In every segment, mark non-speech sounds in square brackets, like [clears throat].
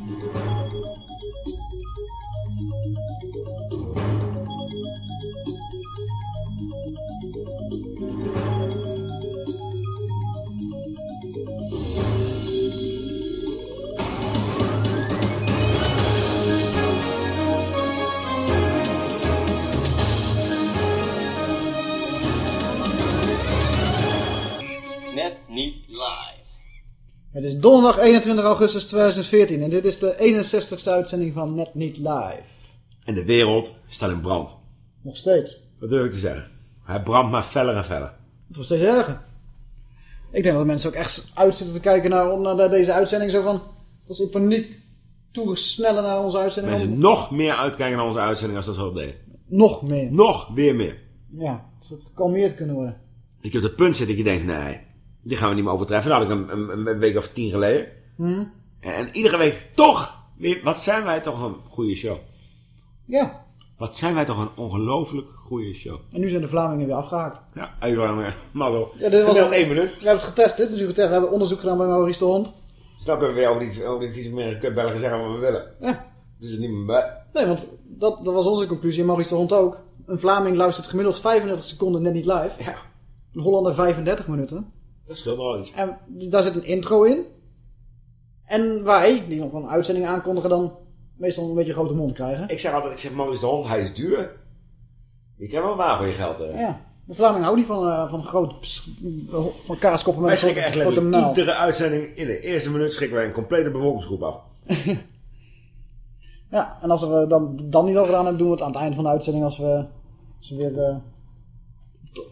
Net Het is donderdag 21 augustus 2014 en dit is de 61ste uitzending van Net Niet Live. En de wereld staat in brand. Nog steeds. Wat durf ik te zeggen? Hij brandt maar feller en feller. Het wordt steeds erger. Ik denk dat mensen ook echt uitzitten te kijken naar, naar deze uitzending zo van... Dat ze in paniek toesnellen naar onze uitzending. Mensen nog meer uitkijken naar onze uitzending als dat zo deed. Nog meer. Nog weer meer. Ja, zodat gekalmeerd kunnen worden. Ik heb het punt zitten dat je denkt, nee, die gaan we niet meer overtreffen. Dat had ik een, een, een week of tien geleden. Hm? En, en iedere week toch, weer, wat zijn wij toch een goede show. Ja. Wat zijn wij toch een ongelooflijk goede show. En nu zijn de Vlamingen weer afgehaakt. Ja, weer. Mazzel. Ja, dit was al- één minuut. We hebben het getest, dit is nu getest. We hebben onderzoek gedaan bij Maurice de Hond. Dus dan kunnen we weer over die, over die vieze kutbellen zeggen wat we willen. Ja. Dus het niet meer bij. Nee, want dat, dat was onze conclusie en Maurice de Hond ook. Een Vlaming luistert gemiddeld 35 seconden net niet live. Ja, Een Hollander 35 minuten. Dat scheelt wel iets. En daar zit een intro in. En wij, die nog een uitzending aankondigen, dan meestal een beetje een grote mond krijgen. Ik zeg altijd, ik zeg Maurice de Hond, hij is duur. Je krijgt wel waar voor je geld. Ja. De Vlaming houdt niet van, eh, van grote ps- van kaaskoppen met een grote, grote muil. iedere uitzending in de eerste minuut schrikken wij een complete bevolkingsgroep af. [laughs] Ja, en als we dan, dan niet al gedaan hebben, doen we het aan het einde van de uitzending als we ze weer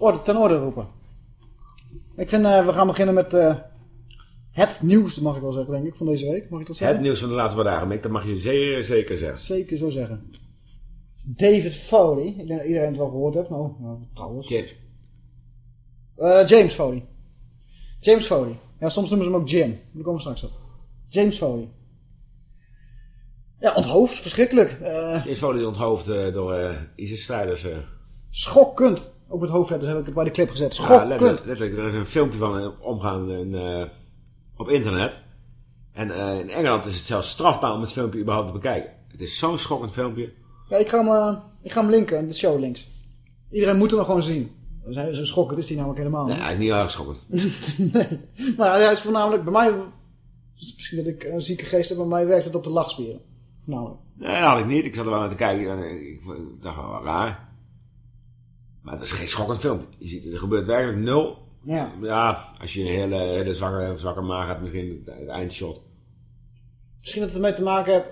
eh, ten orde roepen. Ik vind, eh, we gaan beginnen met eh, het nieuws, mag ik wel zeggen, denk ik, van deze week. Mag ik dat zeggen? Het nieuws van de laatste paar dagen, Mick, dat mag je zeer zeker zeggen. Zeker zo zeggen. David Foley. Ik denk dat iedereen het wel gehoord heeft. Nou, nou trouwens. Kid. Eh, James Foley. James Foley. Ja, soms noemen ze hem ook Jim. Daar komen we straks op. James Foley. Ja, onthoofd. Verschrikkelijk. Is Foley onthoofd door ISIS-strijders. schokkend. Ook met hoofdletters heb ik het bij de clip gezet. Ja, Schokkend. letterlijk, letterlijk, er is een filmpje van eh, omgaan in, eh, op internet. En eh, in Engeland is het zelfs strafbaar om het filmpje überhaupt te bekijken. Het is zo'n schokkend filmpje. Ja, ik, ga hem, ik ga hem linken in de show links. Iedereen moet hem nog gewoon zien. Zo schokkend is hij namelijk helemaal Nee, hij is niet erg schokkend. [laughs] nee. Maar hij is voornamelijk bij mij... Misschien dat ik een zieke geest heb, maar bij mij werkt het op de lachspieren. Voornamelijk. Nee, dat had ik niet. Ik zat er wel naar te kijken. en Ik, ik dacht wel raar. Maar het is geen schokkend filmpje. Je ziet, er gebeurt werkelijk nul. Ja. Ja, als je een hele, hele zwakke, zwakke maag hebt, misschien het, het eindshot. Misschien dat het ermee te maken heeft...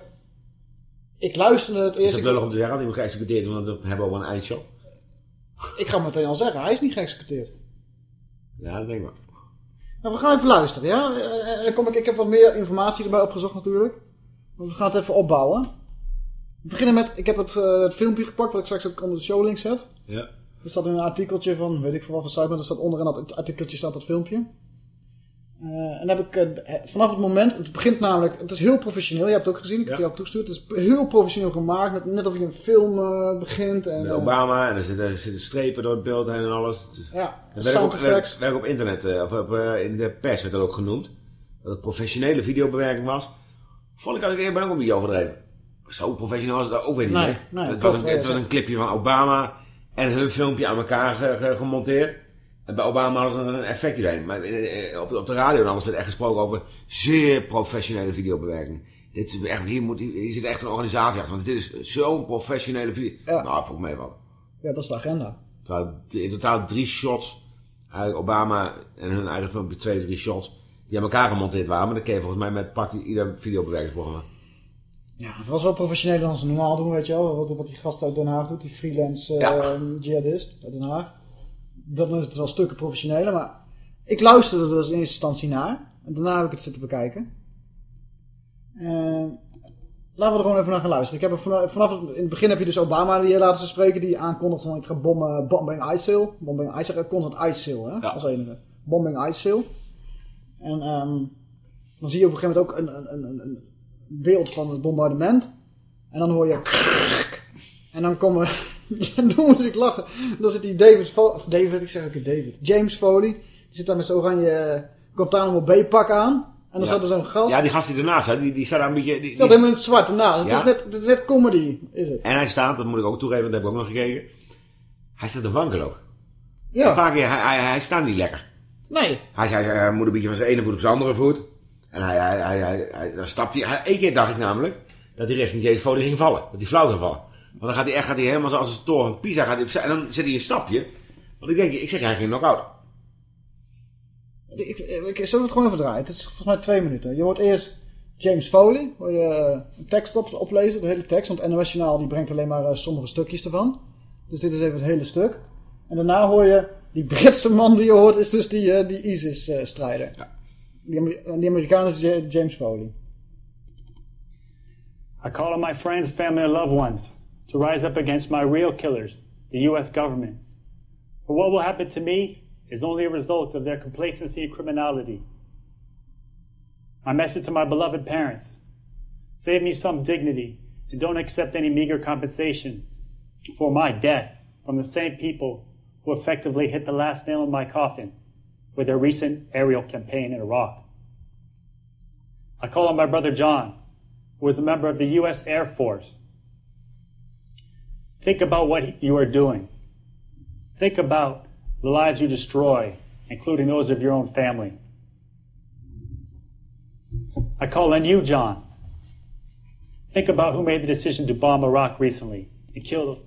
Ik luisterde het Is eerst... dat lullig om te zeggen dat hij moet geëxecuteerd wordt, want we hebben over een eindshot? Ik ga meteen al zeggen, hij is niet geëxecuteerd. Ja, dat denk ik wel. Nou, we gaan even luisteren, ja? Eh, eh, Dan kom ik, ik heb wat meer informatie erbij opgezocht natuurlijk. Maar we gaan het even opbouwen. We beginnen met, ik heb het, eh, het filmpje gepakt, wat ik straks ook onder de showlink zet. Ja. Er staat een artikeltje van, weet ik veel wat voor site, maar er staat onderin dat artikeltje staat dat filmpje. Eh, en dan heb ik eh, vanaf het moment, het begint namelijk, het is heel professioneel, je hebt het ook gezien, ik heb Ja. je jou toegestuurd. Het is heel professioneel gemaakt, met, net of je een film eh, begint. En, eh, Obama en er zitten, er zitten strepen door het beeld heen en alles. ja, Dat werd ook, werd, werd ook op internet, eh, of op, eh, in de pers werd dat ook genoemd. Dat het professionele videobewerking was. Vond ik eigenlijk eerder ook een beetje overdreven. Zo professioneel was het ook weer niet. Nee, het, dat was een, het was een clipje van Obama en hun filmpje aan elkaar ge- ge- gemonteerd. En bij Obama hadden ze er een effectje doorheen. Maar eh, eh, op, op de radio en alles werd echt gesproken over zeer professionele videobewerking. Dit is echt, hier, moet, hier zit echt een organisatie achter. Want dit is zo'n professionele video. Ja. Nou, volgens mij wel. Ja, dat is de agenda. In totaal drie shots. Eigenlijk Obama en hun eigen filmpje, twee, drie shots. Die aan elkaar gemonteerd waren. Maar dat ken je volgens mij met praktisch ieder videobewerkingsprogramma. Ja, het was wel professioneler dan ze normaal doen, weet je wel. Wat, wat die gast uit Den Haag doet, die freelance eh, Ja. jihadist uit Den Haag. Dan is het wel stukken professioneler, maar ik luisterde er dus in eerste instantie naar. En daarna heb ik het zitten bekijken. Eh, laten we er gewoon even naar gaan luisteren. Ik heb vanaf, vanaf het, in het begin heb je dus Obama die je laten spreken, die aankondigt van ik ga bommen, bombing ISIL. Bombing ISIL, constant ISIL, hè, Ja. als enige. Bombing ISIL. En ehm, dan zie je op een gegeven moment ook een, een, een- een beeld van het bombardement. En dan hoor je... En dan komen... [laughs] Ja, toen moest ik lachen. Dan zit die David... Of David, ik zeg ook David. James Foley. Die zit daar met zijn oranje Guantanamo Bay pak aan. En dan Ja. staat er zo'n gast. Ja, die gast die ernaast staat, die, die staat daar een beetje... Die, staat helemaal in het zwart ernaast. Het, Ja. is net, het is net comedy, is het. En hij staat, dat moet ik ook toegeven, dat heb ik ook nog gekeken. Hij staat te wankelen ook. Een Ja. paar keer, hij, hij, hij staat niet lekker. Nee. Hij, hij, hij moet een beetje van zijn ene voet op zijn andere voet. En hij, hij, hij, hij, hij- dan stapt hij... hij- Eén keer dacht ik namelijk dat hij richting James Foley ging vallen. Dat hij flauw zou vallen. Want dan gaat hij echt gaat hij helemaal zoals een toren van Pisa. Gaat hij opzij, en dan zet hij een stapje. Want ik denk, ik zeg hij ging knock-out. Ik, ik, ik, we het gewoon even draaien? Het is volgens mij twee minuten. Je hoort eerst James Foley, waar je eh, een tekst op, oplezen, de hele tekst. Want NOS Journaal die brengt alleen maar eh, sommige stukjes ervan. Dus dit is even het hele stuk. En daarna hoor je, die Britse man die je hoort, is dus die, eh, die ISIS-strijder. Ja. Die, Amer- die Amerikaan is James Foley. I call on my friends, family, and loved ones to rise up against my real killers, the U.S. government. For what will happen to me is only a result of their complacency and criminality. My message to my beloved parents save me some dignity and don't accept any meager compensation for my death from the same people who effectively hit the last nail in my coffin with their recent aerial campaign in Iraq. I call on my brother John, who was a member of the U.S. Air Force. Think about what you are doing. Think about the lives you destroy, including those of your own family. I call on you, John. Think about who made the decision to bomb Iraq recently and kill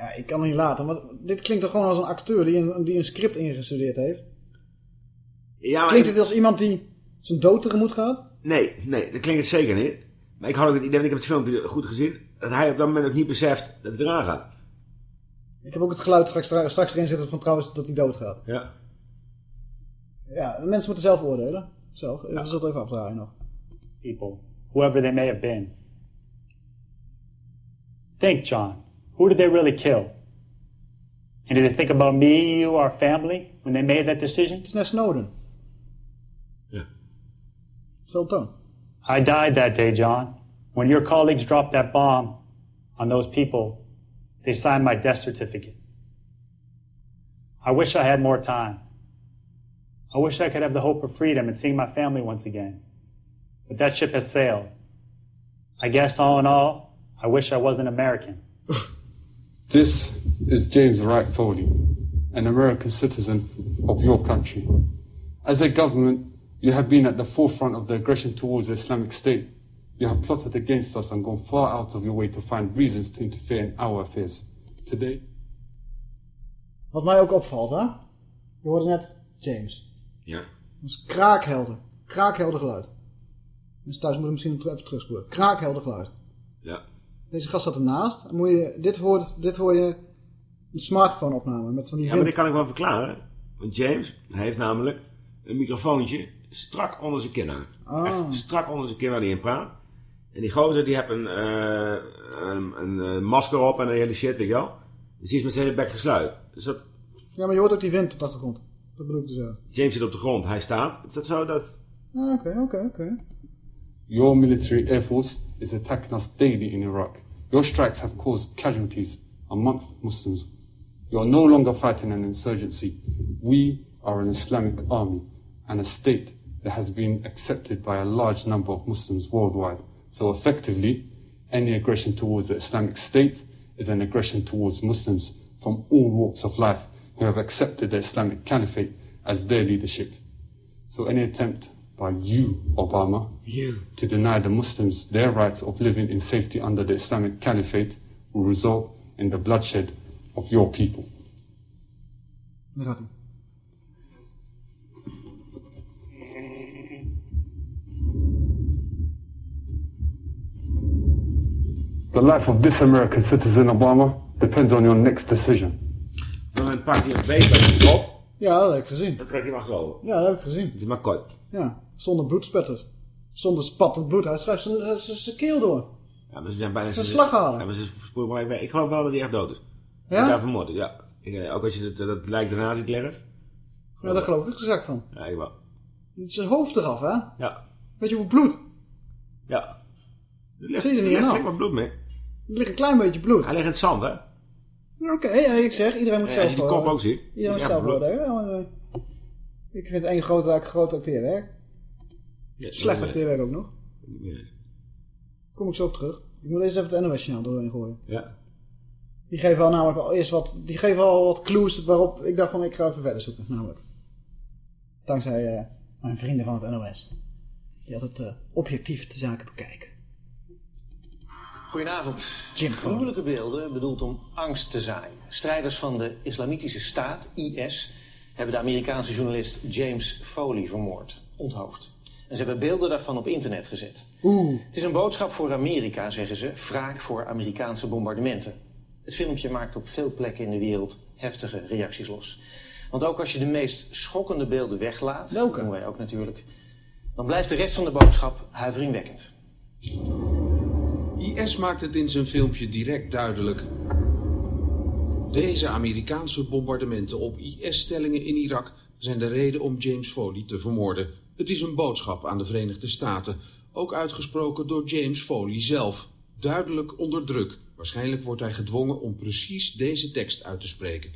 Ja, ik kan het niet laten. Maar dit klinkt toch gewoon als een acteur die een, die een script ingestudeerd heeft. Ja, Klinkt ik- het als iemand die zijn dood tegemoet gaat? Nee, nee, dat klinkt het zeker niet. Maar ik had ook het idee, want ik heb het filmpje goed gezien, dat hij op dat moment ook niet beseft dat het eraan gaat. Ik heb ook het geluid straks, straks erin zitten van trouwens dat hij doodgaat. Ja. Ja, de mensen moeten zelf oordelen. Zelf. We zullen het even afdraaien nog. people, whoever they may have been. Think, John, who did they really kill? And did they think about me, you, our family when they made that decision? It's not net Snowden. Ja. Stel toon. I died that day, John. When your colleagues dropped that bomb on those people, they signed my death certificate. I wish I had more time. I wish I could have the hope of freedom and seeing my family once again. But that ship has sailed. I guess all in all, I wish I wasn't American. This is James Wright Foley, an American citizen of your country. As a government, you have been at the forefront of the aggression towards the Islamic State. You have plotted against us and gone far out of your way to find reasons to interfere in our affairs. Today, Wat mij ook opvalt, hè? Je hoorde net James. Ja. Dat is kraakhelder. Kraakhelder geluid. Dus thuis moeten we misschien even terugspoelen. Kraakhelder geluid. Ja. Deze gast zat ernaast. En moet je, dit, hoort, dit hoor je een smartphone opname met van die Ja, maar dit kan ik wel verklaren. Want James heeft namelijk een microfoontje strak onder zijn kin hangen. Ah. Echt strak onder zijn kin waar hij in praat. En die gozer die heeft een, eh, een, een, eh, masker op en een hele shit, weet je wel. Dus die is met zijn hele bek gesluit. Dus dat, Ja, maar je hoort ook die wind op de achtergrond. Dat bedoel ik dus zo. James zit op de grond, hij staat. Is dat zo? Dat... Ah, Oké, oké, oké. your military air force is attacking us daily in Iraq. Your strikes have caused casualties amongst Muslims. You are no longer fighting an insurgency. We are an Islamic army and a state that has been accepted by a large number of Muslims worldwide. So effectively, any aggression towards the Islamic State is an aggression towards Muslims from all walks of life who have accepted the Islamic Caliphate as their leadership. So any attempt by you, Obama, You. to deny the Muslims their rights of living in safety under the Islamic Caliphate will result in the bloodshed of your people. Daar gaat hij. The life of this American citizen, Obama, depends on your next decision. Op dat moment pakt hij een beet bij zijn strop. Ja, dat heb ik gezien. Dan trekt hij maar achterover. Ja, dat heb ik gezien. Het is maar kort. Ja, zonder bloedspetters. Zonder spattend bloed. Hij schrijft zijn- zijn zijn keel door. Ja, ze zijn bijna... Een ze- slaghaler. Ja, maar ze. Ik geloof wel dat hij echt dood is. Ja? Daar vermoord is, ja. Ik, eh, ook als je het, dat lijkt erna ziet liggen. Ja, daar geloof ik gezegd van. Ja, ik wel. Het is zijn hoofd eraf, hè? Ja. Weet je hoeveel bloed? Ja. Er ligt, Zie je er niet er aan? flink wat bloed mee. Er ligt een klein beetje bloed. Hij ligt in het zand, hè? Oké, ja, ik zeg, iedereen moet Ja, zelf... als je die kop eh, ook ziet. Iedereen moet zelf worden. Eh, ik vind het één grote, grote acteerwerk. Ja, Slecht acteerwerk ook nog. niet meer. Kom ik zo op terug. Ik moet eens even het NOS-signaal doorheen gooien. Ja. Die geven al namelijk al eerst wat, die geven al wat clues waarop ik dacht van ik ga even verder zoeken, namelijk. Dankzij eh, mijn vrienden van het NOS. Die altijd eh, objectief de zaken bekijken. Goedenavond. Jim Gruwelijke beelden bedoeld om angst te zaaien. Strijders van de Islamitische Staat, IS, hebben de Amerikaanse journalist James Foley vermoord, onthoofd. En ze hebben beelden daarvan op internet gezet. Oeh. Het is een boodschap voor Amerika, zeggen ze, wraak voor Amerikaanse bombardementen. Het filmpje maakt op veel plekken in de wereld heftige reacties los. Want ook als je de meest schokkende beelden weglaat, Welke? doen wij ook natuurlijk, dan blijft de rest van de boodschap huiveringwekkend. IS maakt het in zijn filmpje direct duidelijk. Deze Amerikaanse bombardementen op IS-stellingen in Irak zijn de reden om James Foley te vermoorden. Het is een boodschap aan de Verenigde Staten, ook uitgesproken door James Foley zelf. Duidelijk onder druk. Waarschijnlijk wordt hij gedwongen om precies deze tekst uit te spreken.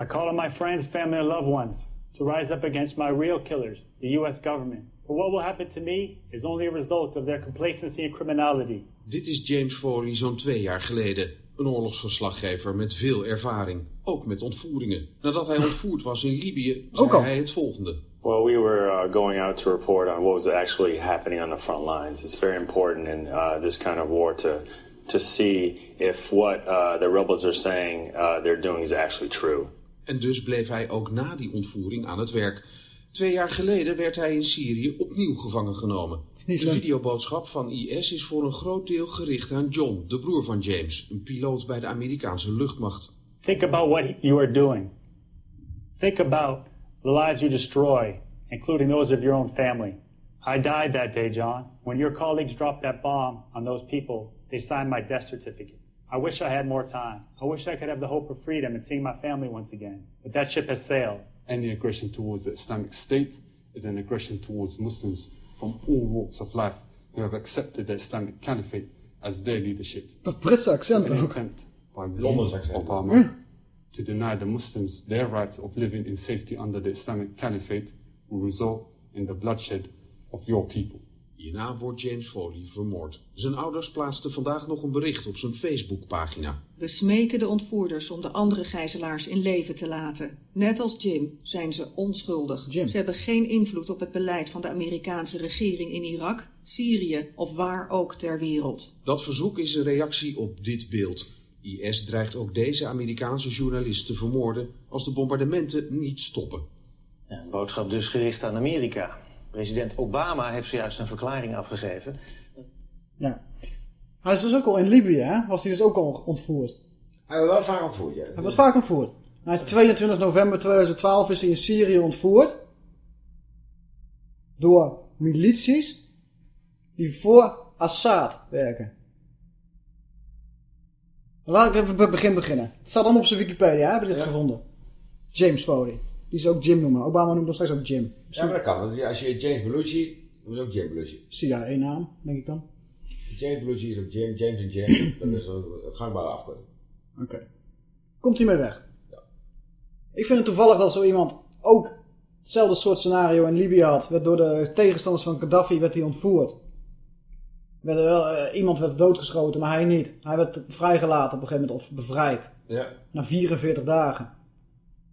I call on my friends, family, and loved ones to rise up against my real killers, the U.S. government. For what will happen to me is only a result of their complacency and criminality. Dit is James Foley zo'n twee jaar geleden. Een oorlogsverslaggever met veel ervaring, ook met ontvoeringen. Nadat hij ontvoerd was in Libië, zei hij het volgende. Well, we were uh, going out to report on what was actually happening on the front lines. It's very important in uh, this kind of war to to see if what uh, the rebels are saying uh, they're doing is actually true. En dus bleef hij ook na die ontvoering aan het werk. Twee jaar geleden werd hij in Syrië opnieuw gevangen genomen. De videoboodschap van IS is voor een groot deel gericht aan John, de broer van James, een piloot bij de Amerikaanse luchtmacht. Think about what you are doing. Think about the lives you destroy, including those of your own family. I died that day, John. When your colleagues dropped that bomb on those people, they signed my death certificate. I wish I had more time. I wish I could have the hope of freedom and seeing my family once again. But that ship has sailed. Any aggression towards the Islamic State is an aggression towards Muslims from all walks of life who have accepted the Islamic Caliphate as their leadership. Dat Britse accent Any ook. attempt by London's you, accent. Obama, to deny the Muslims their rights of living in safety under the Islamic Caliphate will result in the bloodshed of your people. Hierna wordt James Foley vermoord. Zijn ouders plaatsten vandaag nog een bericht op zijn Facebookpagina. We smeken de ontvoerders om de andere gijzelaars in leven te laten. Net als Jim zijn ze onschuldig. Jim. Ze hebben geen invloed op het beleid van de Amerikaanse regering in Irak, Syrië of waar ook ter wereld. Dat verzoek is een reactie op dit beeld. IS dreigt ook deze Amerikaanse journalist te vermoorden als de bombardementen niet stoppen. Een boodschap dus gericht aan Amerika. President Obama heeft zojuist een verklaring afgegeven. Ja. Hij is dus ook al in Libië, hè? Was hij dus ook al ontvoerd. Hij wordt wel vaak ontvoerd, ja. Hij was vaak ontvoerd. Hij is 22 november 2012 is hij in Syrië ontvoerd. Door milities die voor Assad werken. Laat ik even bij het begin beginnen. Het staat allemaal op zijn Wikipedia, heb je dit gevonden? James Foley. Die is ook Jim noemen. Obama noemt hem straks ook Jim. Ja, maar dat kan. Want als je James Belushi, dan is ook Jim Belushi. CIA-naam, denk ik dan. James Belushi is ook Jim, James en Jim. [clears throat] dat is een gangbare afkorting. Oké. Komt hij mee weg? Ik vind het toevallig dat zo iemand ook hetzelfde soort scenario in Libië had. Werd door de tegenstanders van Gaddafi werd hij ontvoerd. Werd er wel, eh, iemand werd doodgeschoten, maar hij niet. Hij werd vrijgelaten op een gegeven moment, of bevrijd. Ja. Na 44 dagen.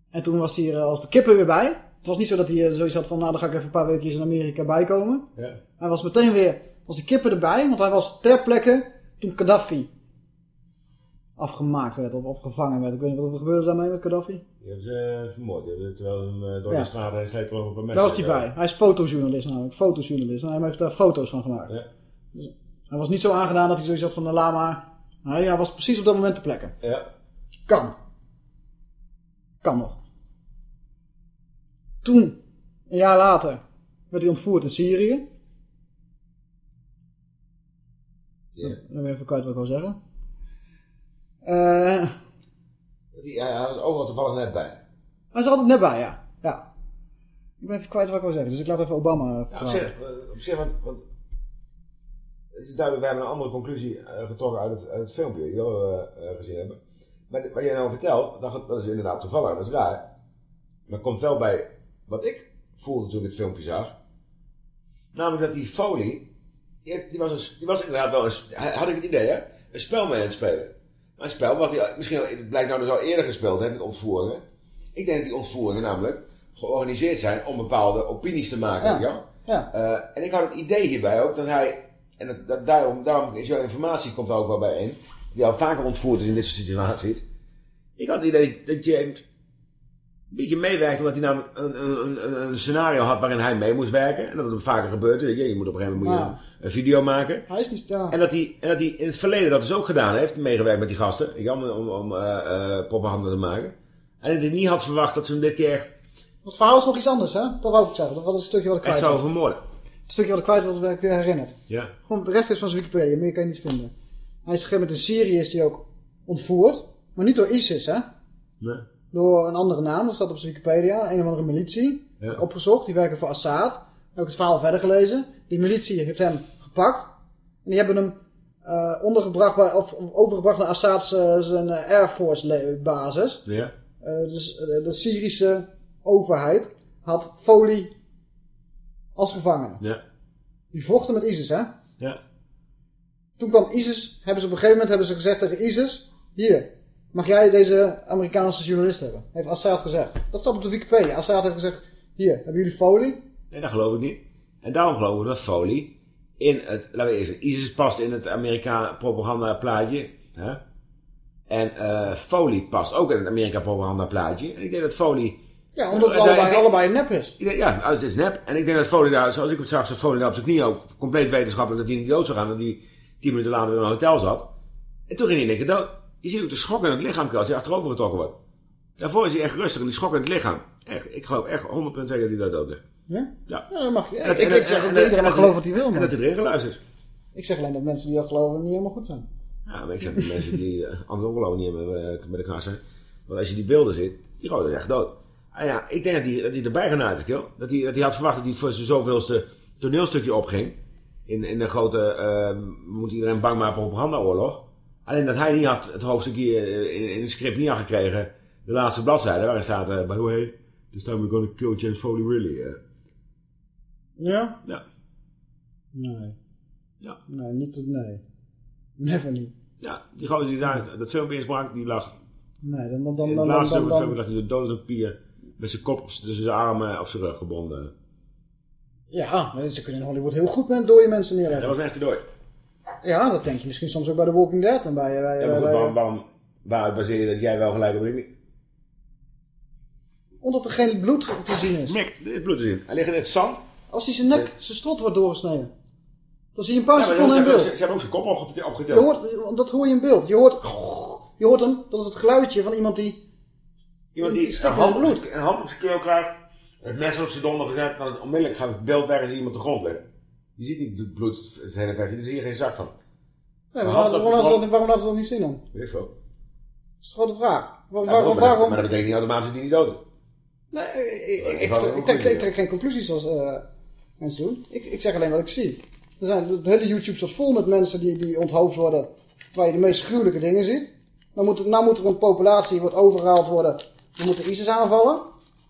En toen was hij er als de kippen weer bij. Het was niet zo dat hij eh, zoiets had van, nou dan ga ik even een paar weken in Amerika bijkomen. Ja. Hij was meteen weer, was de kippen erbij, want hij was ter plekke toen Gaddafi afgemaakt werd of, of gevangen werd. Ik weet niet, wat gebeurde daarmee met Gaddafi? Die hebben ze eh, vermoord. Die hebben, terwijl hij hem door Ja. de straat heen sleept op een mes. Daar was hij bij. Hij is fotojournalist namelijk, fotojournalist. En hij heeft daar foto's van gemaakt. Ja. Hij was niet zo aangedaan dat hij zoiets had van, nou, laat maar. Nee, hij was precies op dat moment ter plekke. Ja. Kan. Kan nog. Toen, een jaar later, werd hij ontvoerd in Syrië. Ja. Dan ben ik even kwijt wat ik wil zeggen. Eh, Die- Hij was overal toevallig net bij. hij is altijd net bij, ja. ja. Ik ben even kwijt wat ik wil zeggen, dus ik laat even Obama Ja, op zich, eh, op zich want, want het is duidelijk, we hebben een andere conclusie eh, getrokken uit het, uit het filmpje, die we eh, gezien hebben. Maar wat jij nou vertelt, dat, dat is inderdaad toevallig, dat is raar. Maar komt wel bij wat ik voelde toen ik het filmpje zag. Namelijk dat die Foley, die, die, was, een, die was inderdaad wel, een, had ik het idee hè, een spel mee aan het spelen. Maar een spel wat hij misschien, het blijkt nou dus al eerder gespeeld heeft met ontvoeringen. Ik denk dat die ontvoeringen namelijk georganiseerd zijn om bepaalde opinies te maken. Ja. Ja. Ja. Eh, en ik had het idee hierbij ook dat hij, en dat, dat, daarom, daarom is jouw informatie komt er ook wel bij in, die al vaker ontvoerd is in dit soort situaties. Ik had het idee dat James een beetje meewerkt omdat hij namelijk een, een, een, een scenario had waarin hij mee moest werken. En dat het vaker gebeurt. Je, je moet op een gegeven moment Ja. een, video maken. Hij is niet... Ja. En dat, hij, en dat hij in het verleden dat dus ook gedaan heeft, meegewerkt met die gasten, wel, om, om, om eh, eh, propaganda te maken. En dat hij niet had verwacht dat ze hem dit keer Het verhaal is nog iets anders, hè? Dat wou ik zeggen. Dat was een stukje wat ik kwijt zouden was. vermoorden. Het stukje wat ik kwijt was, ben ik weer herinnerd. Ja. Gewoon de rest is van zijn Wikipedia, meer kan je niet vinden. Hij is op een gegeven moment in Syrië is hij ook ontvoerd. Maar niet door ISIS, hè? Nee. Door een andere naam, dat staat op zijn Wikipedia. Een of andere militie. Ja. Opgezocht, die werken voor Assad. Heb ik het verhaal verder gelezen. Die militie heeft hem gepakt. En die hebben hem eh, ondergebracht bij, of, of overgebracht naar Assad's eh, zijn eh, Air Force basis. Ja. Dus de Syrische overheid had Foley als gevangene. Ja. Die vochten met ISIS, hè? Ja. Toen kwam ISIS, hebben ze op een gegeven moment hebben ze gezegd tegen ISIS: Hier, mag jij deze Amerikaanse journalist hebben? Heeft Assad gezegd. Dat staat op de Wikipedia. Assad heeft gezegd: Hier, hebben jullie Foley? Nee, dat geloof ik niet. En daarom geloof ik dat Foley in het, laten we eerst ISIS past in het Amerika propaganda plaatje. Hè? En eh Foley past ook in het Amerika propaganda plaatje. En ik denk dat Foley... Ja, omdat het Eh, allebei, allebei nep is. Ja, het is nep. En ik denk dat Foley daar, zoals ik het zag, zat Foley daar op zijn knieën ook compleet wetenschappelijk dat hij niet dood zou gaan. Dat hij tien minuten later in een hotel zat. En toen ging hij in één dood. Je ziet ook de schok in het lichaam als hij achterover getrokken wordt. Daarvoor is hij echt rustig en die schok in het lichaam. Echt, ik geloof echt 100% zeker dat hij daar dood ligt. Ja? Ja. Ja, dat mag je. Ik, dat- ik, en- ik zeg dat en- iedereen mag dat- geloven wat hij wil, En dat hij erin geluisterd is. Ik zeg alleen dat mensen die dat geloven niet helemaal goed zijn. Ja, maar ik zeg dat mensen die uh, anders ook geloven niet hebben uh, met de knassen. Want als je die beelden ziet, die gooien er echt dood. En ja, ik denk dat hij, dat hij erbij genaaid is, kill. Dat hij, dat hij had verwacht dat hij voor zijn zoveelste toneelstukje opging. In, in de grote, uh, moet iedereen bang maken propagandaoorlog. Alleen dat hij niet had het hoofdstukje eh, in, in het script niet had gekregen. De laatste bladzijde waarin staat, uh, by the way, this time we're gonna kill James Foley really. eh. Ja? Ja. Nee. Ja. Nee, niet. Nee. Never niet. Ja, die gozer die daar dat filmpje insprak, die lag Nee, dan. dan, dan, In dan, het laatste dan, dan, het hij dood als een pier. Met zijn kop op- tussen zijn armen op zijn rug gebonden. Ja, maar ze kunnen in Hollywood heel goed met dode mensen Dat neerleggen. was echt te dood. Ja, dat denk je misschien soms ook bij The Walking Dead en bij... bij, Ja, maar bij- goed, bij- waarom, waarom, waaruit baseer je dat jij wel gelijk ik niet? omdat er geen bloed te zien is. Mick, dit is bloed te zien. Hij ligt in het zand. Als hij zijn nek, zijn strot wordt doorgesneden. Dan zie je een paar Ja, seconden in beeld. ze, ze hebben ook zijn kop opget- Je opgetild. hoort, dat hoor je in beeld. Je hoort, je hoort hem, dat is het geluidje van iemand die... Iemand die die een hand, zijn, een hand op zijn keel krijgt. Het mes op zijn donder gezet. Dan onmiddellijk gaat het beeld weg en zie je iemand op de grond liggen. Je ziet niet het bloed het hele. Daar zie je geen zak van. Nee, Een waarom, op ze- dat- waarom dat niet zien dan? Dat Weet ik veel. is de grote vraag. Waar- Ja, waarom, maar, dat, waarom? maar dat betekent niet automatisch dat hij niet dood is. Nee, ik, ik, Ik ik, wou trek- geen conclusies zoals eh, mensen doen. Ik, ik zeg alleen wat ik zie. Er zijn, de hele YouTube staat vol met mensen die, die onthoofd worden, waar je de meest gruwelijke dingen ziet. Dan moet, nou moet er een populatie wordt overgehaald worden. We moeten ISIS aanvallen.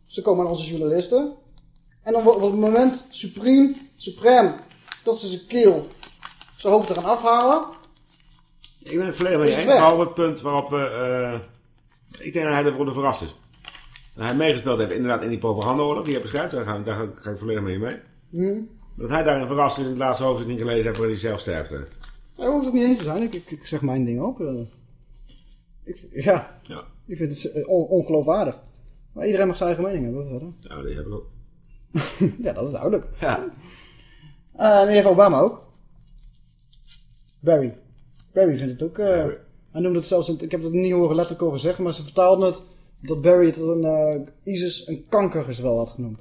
Ze komen aan onze journalisten. En dan wordt op het moment supreme, suprem, dat ze zijn keel, zijn hoofd er gaan afhalen. Ik ben het volledig het eens, behalve het punt waarop we... eh, ik denk dat hij ervoor verrast is. Dat hij meegespeeld heeft inderdaad in die propagandaoorlog, die je beschrijft, daar ga, ik- daar ga, ik- ga ik volledig mee mee. Hm. Maar Dat hij daarin verrast is in het laatste hoofdstuk niet gelezen heeft waarin hij zelf sterft. Dat hoeft ook niet eens te zijn. Ik, ik, ik zeg mijn ding ook. eh. Ik, ja, Ja, ik vind het eh, on- ongeloofwaardig. Maar iedereen mag zijn eigen mening hebben. Verder. ja die heb ik ook. [laughs] ja, dat is duidelijk. Ja. Eh, en die heeft Obama ook. Barry. Barry vindt het ook. eh, hij noemde het zelfs, in- ik heb het niet horen letterlijk over zeggen, maar ze vertaalden het dat Barry het een, eh, ISIS een kankergezwel had genoemd.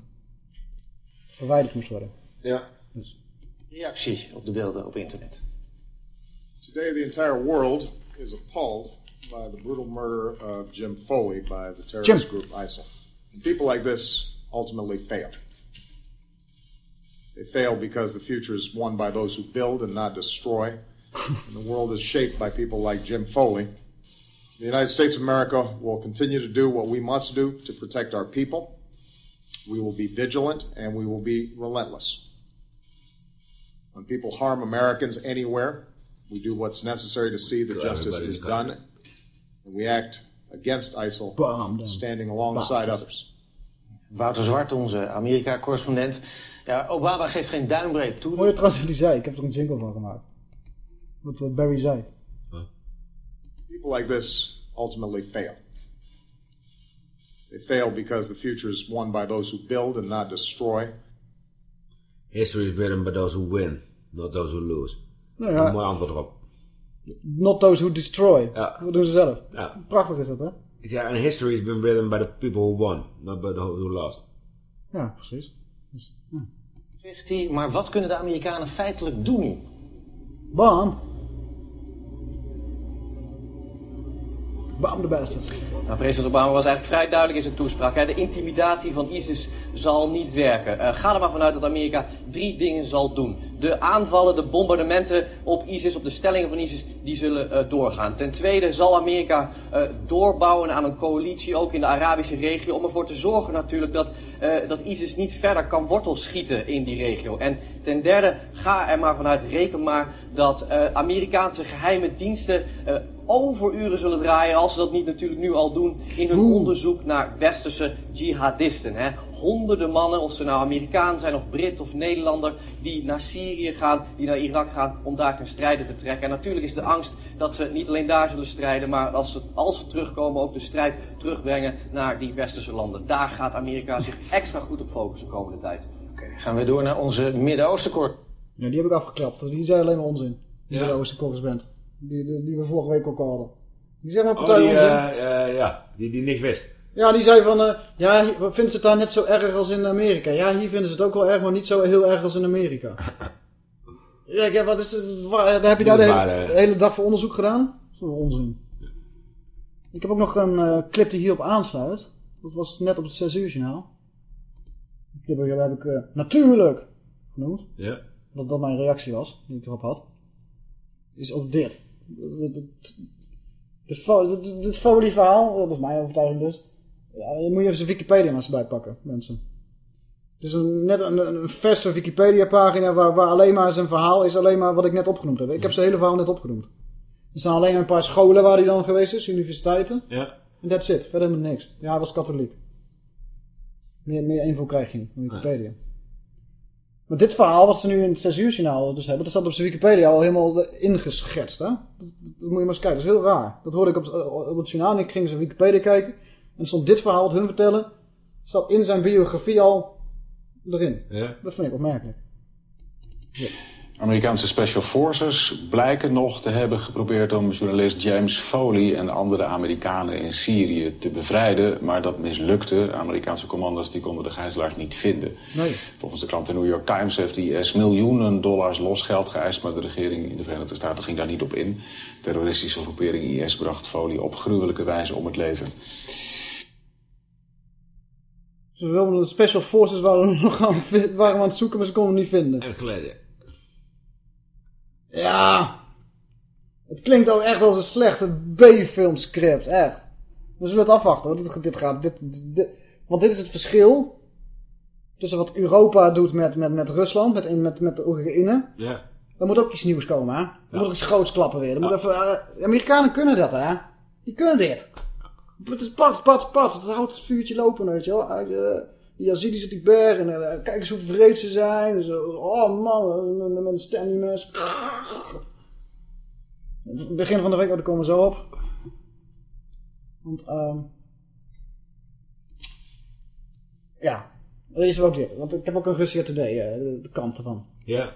Verwijderd moest worden. Ja. Reactie op de beelden op internet. Today, the entire world is appalled by the brutal murder of Jim Foley by the terrorist Jim. group ISIL. And people like this ultimately fail. They fail because the future is won by those who build and not destroy. and the world is shaped by people like Jim Foley. The United States of America will continue to do what we must do to protect our people. We will be vigilant and we will be relentless. When people harm Americans anywhere, we do what's necessary to see that justice is in country. done, and we act against ISIL, Bam, standing alongside others. Wouter Zwart, onze Amerika-correspondent. Ja, Obama geeft geen duimbreed toe. Hoor je trouwens wat hij zei? Ik heb er een jingle van gemaakt. Wat eh, Barry zei. People like this ultimately fail. They fail because the future is won by those who build and not destroy. History is written by those who win, not those who lose. Nou ja. Een mooi antwoord erop. Not those who destroy. Ja. Dat doen ze zelf. Ja. Prachtig is dat, hè? Ik zeg, and history has been written by the people who won, not by those who lost. Ja, precies. Dus, ja. Zegt hij, maar wat kunnen de Amerikanen feitelijk doen nu? Bam. Bam de bastards. Nou, president Obama was eigenlijk vrij duidelijk in zijn toespraak. Hè. De intimidatie van ISIS zal niet werken. Eh, ga er maar vanuit dat Amerika drie dingen zal doen. De aanvallen, de bombardementen op ISIS, op de stellingen van ISIS, die zullen eh, doorgaan. Ten tweede zal Amerika eh, doorbouwen aan een coalitie, ook in de Arabische regio, om ervoor te zorgen natuurlijk dat, eh, dat ISIS niet verder kan wortels schieten in die regio. En ten derde, ga er maar vanuit, reken maar dat Amerikaanse geheime diensten overuren zullen draaien, als ze dat niet natuurlijk nu al doen, in hun onderzoek naar westerse jihadisten. Hè. Honderden mannen, of ze nou Amerikaan zijn of Brit of Nederlander, die naar Syrië gaan, die naar Irak gaan, om daar ten strijde te trekken. En natuurlijk is de angst dat ze niet alleen daar zullen strijden, maar als ze, als ze terugkomen ook de strijd terugbrengen naar die westerse landen. Daar gaat Amerika zich extra goed op focussen de komende tijd. Gaan we door naar onze Midden-Oostenkort. Ja, die heb ik afgeklapt. Die zei alleen maar onzin. Die Ja. ja. Oosten correspondent. Die, die, die we vorige week ook hadden. Die zei maar Oh, partij die, onzin. eh, eh, ja, die, die niks wist. Ja, die zei van, eh, ja, vinden ze het daar net zo erg als in Amerika? Ja, hier vinden ze het ook wel erg, maar niet zo heel erg als in Amerika. ja, wat is het, heb je daar de hele, waar, eh. de hele dag voor onderzoek gedaan? Dat is wel onzin. Ik heb ook nog een eh, clip die hierop aansluit. Dat was net op het 6 uur journaal. Die clip heb, heb ik eh, natuurlijk genoemd. Ja. Dat dat mijn reactie was, die ik erop had. Is ook dit. Dit- dit- Dit fo- dit- dit Foley-verhaal, dat is mijn overtuiging dus. Ja, je moet je even zijn Wikipedia maar eens bijpakken, mensen. Het is een, net een, een verse Wikipedia-pagina waar, waar alleen maar zijn verhaal is, alleen maar wat ik net opgenoemd heb. Ik heb zijn hele verhaal net opgenoemd. Er staan alleen een paar scholen waar hij dan geweest is, universiteiten. Ja. En that's it, verder helemaal niks. Ja, hij was katholiek. Meer, meer info krijg je van Wikipedia. Maar dit verhaal, wat ze nu in het 6 uur journaal dus hebben, dat staat op zijn Wikipedia al helemaal ingeschetst. Hè? Dat, dat, dat moet je maar eens kijken, dat is heel raar. Dat hoorde ik op, op het journaal en ik ging zijn Wikipedia kijken. En stond dit verhaal wat hun vertellen, staat in zijn biografie al erin. Ja. Dat vind ik opmerkelijk. Amerikaanse Special Forces blijken nog te hebben geprobeerd om journalist James Foley en andere Amerikanen in Syrië te bevrijden. Maar dat mislukte. Amerikaanse commando's die konden de gijzelaars niet vinden. Nee. Volgens de krant de New York Times heeft de IS miljoenen dollars losgeld geëist, maar de regering in de Verenigde Staten ging daar niet op in. De terroristische groepering IS bracht Foley op gruwelijke wijze om het leven. Ze wilden de special forces waren we [laughs] nog aan, waren we aan het zoeken, maar ze konden hem niet vinden. En geleden. Ja. Het klinkt al echt als een slechte B-film script, echt. We zullen het afwachten, want dit, dit gaat... Dit, dit- want dit is het verschil tussen wat Europa doet met, met, met Rusland, met, met, met de Oekraïne. Ja. Er moet ook iets nieuws komen, hè. Er moet ook iets groots klappen weer. Er moet even, eh, de Amerikanen kunnen dat, hè. Die kunnen dit. Het is pat, pat, pat. Het houdt het vuurtje lopen, weet je wel. Uh, die Yazidis op die berg. En eh, kijk eens hoe vreed ze zijn. Zo, oh man, met, een stem die mensen... Begin van de week, oh, daar komen we zo op. Want, ehm ja, dat is ook dit. Want ik heb ook een Russia Today, eh, de, de kant ervan. Ja.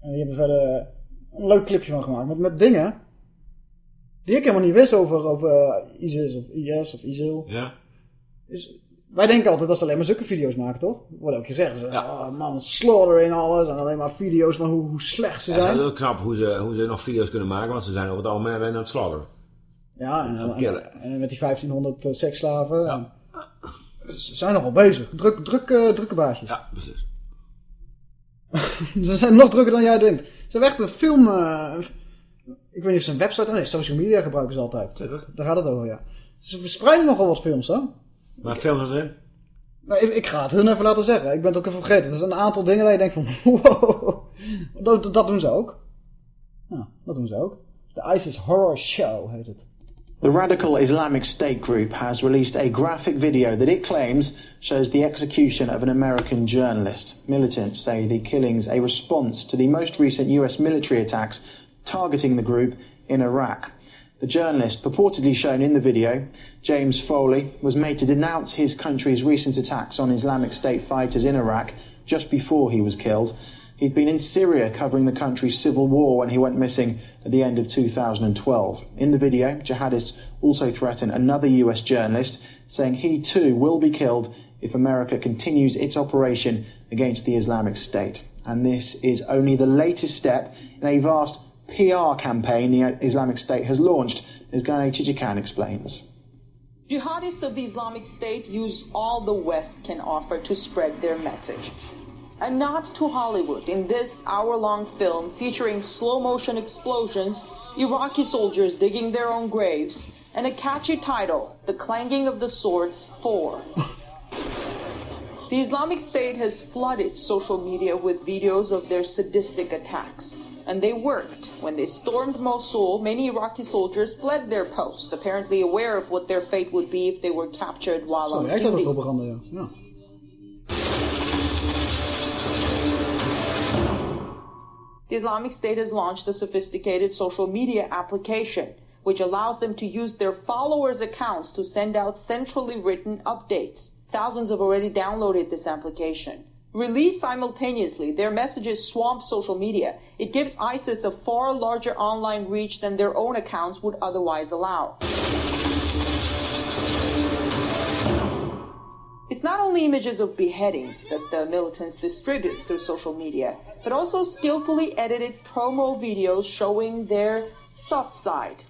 En die hebben verder een leuk clipje van gemaakt. Met, met dingen die ik helemaal niet wist over, over eh, ISIS of IS of ISIL. Ja. Dus wij denken altijd dat ze alleen maar zulke video's maken, toch? Wordt elke keer zeggen ze, oh man, slaughtering alles. En alleen maar video's van hoe, hoe slecht ze Ja, het is zijn. heel knap hoe ze, hoe ze nog video's kunnen maken, want ze zijn over het algemeen aan het slaughteren. Ja, en, met die 1500 eh, seksslaven. En, ze zijn nogal bezig. Druk, druk, eh, drukke baasjes. Ja, precies. [laughs] ze zijn nog drukker dan jij denkt. Ze hebben echt een film... ik weet niet of ze een website... Nee, social media gebruiken ze altijd. Daar gaat het over, ja. Ze verspreiden nogal wat films, hè? Maar films erin? Nou, ik, ik ga het hun even laten zeggen. Ik ben het ook even vergeten. Er zijn een aantal dingen dat je denkt van... [laughs] Wow. Dat, dat doen ze ook. Ja, dat doen ze ook. De ISIS Horror Show heet het. The radical Islamic State group has released a graphic video that it claims shows the execution of an American journalist. Militants say the killing's a response to the most recent US military attacks targeting the group in Iraq. The journalist purportedly shown in the video, James Foley, was made to denounce his country's recent attacks on Islamic State fighters in Iraq just before he was killed. He'd been in Syria covering the country's civil war when he went missing at the end of 2012. In the video, jihadists also threaten another US journalist, saying he too will be killed if America continues its operation against the Islamic State. And this is only the latest step in a vast PR campaign the Islamic State has launched, as Gane Chichikan explains. Jihadists of the Islamic State use all the West can offer to spread their message. A nod to Hollywood in this hour long film featuring slow motion explosions, Iraqi soldiers digging their own graves, and a catchy title, The Clanging of the Swords 4. The Islamic State has flooded social media with videos of their sadistic attacks. And they worked. When they stormed Mosul, many Iraqi soldiers fled their posts, apparently aware of what their fate would be if they were captured while on werkt dat met duty. propaganda, ja. ja. The Islamic State has launched a sophisticated social media application which allows them to use their followers' accounts to send out centrally written updates. Thousands have already downloaded this application. Released simultaneously, their messages swamp social media. It gives ISIS a far larger online reach than their own accounts would otherwise allow. It's not only images of beheadings that the militants distribute through social media, but also skillfully edited promo videos showing their soft side.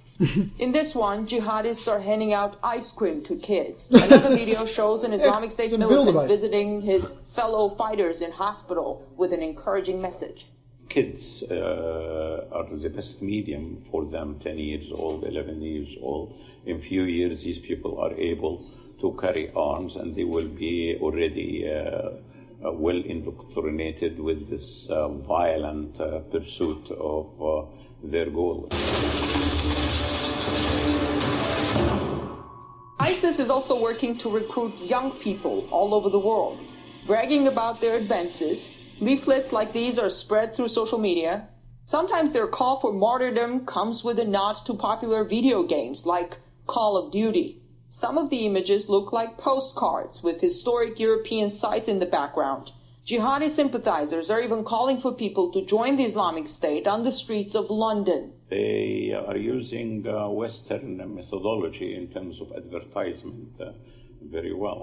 In this one, jihadists are handing out ice cream to kids. Another [laughs] video shows an Islamic State zo'n beelden bij. militant visiting his fellow fighters in hospital with an encouraging message. kids uh, are the best medium for them 10 years old 11 years old in few years these people are able to carry arms and they will be already uh, uh, well indoctrinated with this uh, violent uh, pursuit of uh, their goal ISIS is also working to recruit young people all over the world, bragging about their advances. Leaflets like these are spread through social media. Sometimes their call for martyrdom comes with a nod to popular video games like Call of Duty. Some of the images look like postcards with historic European sites in the background. Jihadi sympathizers are even calling for people to join the Islamic State on the streets of London. they are using uh, western methodology in terms of advertisement uh, very well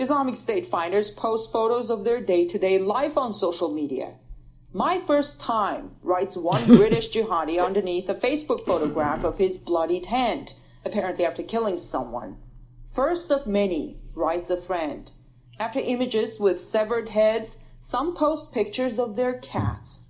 Islamic State fighters post photos of their day to day life on social media. My first time, writes one [laughs] British jihadi underneath a Facebook photograph of his bloodied hand, apparently after killing someone. First of many, writes a friend. After images with severed heads, some post pictures of their cats.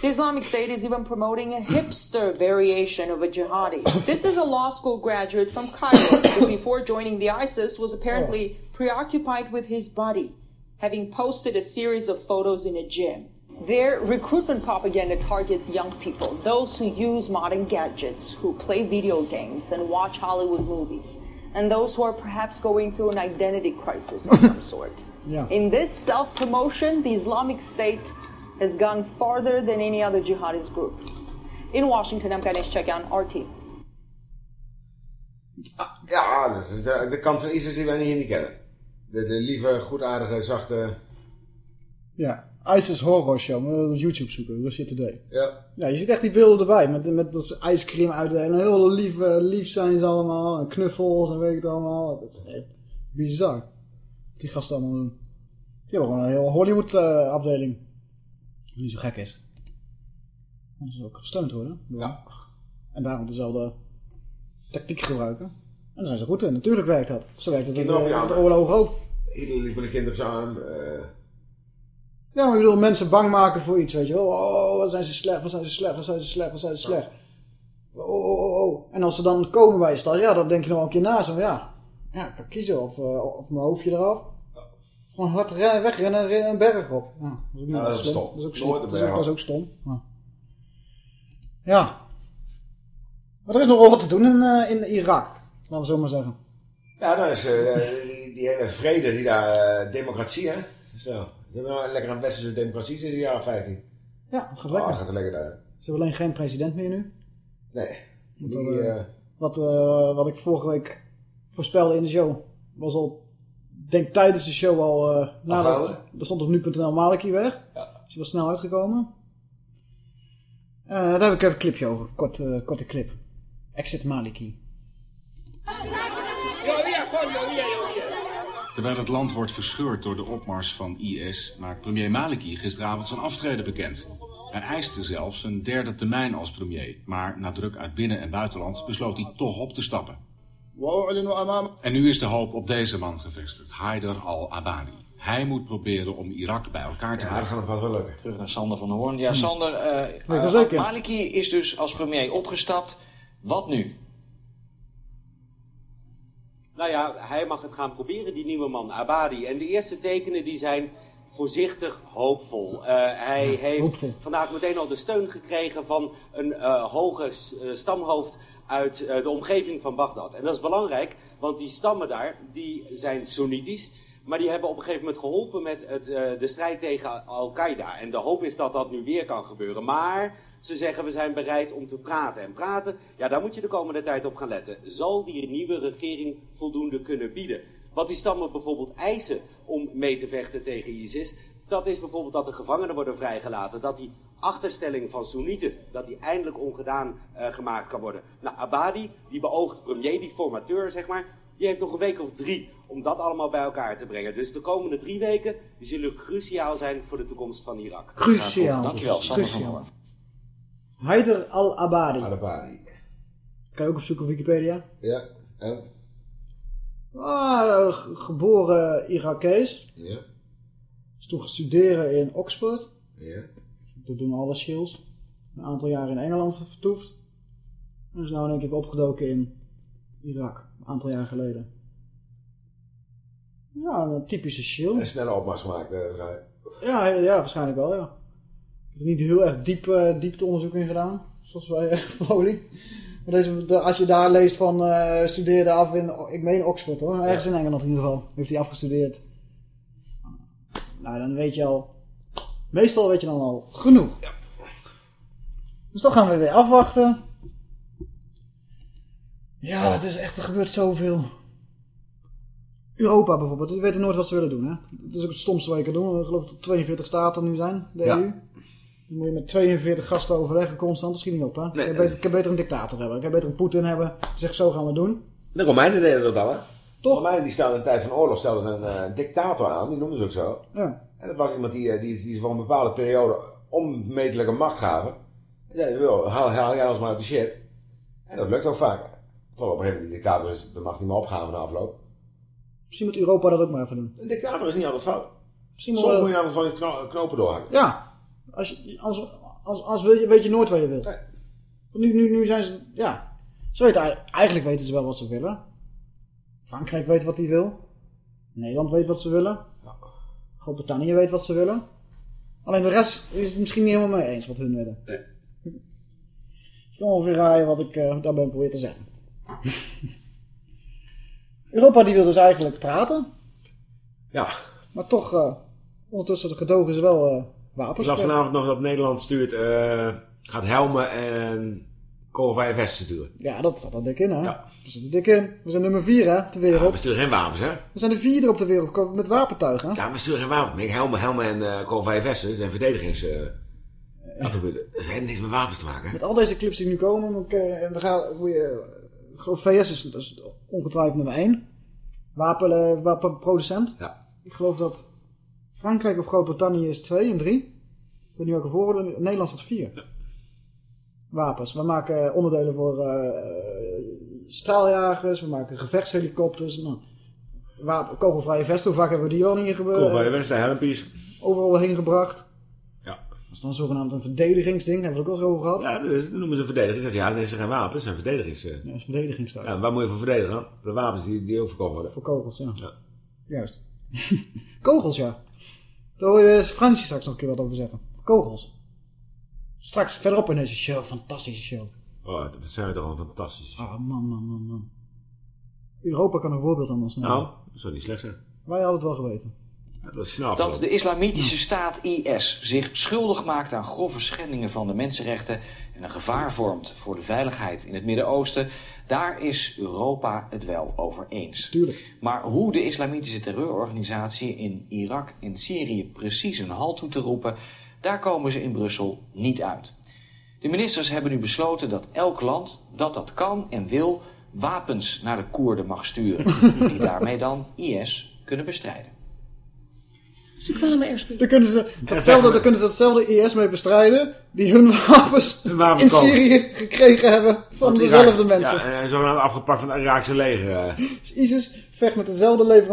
The Islamic State is even promoting a hipster variation of a jihadi. This is a law school graduate from Cairo who, before joining the ISIS, was apparently preoccupied with his body, having posted a series of photos in a gym. Their recruitment propaganda targets young people, those who use modern gadgets, who play video games and watch Hollywood movies, and those who are perhaps going through an identity crisis of some [laughs] sort. Ja. In this self promotion, the Islamic State has gone farther than any other jihadist group. In Washington, I'm Ganesh Chekyan, RT. Ah, ja, ah, dat is de, de kant van ISIS die wij niet kennen. De, de lieve, goedaardige, zachte... Ja, ISIS Horror Show. Moet je op YouTube zoeken, Russia Today. Ja. Ja, je ziet echt die beelden erbij. Met, met dat ijscream uitdelen. Heel lief, lief zijn ze allemaal. En knuffels en weet ik het allemaal. Dat is echt bizar. Wat die gasten allemaal doen. Die hebben gewoon een heel Hollywood eh, afdeling. Die zo gek is. Want ze ook gesteund worden. Ja. En daarom dezelfde tactiek gebruiken. En daar zijn ze goed in. Natuurlijk werkt dat. Zo werkt het in de, oorlog ook. Iedereen liep met de kinderen aan. eh, Ja, maar ik bedoel, mensen bang maken voor iets, weet je wel. Oh, wat zijn ze slecht, wat zijn ze slecht, wat zijn ze slecht, wat zijn ze slecht. Oh, oh, oh, oh. En als ze dan komen bij je stad, ja, dan denk je nog een keer na. Zo, ja, ja ik kan kiezen of, eh, of mijn hoofdje eraf. Gewoon hard re- wegrennen en een berg op. Ja, dat is ook, Ja, dat is stom. Dat is ook stom. Dat is ook, dat is ook stom. Ja. ja. Maar er is nog wel wat te doen in, eh, in Irak. Laten we zo maar zeggen. Ja, dan is eh, die, die hele vrede die daar, democratie hè. Zo. Ze hebben nou lekker een westerse democratie sinds de jaren 15. Ja, dat gaat Oh, lekker. dat gaat lekker daar. Ze hebben alleen geen president meer nu. Nee. Die, eh, eh, wat, eh, wat ik vorige week voorspelde in de show, was al, denk tijdens de show al, eh na de, er stond op nu.nl Maliki weg. Ja. Dus die was snel uitgekomen. Eh, daar heb ik even een clipje over, Kort, korte clip. Exit Maliki. Terwijl het land wordt verscheurd door de opmars van IS, maakt premier Maliki gisteravond zijn aftreden bekend. Hij eiste zelfs een derde termijn als premier, maar na druk uit binnen- en buitenland besloot hij toch op te stappen. En nu is de hoop op deze man gevestigd, Haider al-Abadi. Hij moet proberen om Irak bij elkaar te Ja, dat gaat nog wel lukken. Terug naar Sander van Hoorn. Ja, Sander, eh. Maliki is dus als premier opgestapt. Wat nu? Nou ja, hij mag het gaan proberen, die nieuwe man, Abadi. En de eerste tekenen die zijn voorzichtig hoopvol. Eh, hij heeft hoopvol. vandaag meteen al de steun gekregen van een eh, hoge eh, stamhoofd uit de omgeving van Bagdad. En dat is belangrijk, want die stammen daar, die zijn Soenitisch. Maar die hebben op een gegeven moment geholpen met het, de strijd tegen Al-Qaeda. En de hoop is dat dat nu weer kan gebeuren. Maar ze zeggen we zijn bereid om te praten. En praten, ja, daar moet je de komende tijd op gaan letten. Zal die nieuwe regering voldoende kunnen bieden? Wat die stammen bijvoorbeeld eisen om mee te vechten tegen ISIS... dat is bijvoorbeeld dat de gevangenen worden vrijgelaten. Dat die achterstelling van Soenieten, dat die eindelijk ongedaan eh, gemaakt kan worden. Nou, Abadi, die beoogd premier, die formateur zeg maar... die heeft nog een week of drie om dat allemaal bij elkaar te brengen. Dus de komende drie weken die zullen cruciaal zijn voor de toekomst van Irak. Cruciaal. Dankjewel, Sander van Cruciaal. Haider al-Abadi. Al-Abadi. Kan je ook opzoeken op Wikipedia. Ja. En? Ah, ge- geboren Irakees. Ja. Is toen gaan studeren in Oxford. Ja. Dat doen alle shills. Een aantal jaar in Engeland vertoefd. En is nou in één keer opgedoken in Irak. Een aantal jaar geleden. Ja, een typische shill. Een snelle opmars gemaakt, eh, waarschijnlijk. Ja, ja, waarschijnlijk wel, ja. Niet heel erg diep, eh diepteonderzoek in gedaan. Zoals bij uh, [laughs] Foley. Maar deze, de- als je daar leest van eh, studeerde af in, ik meen Oxford hoor. Ergens in Engeland in ieder geval. Heeft hij afgestudeerd. Nou, dan weet je al. Meestal weet je dan al genoeg. Dus dan gaan we weer afwachten. Ja, het is echt, er gebeurt zoveel. Europa bijvoorbeeld, die weten nooit wat ze willen doen. Hè? Dat is ook het stomste wat je kan doen. Ik geloof dat er 42 staten nu zijn, de Ja. EU. Dan moet je met 42 gasten overleggen constant, dat schiet niet op. Hè? Nee, ik, heb beter, ik heb beter een dictator hebben. Ik heb beter een Poetin hebben. Zegt zo gaan we doen. De Romeinen deden dat al, hè? Toch? De Romeinen die stelden in de tijd van oorlog stelden ze een eh, dictator aan, die noemden ze ook zo. Ja. En dat was iemand die, eh, die, die ze voor een bepaalde periode onmetelijke macht gaven. En zei, "Wil, haal, haal jij ons maar uit de shit. En dat lukt ook vaak. Tot op een gegeven moment die dictator is de macht niet meer opgaan na afloop. Misschien moet Europa dat ook maar even doen. Een dictator is niet altijd fout. Misschien Soms moet- moet je namelijk gewoon knopen doorhakken. Ja, als je, als, als, als weet, je, weet je nooit wat je wil. Want Nu, nu, nu zijn ze, ja, ze weten, eigenlijk- weten ze wel wat ze willen. Frankrijk weet wat hij wil. Nederland weet wat ze willen. Groot-Brittannië weet wat ze willen. Alleen de rest is het misschien niet helemaal mee eens wat hun willen. Nee. Ik kan ongeveer raaien wat ik eh, daar ben proberen te zeggen. [laughs] Europa die wil dus eigenlijk praten. Ja. Maar toch, eh, ondertussen gedogen ze wel eh, wapens. las vanavond nog dat Nederland stuurt, eh, gaat helmen en kogelvrije vesten sturen. Ja, dat staat er dik in, hè? We zitten dik in. We zijn nummer vier, hè, ter wereld. We sturen geen wapens, hè? We zijn de vierde op de wereld met wapentuigen. hè? Ja, we sturen geen wapens. Helmen, helmen en eh kogelvrije vesten zijn verdedigings... eh attributen. Dat heeft niks met wapens te maken? Met al deze clips die nu komen, ik, eh, en dan ga, hoe je, ik geloof VS is, dat is ongetwijfeld nummer één. Wapen, wapenproducent. Ja. Ik geloof dat Frankrijk of Groot-Brittannië is twee en drie. Ik weet niet welke voorwoorden. Nederland staat vier. Wapens. We maken onderdelen voor eh, straaljagers, we maken gevechtshelikopters. Nou, wapen, kogelvrije vesten, hoe vaak hebben we die al hier gebeurd? Kogelvrije vesten, helmpies. Overal heen gebracht. Ja. Dat is dan zogenaamd een verdedigingsding, daar hebben we het ook al over gehad. Ja, dus, dat noemen ze verdediging. Ja, dat zijn geen wapens, dat zijn verdedigings... eh. Ja, dat is verdedigingstuig. Ja, waar moet je voor verdedigen dan? De wapens die, die ook verkocht worden. Voor kogels, ja. Ja. Juist. [laughs] Kogels, ja. Daar hoor je Fransje straks nog een keer wat over zeggen. Kogels. Straks, verderop in deze show. Fantastische show. Oh, dat zijn we toch al fantastisch. Ah, man, man, man, man. Europa kan een voorbeeld aan ons nemen. Nou, dat zou niet slecht zijn. Wij hadden het wel geweten. Dat is snel Dat de islamitische staat IS zich schuldig maakt aan grove schendingen van de mensenrechten en een gevaar vormt voor de veiligheid in het Midden-Oosten, daar is Europa het wel over eens. Tuurlijk. Maar hoe de islamitische terreurorganisatie in Irak en Syrië precies een halt toe te roepen, daar komen ze in Brussel niet uit. De ministers hebben nu besloten dat elk land dat dat kan en wil wapens naar de Koerden mag sturen, die daarmee dan IS kunnen bestrijden. Ze kwamen er spelen. Daar kunnen ze, datzelfde, daar kunnen ze hetzelfde IS mee bestrijden. Die hun [laughs] wapens in. Syrië gekregen hebben van Want dezelfde Irak- mensen. Ja, en zogenaamd afgepakt van het Iraakse leger. eh. Dus ISIS vecht met dezelfde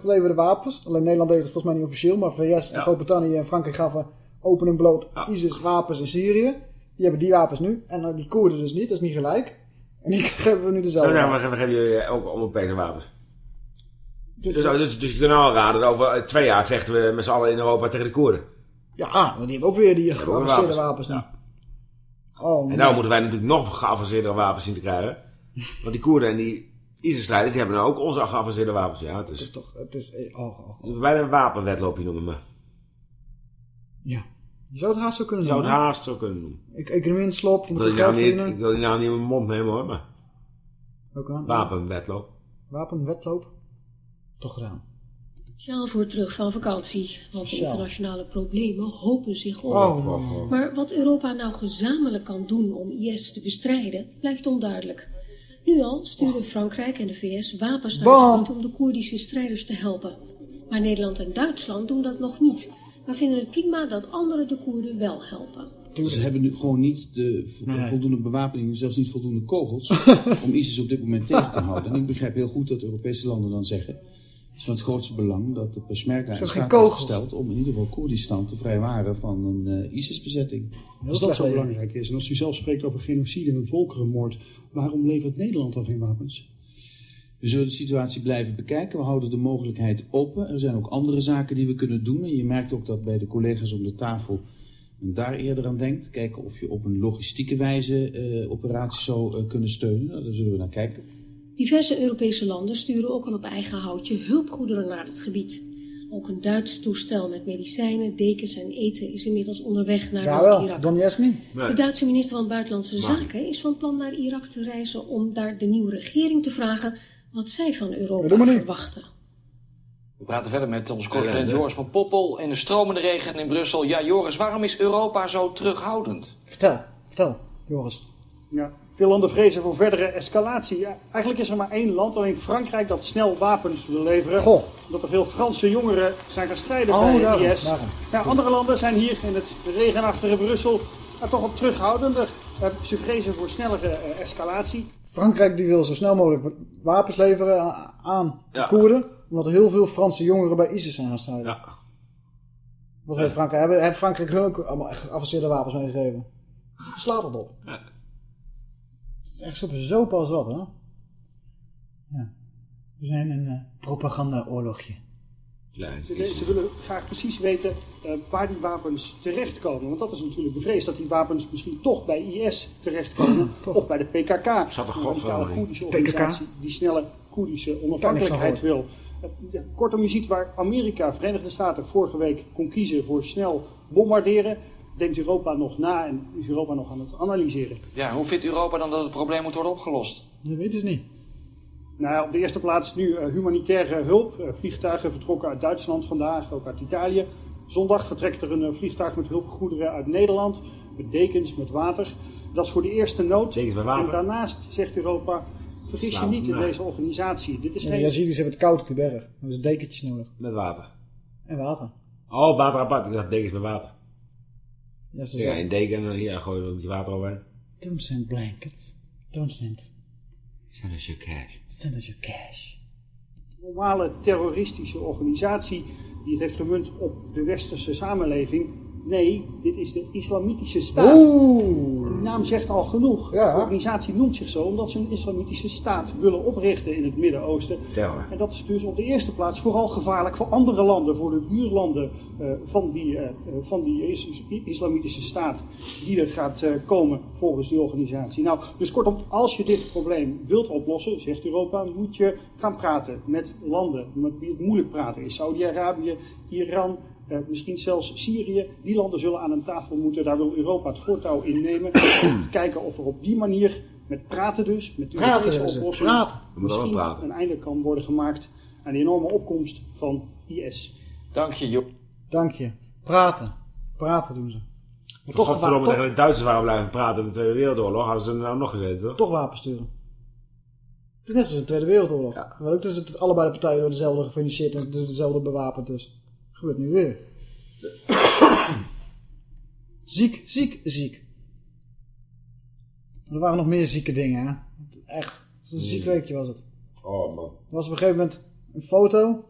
geleverde wapens. Alleen Nederland deed het volgens mij niet officieel. Maar VS en Ja. Groot-Brittannië en Frankrijk gaven open en bloot ISIS wapens in Syrië. Die hebben die wapens nu. En eh, die Koerden dus niet. Dat is niet gelijk. En die [laughs] geven we nu Zo, dezelfde nou, we, wapens. geven- we geven jullie ook onbeperkte wapens. Dus- Dus, dus, dus je kunt al raden, dat over eh, twee jaar vechten we met z'n allen in Europa tegen de Koerden. Ja, maar die hebben ook weer die geavanceerde wapens. wapens nu. Oh, En nou moeten wij natuurlijk nog geavanceerdere wapens zien te krijgen. Want die Koerden en die ISIS-strijders, die hebben nou ook onze geavanceerde wapens. Ja, het is, Het is toch... Het is, eh, oh, oh, bijna een wapenwetloopje noemen me. Ja. Je zou het haast zo kunnen Je zou doen. het haast zo kunnen doen. Ik, economie in slop, Ik die nou geld verdienen. ik wil die nou niet in mijn mond nemen hoor, maar Ook aan. wapenwetloop. Wapenwetloop. Toch gedaan. Sjaalvoer terug van vakantie, want de internationale problemen hopen zich op. Oh, oh, oh. Maar wat Europa nou gezamenlijk kan doen om IS te bestrijden, blijft onduidelijk. Nu al sturen Frankrijk en de VS wapens naar Bam. het gebied om de Koerdische strijders te helpen. Maar Nederland en Duitsland doen dat nog niet, maar vinden het prima dat anderen de Koerden wel helpen. Ze hebben nu gewoon niet de vo- Nee. voldoende bewapening, zelfs niet voldoende kogels, [laughs] om ISIS op dit moment tegen te houden. En ik begrijp heel goed dat Europese landen dan zeggen, is van het grootste belang dat de Peshmerga in staat wordt gesteld om in ieder geval Koerdistan te vrijwaren van een eh, ISIS-bezetting. Als dat zo belangrijk is, en als u zelf spreekt over genocide en volkerenmoord, waarom levert Nederland dan geen wapens? We zullen de situatie blijven bekijken. We houden de mogelijkheid open. Er zijn ook andere zaken die we kunnen doen. En je merkt ook dat bij de collega's om de tafel men daar eerder aan denkt. Kijken of je op een logistieke wijze eh, operaties zou eh, kunnen steunen. Nou, daar zullen we naar kijken. Diverse Europese landen sturen ook al op eigen houtje hulpgoederen naar het gebied. Ook een Duits toestel met medicijnen, dekens en eten is inmiddels onderweg naar Noord-Irak. Niet. De Duitse minister van Buitenlandse Maar- Zaken is van plan naar Irak te reizen om daar de nieuwe regering te vragen wat zij van Europa verwachten. We praten verder met onze correspondent. Joris van Poppel in de stromende regen in Brussel. Ja, Joris, waarom is Europa zo terughoudend? Vertel, vertel, Joris. Ja, veel landen vrezen voor verdere escalatie. Ja, eigenlijk is er maar één land, alleen Frankrijk, dat snel wapens wil leveren. Goh. Omdat er veel Franse jongeren zijn gaan strijden Oh, bij daarom, IS. daarom. Ja, andere landen zijn hier in het regenachtige Brussel maar toch wat terughoudender. Eh, ze vrezen voor snellere eh, escalatie. Frankrijk die wil zo snel mogelijk wapens leveren aan Ja. Koerden. Omdat er heel veel Franse jongeren bij ISIS zijn gaan strijden. Wat heeft Frankrijk? Hebben, heeft Frankrijk hun ook allemaal echt geavanceerde wapens meegegeven? Slaat het op. Het is echt zo bezopen als wat, hè? Ja. We zijn een uh, propagandaoorlogje. Ze, ze willen graag precies weten eh, waar die wapens terechtkomen. Want dat is natuurlijk de vrees dat die wapens misschien toch bij IS terechtkomen. of bij de PKK. Zat een radicale in. Koerdische PKK? organisatie die snelle Koerdische onafhankelijkheid wil. Eh, ja, kortom, je ziet waar Amerika, Verenigde Staten vorige week kon kiezen voor snel bombarderen. Denkt Europa nog na en is Europa nog aan het analyseren. Ja, hoe vindt Europa dan dat het probleem moet worden opgelost? Dat weten ze niet. Nou ja, op de eerste plaats nu eh, humanitaire hulp. Eh, vliegtuigen vertrokken uit Duitsland vandaag, ook uit Italië. Zondag vertrekt er een eh, vliegtuig met hulpgoederen uit Nederland. Met dekens, met water. Dat is voor de eerste nood. Dekens met water. En daarnaast zegt Europa, vergis je niet in nee. deze organisatie. Dit is Ja, geen... de Yazidis hebben het koud op de berg. Dan hebben ze dekentjes nodig. Met water. En water. Oh, water apart. Ik dacht dekens met water. Ja, ze Ja, een deken en dan hier gooi je een beetje water overheen. don't send blankets. Don't send. Send us your cash. Send us your cash. normale terroristische organisatie die het heeft gemunt op de westerse samenleving, Nee, dit is de Islamitische Staat. Oeh. Die naam zegt al genoeg. De organisatie noemt zich zo omdat ze een islamitische staat willen oprichten in het Midden-Oosten. En dat is dus op de eerste plaats vooral gevaarlijk voor andere landen, voor de buurlanden eh, van die, eh, eh, van die is- is- islamitische staat die er gaat komen volgens die organisatie. Nou, dus kortom, als je dit probleem wilt oplossen, zegt Europa, moet je gaan praten met landen met wie het moeilijk praten is. Saudi-Arabië, Iran, eh, misschien zelfs Syrië. Die landen zullen aan een tafel moeten. Daar wil Europa het voortouw in nemen. Om te kijken of er op die manier, met praten dus, met de Praten, Europese oplossing, Praten. We moeten wel misschien praten. een einde kan worden gemaakt aan de enorme opkomst van IS. Dank je, Job. Dank je. Praten. Praten doen ze. Maar Toch, tegen de Duitsers waren blijven praten in de Tweede Wereldoorlog. Hadden ze er nou nog gezeten, toch? toch wapens sturen. Het is net zoals de Tweede Wereldoorlog. Ja. Ook dus het, allebei de partijen door dezelfde gefinancierd en door dezelfde bewapend. Dus gebeurt nu weer. ziek, ziek, ziek. Er waren nog meer zieke dingen, hè. Echt. Is een ziek weekje was het. Oh man. Er was op een gegeven moment een foto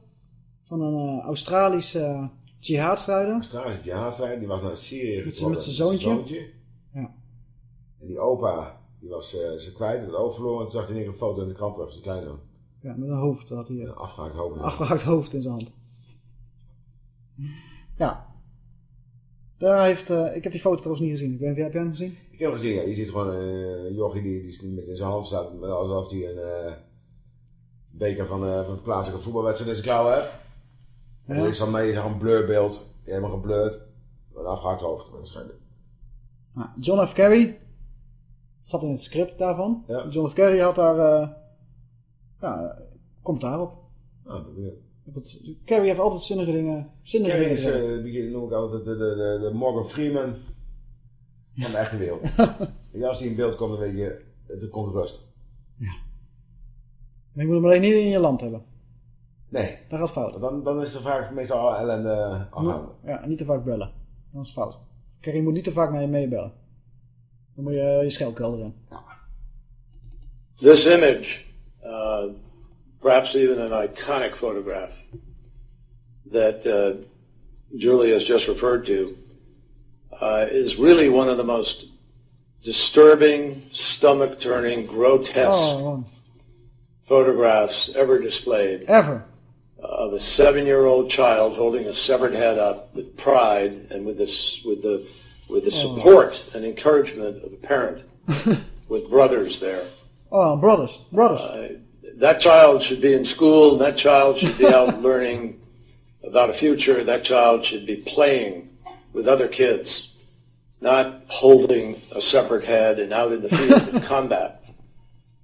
van een eh, Australische uh, jihadstrijder. Australische jihadstrijder, die was naar Syrië gekomen z'n- met zijn zoontje. zoontje. Ja. En die opa, die was eh, ze kwijt, het oog verloren. En toen zag hij een foto in de krant terug, zijn kleine. Ja, met een hoofd had hij. Een afgehaakt hoofd. Een afgehaakt hoofd in zijn hand. Ja. Daar heeft, eh, ik heb die foto trouwens niet gezien. Ik weet niet, heb jij hem gezien? Ik heb hem gezien, ja. Je ziet gewoon een jochie die, die met in zijn hand staat, alsof hij een eh, beker van, eh, van plaatselijke voetbalwedstrijd in zijn klauwen heeft. En Ja. er is dan mee een blurbeeld, helemaal geblurred. Een afgehaakt hoofd, waarschijnlijk. Nou, John F. Kerry. Zat in het script daarvan. Ja. John F. Kerry had daar... ja, komt daarop. Ah, ben benieuwd. Want Kerry heeft altijd zinnige dingen... Zinnige Kerry dingen is, eh, noem ik altijd de, de, de, de Morgan Freeman van de echte wereld. [laughs] Ja, als die in beeld komt, dan weet je, het komt rust. Maar je moet hem alleen niet in je land hebben. Nee. Dat gaat fout. Dan, dan is de vraag meestal al ellende afhangen. Ja, niet te vaak bellen. Dat is fout. Kerry moet niet te vaak naar je meebellen. Dan moet je eh, je schelkelder in. This image, uh, perhaps even an iconic photograph that uh, Julie has just referred to, uh, is really one of the most disturbing, stomach turning, grotesque Oh, photographs ever displayed Ever. of a seven year old child holding a severed head up with pride and with, this, with, the, with the support and encouragement of a parent [laughs] with brothers there. Oh, brothers. Brothers. That child should be in school, that child should be out [laughs] learning about a future, that child should be playing with other kids, not holding a separate head and out in the field of [laughs] combat.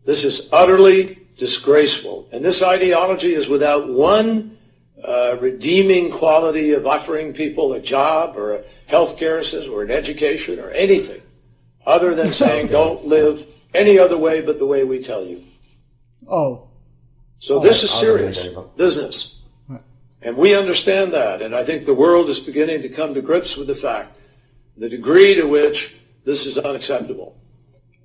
This is utterly disgraceful. And this ideology is without one uh, redeeming quality of offering people a job or a health care system or an education or anything other than [laughs] saying don't live any other way but the way we tell you. Oh. So Oh, this is serious agree, David. business. And we understand that. And I think the world is beginning to come to grips with the fact, the degree to which this is unacceptable.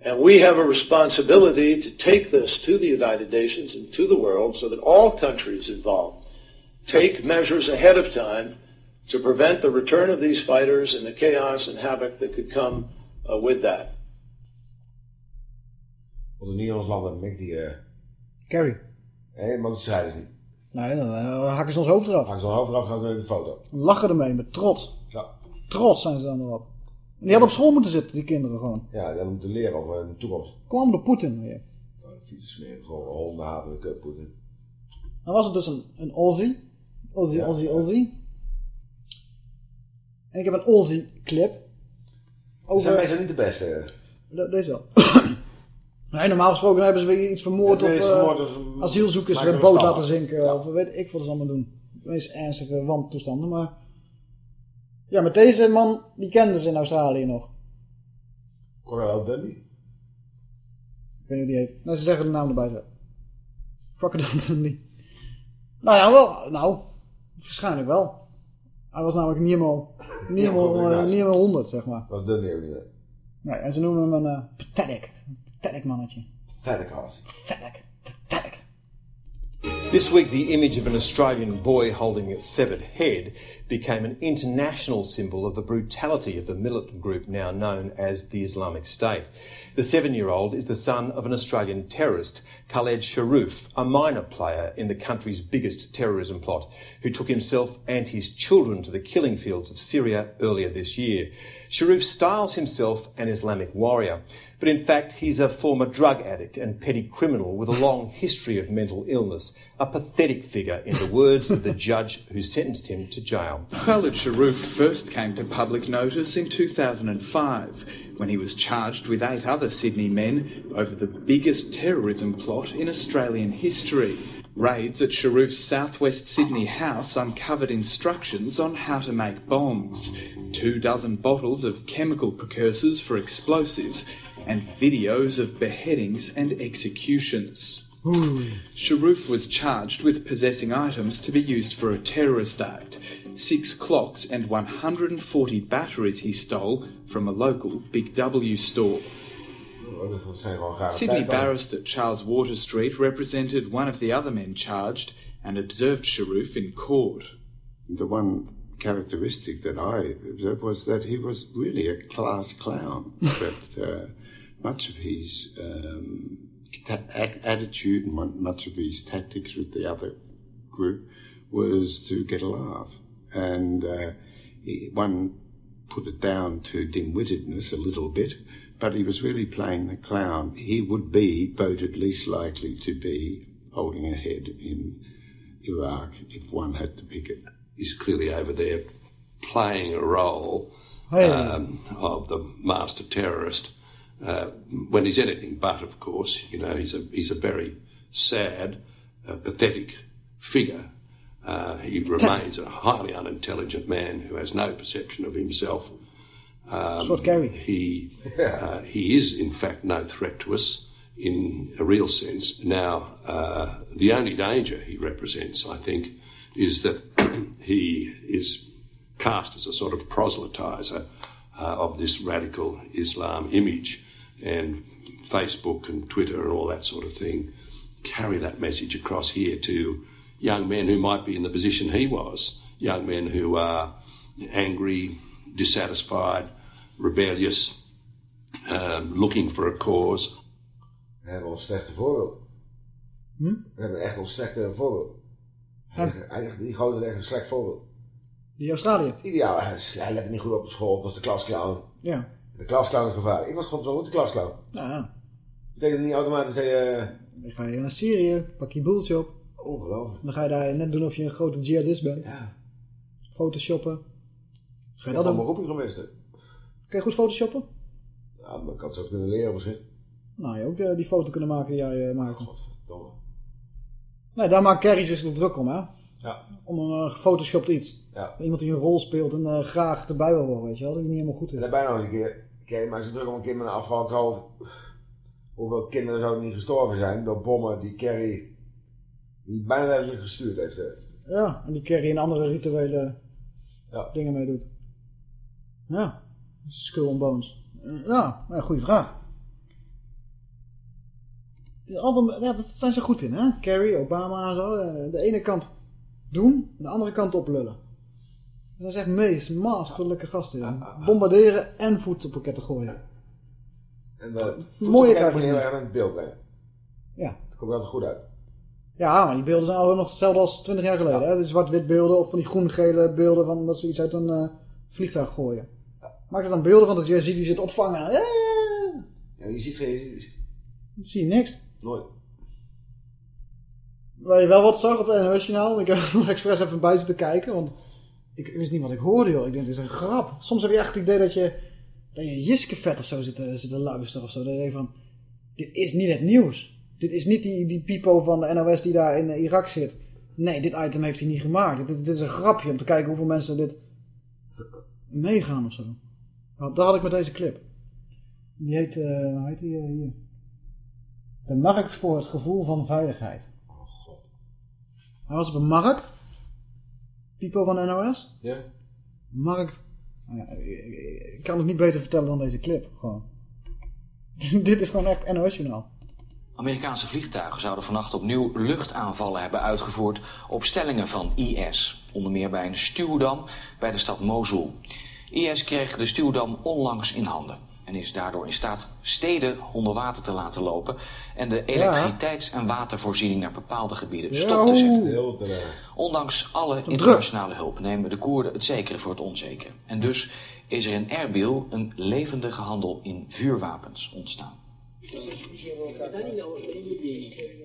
And we have a responsibility to take this to the United Nations and to the world so that all countries involved take measures ahead of time to prevent the return of these fighters and the chaos and havoc that could come uh, with that. Want niet in ons land hebben, die... Kerry. Nee, maar dat strijden ze niet. Nee, dan eh, hakken ze ons hoofd eraf. Hakken ze ons hoofd eraf, gaan ze met de foto. Lachen ermee, met trots. Ja. Trots zijn ze dan erop. Die hadden op school moeten zitten, die kinderen gewoon. Ja, die hebben moeten leren over hun toekomst. Kwam door Poetin weer. Fietsen smeren, gewoon honden haten, de Poetin. Dan was het dus een, een Aussie. Aussie, Ja. Aussie, Aussie. En ik heb een Aussie clip. Ze zijn meestal niet de beste. De- Deze wel. Nee, normaal gesproken hebben ze weer iets vermoord of eh, vermoord ze asielzoekers een boot laten zinken. Of weet ik wat ze allemaal doen. De meest ernstige wantoestanden. Maar ja, met deze man, die kenden ze in Australië nog. Crocodile Dundee? Ik weet niet hoe die heet. Nou, ze zeggen de naam erbij zo. Crocodile Dundee. Nou ja, wel. Nou, waarschijnlijk wel. Hij was namelijk niet helemaal, [laughs] niet helemaal, Ja, eh, niet helemaal 100, zeg maar. Dat is Dundee ook niet. Nee, en ze noemen hem een pathetic. Een pathetic mannetje. Pathetic ass. Pathetic. This week, the image of an Australian boy holding a severed head became an international symbol of the brutality of the militant group now known as the Islamic State. The seven year old is the son of an Australian terrorist, Khaled Sharoof, a minor player in the country's biggest terrorism plot, who took himself and his children to the killing fields of Syria earlier this year. Sharoof styles himself an Islamic warrior, but in fact he's a former drug addict and petty criminal with a long history of mental illness, a pathetic figure in the words of the judge who sentenced him to jail. Khalid Sharoof first came to public notice in 2005 when he was charged with eight other Sydney men over the biggest terrorism plot in Australian history. Raids at Sharoof's southwest Sydney house uncovered instructions on how to make bombs, two dozen bottles of chemical precursors for explosives, and videos of beheadings and executions. Sharoof was charged with possessing items to be used for a terrorist act. Six clocks and 140 batteries he stole from a local Big W store. Dat zijn gewoon gave Sydney barrister Charles Water Street represented one of the other men charged and observed Sharoof in court. The one characteristic that I observed was that he was really a class clown. [laughs] that uh, much of his um, ta- attitude and much of his tactics with the other group was to get a laugh. And uh, he, one put it down to dim-wittedness a little bit, but he was really playing the clown. He would be voted least likely to be holding a head in Iraq if one had to pick it. He's clearly over there playing a role um, of the master terrorist. Uh, when he's anything but, of course, you know, he's a he's a very sad, uh, pathetic figure. Uh, he remains a highly unintelligent man who has no perception of himself. Um, Soort Gary. He [laughs] uh, he is in fact no threat to us in a real sense. Now, uh, the only danger he represents, I think, is that [clears throat] he is cast as a sort of proselytizer uh, of this radical Islam image, and Facebook and Twitter and all that sort of thing carry that message across here to young men who might be in the position he was, young men who are angry, dissatisfied, rebellious, um, looking for a cause. We hebben ons slechte voorbeeld. Hm? We hebben echt ons slechte voorbeeld. Hij, hij, die gozer is echt een slecht voorbeeld. Die Australië. Het ideaal, hij, hij lette niet goed op de school, het was de klasclown. Ja. De klasclown is gevaarlijk. Ik was godverdomme ook de klasclown. Nou ja. Betekent niet automatisch dat je... Dan ga je naar Syrië, pak je boeltje op. Ongelooflijk. Dan ga je daar net doen of je een grote jihadist bent. Ja. Photoshoppen. Ga je dat mijn roeping gemist. Kan je goed photoshoppen? Ja, maar ik had ze ook kunnen leren misschien. Nou, je ook eh, die foto kunnen maken die jij uh, maakt. Godverdomme. Nee, daar maakt Kerry zich druk om, hè? Ja. Om een uh, gefotoshopt iets. Ja. Iemand die een rol speelt en graag erbij wil worden, weet je wel. Dat het niet helemaal goed is. En nog eens een keer. Kijk, maar ze druk om een keer met een afgehaald hoofd. Hoeveel kinderen zouden niet gestorven zijn door bommen die Kerry. die bijna letterlijk gestuurd heeft. Hè. Ja, en die Kerry in andere rituele Ja. dingen mee doet. Ja. Skull and Bones. Uh, ja, nou, goede vraag. Andere, ja, dat zijn ze goed in, hè? Kerry, Obama en zo. Eh, De ene kant doen, de andere kant oplullen. Dat zijn echt meest masterlijke gasten. joh. Bombarderen en voedselpakketten gooien. En uh, Mooie krijg je heel erg aan het beeld brengen. Ja. Dat komt altijd goed uit. Ja, maar die beelden zijn al nog hetzelfde als 20 jaar geleden. Hè? Die zwart-wit beelden of van die groen-gele beelden van dat ze iets uit een eh, vliegtuig gooien. Maak er dan beelden van dat je ziet die zit opvangen. Ja, Ja, je ziet geen... Je ziet, je niks. nooit. Waar je wel wat zag op het NOS-journaal. Ik heb er [laughs] nog expres even bij zitten kijken. Want ik wist niet wat ik hoorde, joh. Ik denk, dit is een grap. Soms heb je echt het idee dat je, dat je Jiskevet of zo zit te, zit te luisteren of zo. Dat je denkt van, dit is niet het nieuws. Dit is niet die, die pipo van de NOS die daar in eh, Irak zit. Nee, dit item heeft hij niet gemaakt. Dit, dit is een grapje om te kijken hoeveel mensen dit meegaan of zo. Nou, dat had ik met deze clip. Die heet, eh, hoe heet die eh, hier? De markt voor het gevoel van veiligheid. Hij was op een markt. Pipo van NOS. Ja. Markt. Ik- ik kan het niet beter vertellen dan deze clip. Gewoon. [laughs] Dit is gewoon echt NOS-journaal. Amerikaanse vliegtuigen zouden vannacht opnieuw luchtaanvallen hebben uitgevoerd op stellingen van IS. Onder meer bij een stuwdam bij de stad Mosul. IS kreeg de stuwdam onlangs in handen. En is daardoor in staat steden onder water te laten lopen. En de elektriciteits- en watervoorziening naar bepaalde gebieden stop te zetten. Ondanks alle internationale hulp nemen de Koerden het zekere voor het onzekere. En dus is er in Erbil een levendige handel in vuurwapens ontstaan.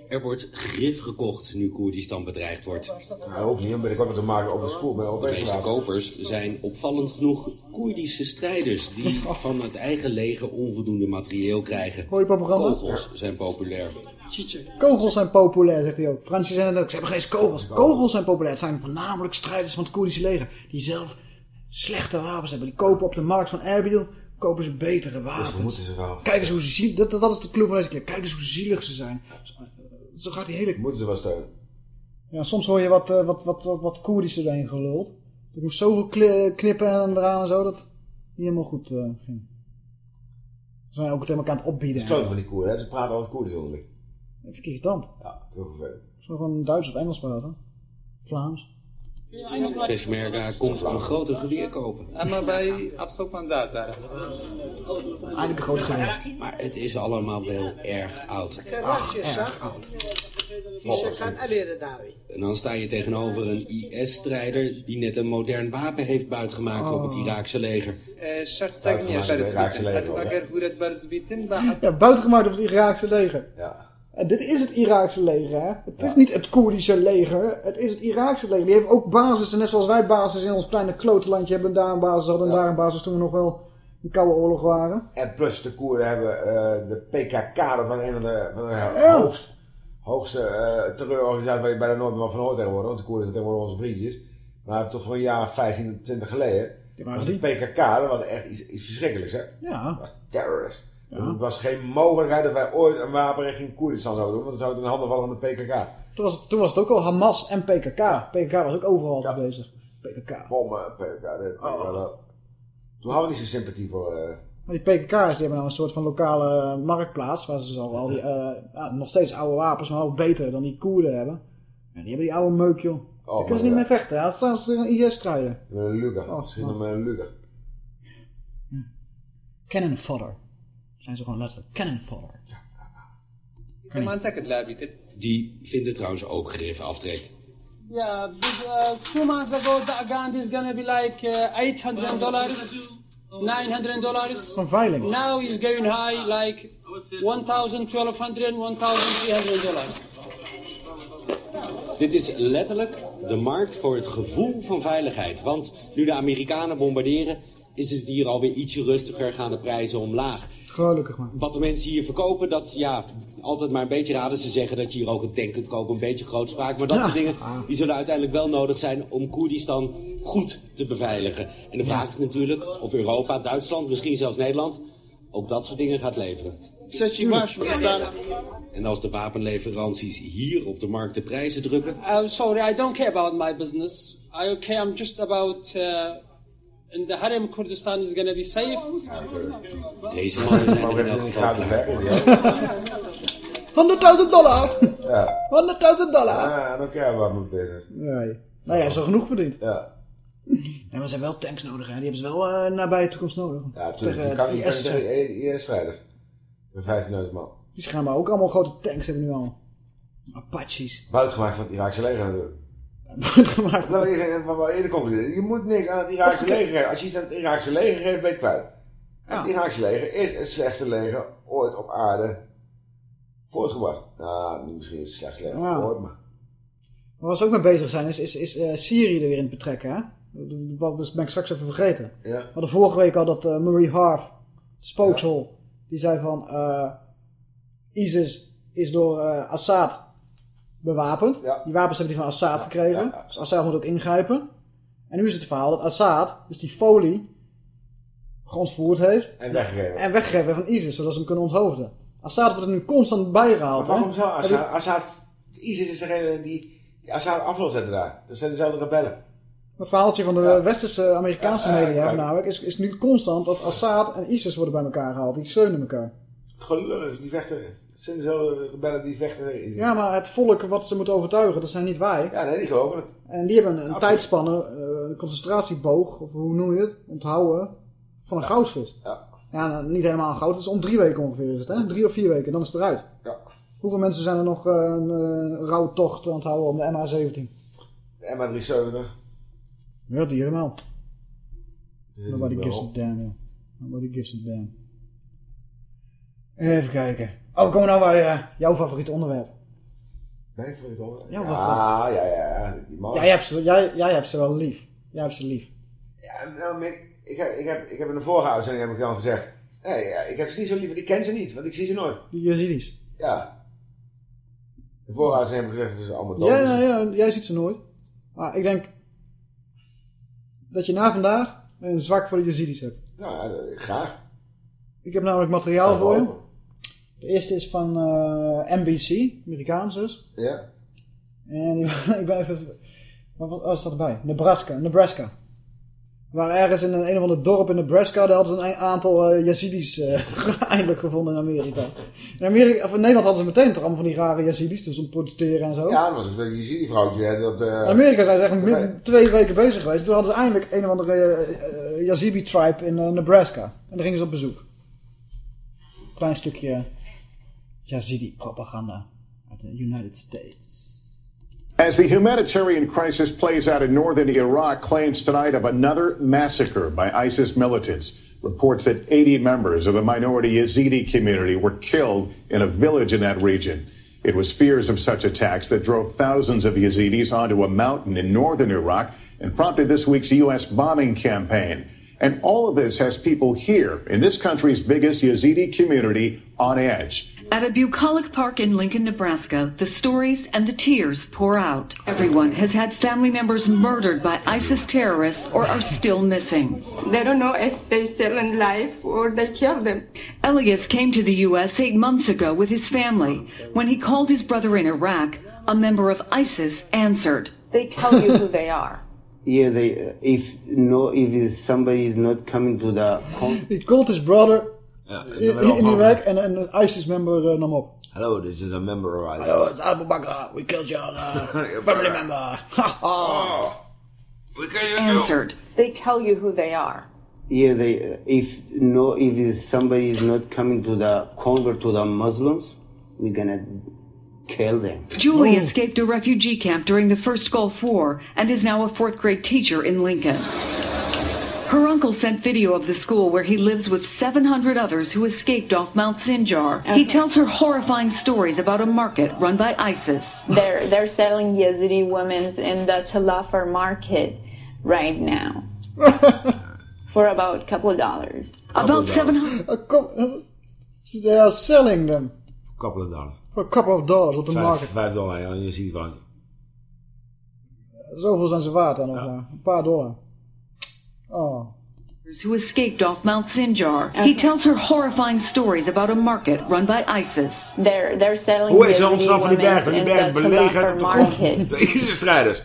Er wordt grif gekocht nu Koerdistan bedreigd wordt. Hoeft niet, maar ik had te maken op de. Maar op De meeste kopers zijn opvallend genoeg Koerdische strijders die [laughs] van het eigen leger onvoldoende materieel krijgen. Hoor je propaganda? Kogels zijn populair. Kogels zijn populair, zegt hij ook. Fransjes zijn het ook. Ze hebben geen kogels. Kogels zijn populair. Het zijn voornamelijk strijders van het Koerdische leger. Die zelf slechte wapens hebben. Die kopen op de markt van Erbil. Kopen ze betere wapens. Dus moeten ze wel. Kijk eens hoe ze zielig... Dat, dat is de clue van deze keer. Kijk eens hoe zielig ze zijn. Zo, zo gaat die hele... Moeten ze wel steunen. Ja, soms hoor je wat, eh, wat, wat, wat, wat Koerdisch erheen geluld. Ik moest zoveel knippen en eraan en zo dat het niet helemaal goed eh, ging. Ze zijn ook tegen elkaar aan het opbieden. Het van die Koerden, hè. Ze praten altijd Koerdisch onderling. Even irritant. Ja, heel vervelend. Zo gewoon Duits of Engels praten. Vlaams. Peshmerga komt een grote geweer kopen. Maar bij Eigenlijk een groot geweer. Maar het is allemaal wel erg oud. Erg oud. En dan sta je tegenover een IS-strijder die net een modern wapen heeft buitgemaakt op het oh. Iraakse leger. Buitgemaakt, ja, buitgemaakt op het Iraakse leger. Ja. En dit is het Iraakse leger, hè? Het is niet het Koerdische leger, het is het Iraakse leger. Die heeft ook basis, net zoals wij basis in ons kleine klotenlandje hebben, daar een basis hadden en daar een basis toen we nog wel een koude oorlog waren. En plus de Koerden hebben eh, de PKK, dat was een van de, van de Ja. hoogst, hoogste eh, terreurorganisaties waar je bijna nooit meer van hoort tegenwoordig. Want de Koerden zijn tegenwoordig onze vriendjes. Maar tot voor een jaar of 15, 20 geleden was de PKK, dat was echt iets, iets verschrikkelijks hè. Ja. Dat was terrorist. Er was geen mogelijkheid dat wij ooit een wapen richting Koerdistan zouden doen, want dan zou het in handen vallen van de PKK. Toen was, toen was het ook al Hamas en PKK. PKK was ook overal altijd bezig. PKK. Bommen, PKK. PKK. Toen hadden we niet zo sympathie voor... eh, Maar die PKK's die hebben nou een soort van lokale marktplaats. Waar ze dus al, al die, eh, ja, nog steeds oude wapens, maar ook beter dan die Koerden hebben. En die hebben die oude meuk, joh. Daar kunnen ze niet ja. meer vechten. Ja, staan ze tegen een. Met een Luger. Oh, Misschien oh. een Luger. Cannon fodder zijn ze gewoon letterlijk cannon fodder. Ja. Come on. Die vinden trouwens ook griffen aftrek. Yeah, dus, uh, two months ago the Agand is gonna be like eh, uh, 800 dollars, 900 dollars. Van veiling. Now is going high like 1,200, 1,300 dollars. Dit is letterlijk de markt voor het gevoel van veiligheid. Want nu de Amerikanen bombarderen, is het hier alweer ietsje rustiger, gaan de prijzen omlaag. Gelukkig maar. Wat de mensen hier verkopen, dat ja, altijd maar een beetje raden. Ze zeggen dat je hier ook een tank kunt kopen, een beetje grootspraak. Maar dat Ja. soort dingen, die zullen uiteindelijk wel nodig zijn om Koerdistan goed te beveiligen. En de vraag is natuurlijk of Europa, Duitsland, misschien zelfs Nederland, ook dat soort dingen gaat leveren. En als de wapenleveranties hier op de markt de prijzen drukken, I'm sorry, I don't care about my business. I care, I'm just about. Uh, in the Harem Kurdistan is gonna be safe. deze mannen zijn in elk geval klaar voor. 100.000 dollar! Ja. 100.000 dollar! Ja, dan care about my business. Nee. Nou ja, ze hebben genoeg verdiend. Ja. Nee, maar ze hebben wel tanks nodig, hè. Die hebben ze wel eh nabij de toekomst nodig. Ja, natuurlijk. Tegen Je kan de niet tegen IS-strijders. Met 15.000 man. Die schijnbaar ook allemaal grote tanks hebben nu al. Apaches. Buitengemaakt van het Iraakse leger natuurlijk. Wat we eerder concluderen. Je moet niks aan het Iraakse leger geven. Als je iets aan het Iraakse leger geeft, ben je het kwijt. Ja. Het Iraakse leger is het slechtste leger ooit op aarde voortgebracht. Nou, misschien het slechtste leger Ja. ooit, maar... Waar ze ook mee bezig zijn, is, is, is eh, Syrië er weer in te betrekken, hè? Dat ben ik straks even vergeten. Ja. We hadden vorige week al dat eh, Murray Harf, spokeshol, die zei van... eh, ISIS is door Assad bewapend. Die wapens hebben die van Assad gekregen. Dus Assad moet ook ingrijpen. En nu is het verhaal dat Assad, dus die folie, geontvoerd heeft. En weggegeven. En weggegeven heeft van ISIS, zodat ze hem kunnen onthoofden. Assad wordt er nu constant bijgehaald. Maar waarom hè? zou Heb Assad... ISIS is degene die, die Assad af wil zetten daar. Dat zijn dezelfde rebellen. Het verhaaltje van de westerse Amerikaanse Ja, ja, media namelijk is, is nu constant dat Assad en ISIS worden bij elkaar gehaald. Die steunen elkaar. Is, die vechten... zijn zo rebellen die vechten Israël. Ja, maar het volk wat ze moeten overtuigen, dat zijn niet wij. Ja, nee, die geloven het. En die hebben een tijdspanne, eh, een concentratieboog, of hoe noem je het, onthouden, van een goudvis. Ja. Ja, nou, niet helemaal een goud, het is om drie weken ongeveer is het, hè? Drie of vier weken, dan is het eruit. Ja. Hoeveel mensen zijn er nog eh, een uh, rouwtocht aan het houden om de MH17? De MH370. Ja, die helemaal. Nobody gives a damn. Nobody gives a damn. Even kijken. Oh, komen we nou bij eh, jouw favoriete onderwerp. Mijn favoriete onderwerp? Ja, ja, ja. Die man. Jij hebt, ze, jij, jij hebt ze wel lief. Jij hebt ze lief. Ja, nou, ik, ik, heb, ik, heb, ik heb in de vorige uitzending heb ik dan gezegd... Nee, ja, ik heb ze niet zo lief, want ik ken ze niet, want ik zie ze nooit. Die Yazidis. Ja. De vorige uitzending heb ik gezegd dat ze allemaal dood Ja, zijn. ja, ja, jij ziet ze nooit. Maar ik denk dat je na vandaag een zwak voor de Yazidis hebt. Nou, ja, dat- graag. Ik heb namelijk materiaal voor je. De eerste is van eh, NBC, Amerikaans dus. Ja. En [laughs] ik ben even... Wat, wat staat erbij? Nebraska. Nebraska. Waar ergens in een, een of ander dorp in Nebraska, daar hadden ze een aantal eh Yazidis eh, [laughs] eindelijk gevonden in Amerika. In, Amerika of in Nederland hadden ze meteen toch allemaal van die rare Yazidis, dus om te protesteren en zo. Ja, dat was ook dat je ziet die vrouwtje hè, op de... In Amerika zijn ze echt min- twee weken bezig geweest. Toen hadden ze eindelijk een of andere eh, eh, Yazidi tribe in Nebraska. En daar gingen ze op bezoek. Klein stukje Yazidi propaganda uit de United States. As the humanitarian crisis plays out in northern Iraq, claims tonight of another massacre by ISIS militants. Reports that 80 members of the minority Yazidi community were killed in a village in that region. It was fears of such attacks that drove thousands of Yazidis onto a mountain in northern Iraq and prompted this week's U.S. bombing campaign. And all of this has people here in this country's biggest Yazidi community on edge. At a bucolic park in Lincoln, Nebraska, the stories and the tears pour out. Everyone has had family members murdered by ISIS terrorists or are still missing. They don't know if they're still alive or they killed them. Elias came to the U.S. eight months ago with his family. When he called his brother in Iraq, a member of ISIS answered. They tell you who they are. Yeah, they, if no, if somebody is not coming to the con- [laughs] He called his brother Ja, in, in Iraq en een ISIS-member uh, nam op. Hello, this is a member of ISIS. Hello, it's Abu Bakr. We killed your uh, [laughs] family member. [laughs] Ha Answered. They tell you who they are. yeah, they, if no, if somebody is not coming to the convert to the Muslims, we're gonna kill them. Julie escaped a refugee camp during the first Gulf War and is now a fourth grade teacher in Lincoln. Her uncle sent video of the school where he lives with 700 others who escaped off Mount Sinjar. He tells her horrifying stories about a market run by ISIS. They're they're selling Yazidi women in the Talafar market right now [laughs] for about a couple of dollars. About 700. A co- They are selling them A Couple of dollars. A couple of dollars op de Vijf, market. vijf dollar, ja, je ziet van. Zoveel zijn ze waard dan nog maar. Een paar dollar. Oh. Who escaped off Mount Sinjar. He tells her horrifying stories about a market run by ISIS. They're they're selling Hoe is ze ontsnapt van die berg? Van die berg belegerd op de ISIS-strijders.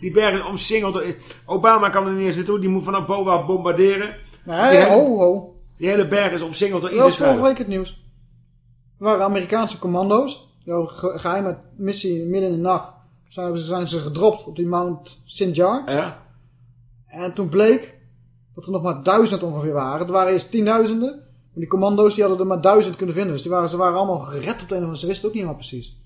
Die bergen omsingeld. door- Obama kan er niet eens naartoe. Die moet vanaf bovenaf bombarderen. Nee, die, hele, ho, ho. die hele berg is omsingeld door Dat was vorige week het nieuws. Waren Amerikaanse commando's. Jouw ge- geheime missie midden in de nacht. Zijn, zijn ze gedropt op die Mount Sinjar. Ja. En toen bleek dat er nog maar duizend ongeveer waren. Er waren eerst tienduizenden. Maar die commando's die hadden er maar duizend kunnen vinden. Dus die waren, ze waren allemaal gered op de een of andere... Ze wisten het ook niet helemaal precies.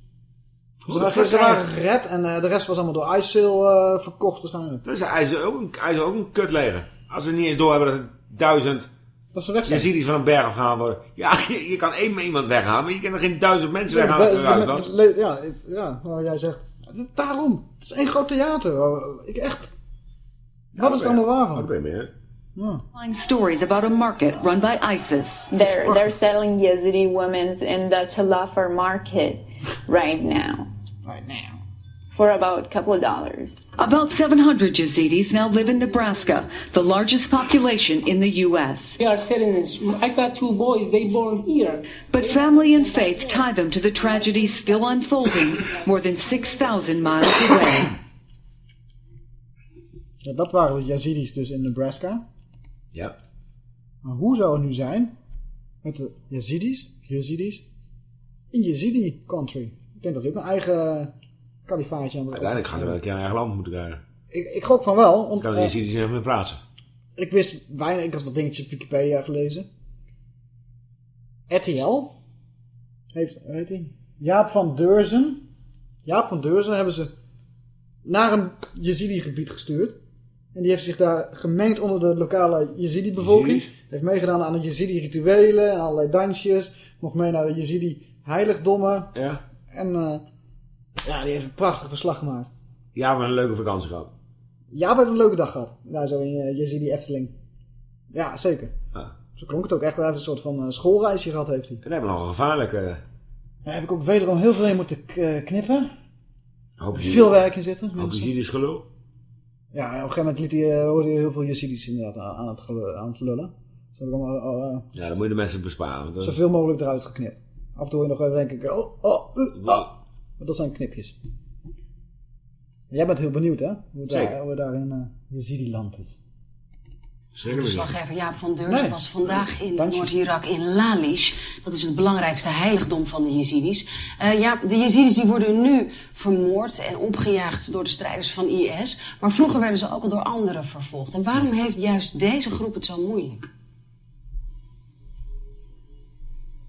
Ze waren, ze gered en eh, de rest was allemaal door ISIL eh, verkocht waarschijnlijk. Dus hij is ook een, is ook een kutleger. Als ze niet eens door hebben dat duizend Dat ze weg zijn. Yazidis van een berg afgehaald worden. Ja, [laughs] je, je kan één iemand weghalen, maar je kan er geen duizend mensen Ja, weghalen. uit ja, het- ja, nou, jij zegt. Het daarom. Het is één groot theater. Oh, Ik echt. Wat is er allemaal waar van? Ben je meer. Ja. Telling stories about a market run by ISIS. They're they're selling Yazidi women in the Talafar market right now. Right now. For about a couple of dollars. About 700 Yazidis now live in Nebraska, the largest population in the U.S. They are selling this. I got two boys, they born here. But family and faith tie them to the tragedy still unfolding more than 6,000 miles away. Ja, dat waren de Yazidis dus in Nebraska. Ja. Maar hoe zou het nu zijn met de Yazidis, Yazidis in Yazidi country. Ik denk dat hij ook een eigen kalifaatje aan de Uiteindelijk gaan ze wel een keer een eigen land moeten krijgen. Ik, ik gok van wel. Want, kan eh, je ziet even mee plaatsen. ik wist weinig, ik had wat dingetjes op Wikipedia gelezen. RTL heeft, hij? Jaap van Deurzen. Jaap van Deurzen hebben ze naar een Yazidi-gebied gestuurd. En die heeft zich daar gemengd onder de lokale Yazidi-bevolking. Yazidis? Heeft meegedaan aan de Yazidi-rituelen en allerlei dansjes. Mocht mee naar de Yazidi-heiligdommen. Ja. En eh, ja, die heeft een prachtig verslag gemaakt. Ja, maar een leuke vakantie gehad. Jaap heeft een leuke dag gehad. Nou, zo in uh, Yazidi Efteling. Ja, zeker. Ja. Zo klonk het ook echt. Hij heeft een soort van eh, schoolreisje gehad, heeft hij. En hebben nog een gevaarlijke... Daar heb ik ook wederom heel veel in moeten eh, knippen. Hoop je- veel werk in zitten. Hoop gelul. Ja, op een gegeven moment liet hij, eh, hoorde je heel veel Yazidis inderdaad aan, het, aan het lullen. Dus heb ik allemaal eh, Ja, dan moet je de mensen besparen. zoveel mogelijk eruit geknipt. Af en toe nog even denk ik, oh, oh, oh. Maar dat zijn knipjes. Jij bent heel benieuwd, hè? Hoe het Zeker. daar, hoe daar in uh, Yazidi-land is. Verslaggever Jaap van Deurzen Nee. was vandaag in. Noord-Irak in Lalish. Dat is het belangrijkste heiligdom van de Jezidis. Eh ja, de Jezidis die worden nu vermoord en opgejaagd door de strijders van IS. Maar vroeger werden ze ook al door anderen vervolgd. En waarom heeft juist deze groep het zo moeilijk?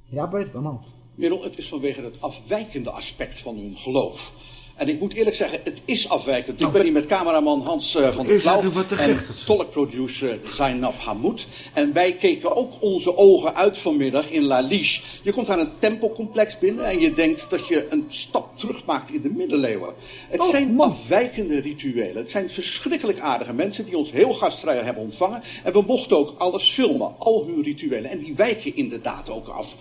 Ja, weet het allemaal. Merel, het is vanwege het afwijkende aspect van hun geloof. En ik moet eerlijk zeggen, het is afwijkend. Ik ben hier met cameraman Hans eh, van der Klauw en tolkproducer Zainab Hamoud. En wij keken ook onze ogen uit vanmiddag in La Liche. Je komt aan een tempelcomplex binnen en je denkt dat je een stap terug maakt in de middeleeuwen. Het zijn afwijkende rituelen. Het zijn verschrikkelijk aardige mensen die ons heel gastvrij hebben ontvangen. En we mochten ook alles filmen, al hun rituelen. En die wijken inderdaad ook af.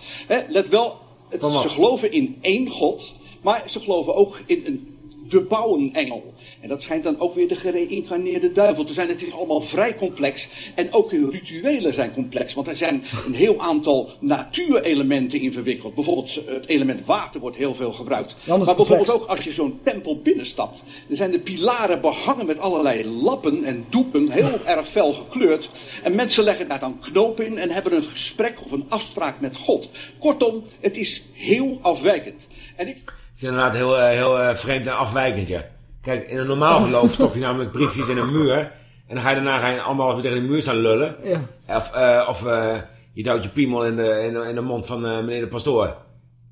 Let wel, het- ze geloven in één God, maar ze geloven ook in een de bouwenengel. En dat schijnt dan ook weer de gereïncarneerde duivel te zijn. Het is allemaal vrij complex. En ook hun rituelen zijn complex. Want er zijn een heel aantal natuurelementen in verwikkeld. Bijvoorbeeld eh, het element water wordt heel veel gebruikt. Maar bijvoorbeeld complex. ook als je zo'n tempel binnenstapt. Dan zijn de pilaren behangen met allerlei lappen en doeken. Heel erg fel gekleurd. En mensen leggen daar dan knopen in en hebben een gesprek of een afspraak met God. Kortom, het is heel afwijkend. En ik... Het is inderdaad heel, eh, heel eh, vreemd en afwijkend, ja. Kijk, in een normaal [laughs] geloof stop je namelijk briefjes in een muur. En dan ga je daarna ga je anderhalf uur tegen de muur staan lullen. Ja. Of, eh, of je duwt je piemel in de, in de, in de mond van meneer de pastoor.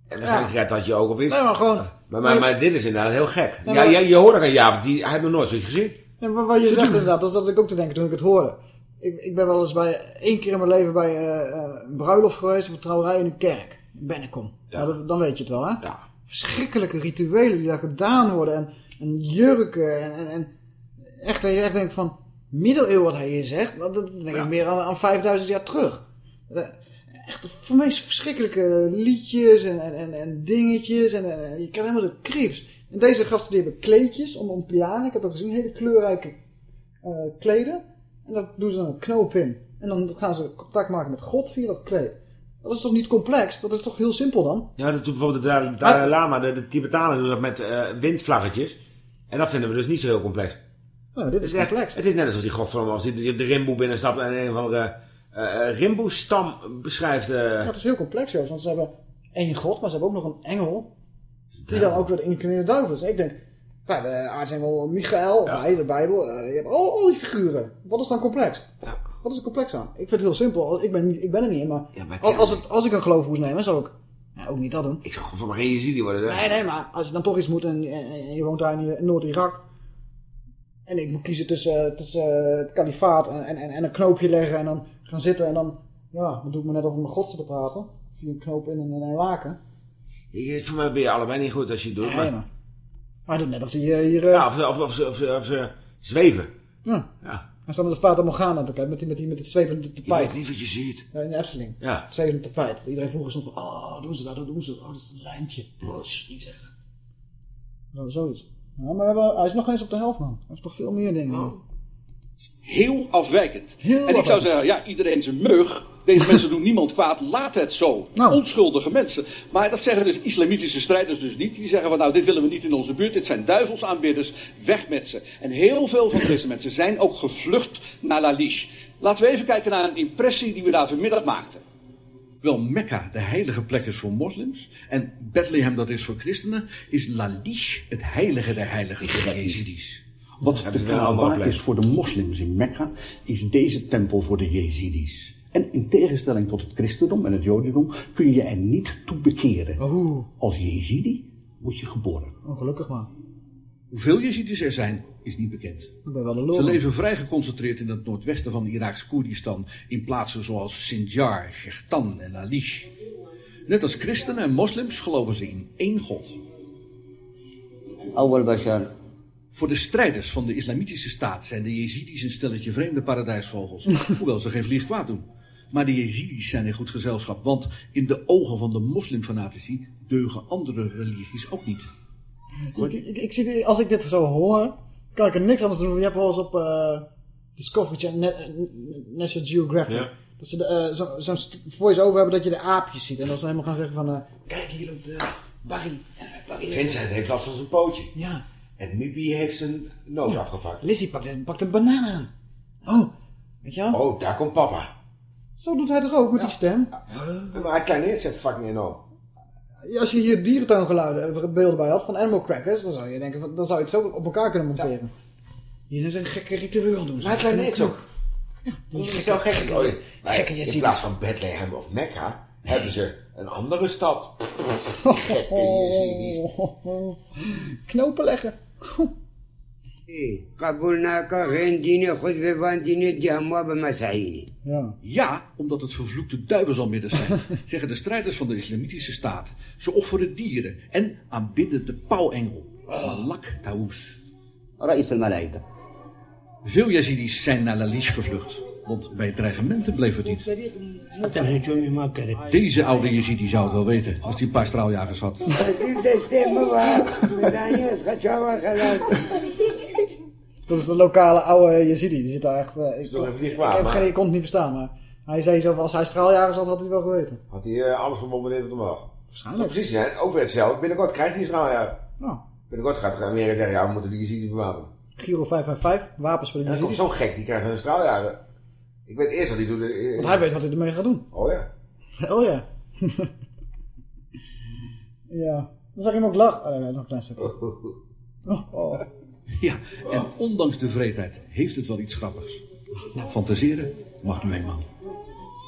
En waarschijnlijk redt dat je ook of iets. Nee, maar gewoon... Maar, maar, maar dit is inderdaad heel gek. Ja, Ja, maar- je, je hoort ook aan Jaap, die, hij heeft nog nooit zoiets gezien. Ja, maar wat je zegt inderdaad, dat zat ik ook te denken toen ik het hoorde. Ik, ik ben wel eens bij, één keer in mijn leven bij een bruiloft geweest, of een trouwerij in een kerk. In Bennekom. Ja. dan, dan weet je het wel, hè? Ja. Verschrikkelijke rituelen die daar gedaan worden. En, en jurken. En, en, en echt, dat je echt denkt van, middeleeuwen wat hij hier zegt. Dat, dat denk ik meer aan, aan 5000 jaar terug. Eh, Echt de voor meest verschrikkelijke liedjes en, en, en, dingetjes. En, je krijgt helemaal de creeps. En deze gasten die hebben kleedjes om, om pilaren. Ik heb ook gezien, hele kleurrijke eh, kleden. En daar doen ze dan een knoop in. En dan gaan ze contact maken met God via dat kleed. Dat is toch niet complex? Dat is toch heel simpel dan? Ja, dat doet bijvoorbeeld de Dalai Lama, de, de Tibetanen doen dat met eh, windvlaggetjes. En dat vinden we dus niet zo heel complex. Nou, dit is het is echt- complex. Het is net alsof die godverdomme, als die de, de Rimboe binnenstapt en een of andere eh Rimboe-stam beschrijft. eh, Ja, het is heel complex, Joost. Want ze hebben één God, maar ze hebben ook nog een engel. Die dan ook weer de incarneerde duivel is. Ik denk, nou, de aartsengel Michael, of hij, de Bijbel. eh, je hebt al, al die figuren. Wat is dan complex? Wat is er complex aan? Ik vind het heel simpel. Ik ben, ik ben er niet in, maar, maar als, het, als ik een geloofhoes neem, dan zou ik ja, ook niet dat doen. Ik zou gewoon van geen Jezidi worden. hè? Nee, nee, maar als je dan toch iets moet en, en- en je woont daar in, Noord-Irak. En ik moet kiezen tussen, tussen het kalifaat en, en, en een knoopje leggen en dan gaan zitten en dan, ja, dan doe ik me net over mijn god zitten praten. Via een knoop in en een laken. Ik- Voor mij ben je allebei niet goed als je het doet. Nee, maar... maar- Maar doet net of hij hier... hier eh, Ja, of, ze- of, of, ze- of, ze- of ze zweven. ja. Ja. Hij staat met de Fata Morgana te kijken, met, die, met, die, met het zwevende tapijt. weet niet wat je ziet. Ja, in de Efteling. Ja. Het zwevende tapijt. Iedereen vroeger stond van, oh, doen ze dat, dat doen ze. Oh, dat is een lijntje. Oh, shh, niet zeggen. Nou, zoiets. Ja, maar we hebben, hij is nog eens op de helft, man. Hij heeft nog veel meer dingen. Heel afwijkend. Heel en ik zou zeggen, ja, iedereen zijn meug. Deze mensen doen niemand kwaad, laat het zo. Nou. Onschuldige mensen. Maar dat zeggen dus islamitische strijders dus niet. Die zeggen van nou, dit willen we niet in onze buurt. Dit zijn duivelsaanbidders, weg met ze. En heel veel van deze mensen zijn ook gevlucht naar Lalish. Laten we even kijken naar een impressie die we daar vanmiddag maakten. Hoewel Mekka de heilige plek is voor moslims en Bethlehem dat is voor christenen, is Lalish het heilige der heiligen voor de Jezidis. Wat de Kaaba is voor de moslims in Mekka, is deze tempel voor de Jezidis. En in tegenstelling tot het christendom en het jodendom kun je er niet toe bekeren. Als Jezidi word je geboren. Ongelukkig maar. Hoeveel Jezidis er zijn, is niet bekend. Ik ben wel een Ze leven vrij geconcentreerd in het noordwesten van Iraaks Koerdistan, in plaatsen zoals Sinjar, Shechtan en Lalish. Net als christenen en moslims geloven ze in één God. Voor de strijders van de islamitische staat zijn de Jezidis een stelletje vreemde paradijsvogels, [laughs] hoewel ze geen vlieg kwaad doen. Maar de Jezidis zijn in goed gezelschap, want in de ogen van de moslimfanatici deugen andere religies ook niet. Ik, ik, ik zie, als ik dit zo hoor, kan ik er niks anders doen. Je hebt wel eens op eh, Discovery Channel, Na- Na- National Geographic, Ja. dat ze eh, zo- zo'n st- voice-over hebben dat je de aapjes ziet. En dat ze helemaal gaan zeggen van, eh, kijk hier loopt de Barry. Barry Vincent heeft last van zijn pootje. Ja. En Mipi heeft zijn noot afgepakt. Lizzie pakt, een- pakt een banaan aan. Oh, weet je wel? Oh, daar komt papa. Zo doet hij toch ook met die stem? Maar hij kleineert zich fucking enorm. Ja, Als je hier dierentuingeluiden, eh, beelden bij had van Animal Crackers, dan zou je denken, van, dan zou je het zo op elkaar kunnen monteren. Hier zijn ze een gekke ritueel doen. Maar hij kleineert ook. Dat is zo gek. gekke- Oh, gekke in plaats van Bethlehem of Mekka hebben ze een andere stad. [laughs] Gekke Jezidis. Knopen leggen. قبولناك غين ديني خذ ببان ديني دي هموا بمسعيني Ja. Ja, omdat het vervloekte duivels al midden zijn, [laughs] zeggen de strijders van de islamitische staat. Ze offeren dieren en aanbidden de pauwengel, Malak Taous. رئيس الملائكة Veel Yazidis zijn naar Lalish gevlucht, Want bij dreigementen bleef het niet. Deze oude Jezid, zou het wel weten, als hij een paar straaljagers had. Dat is de lokale oude Jezidi. Die zit daar echt... Eh, ik, heb ik kon het niet verstaan, maar hij zei zo als hij straaljagers had, had hij wel geweten. Had hij eh, alles gebombardeerd op de was? Waarschijnlijk. Precies, ja, ook weer hetzelfde. Binnenkort krijgt hij een straaljager. Nou. Binnenkort gaat meer zeggen, ja, we moeten de Jezidi bewapenen. Giro 555, wapens voor de Jezidi. Dat is zo gek, die krijgt een straaljager. Ik weet eerst wat hij doet. eh, Want hij weet wat hij ermee gaat doen. Oh ja. Oh ja. [laughs] ja. Dan zag ik hem ook lachen. Oh, nee, nee, nog een klein stukje. Oh, oh. [laughs] Ja, en ondanks de vreedheid heeft het wel iets grappigs. Fantaseren mag nu eenmaal.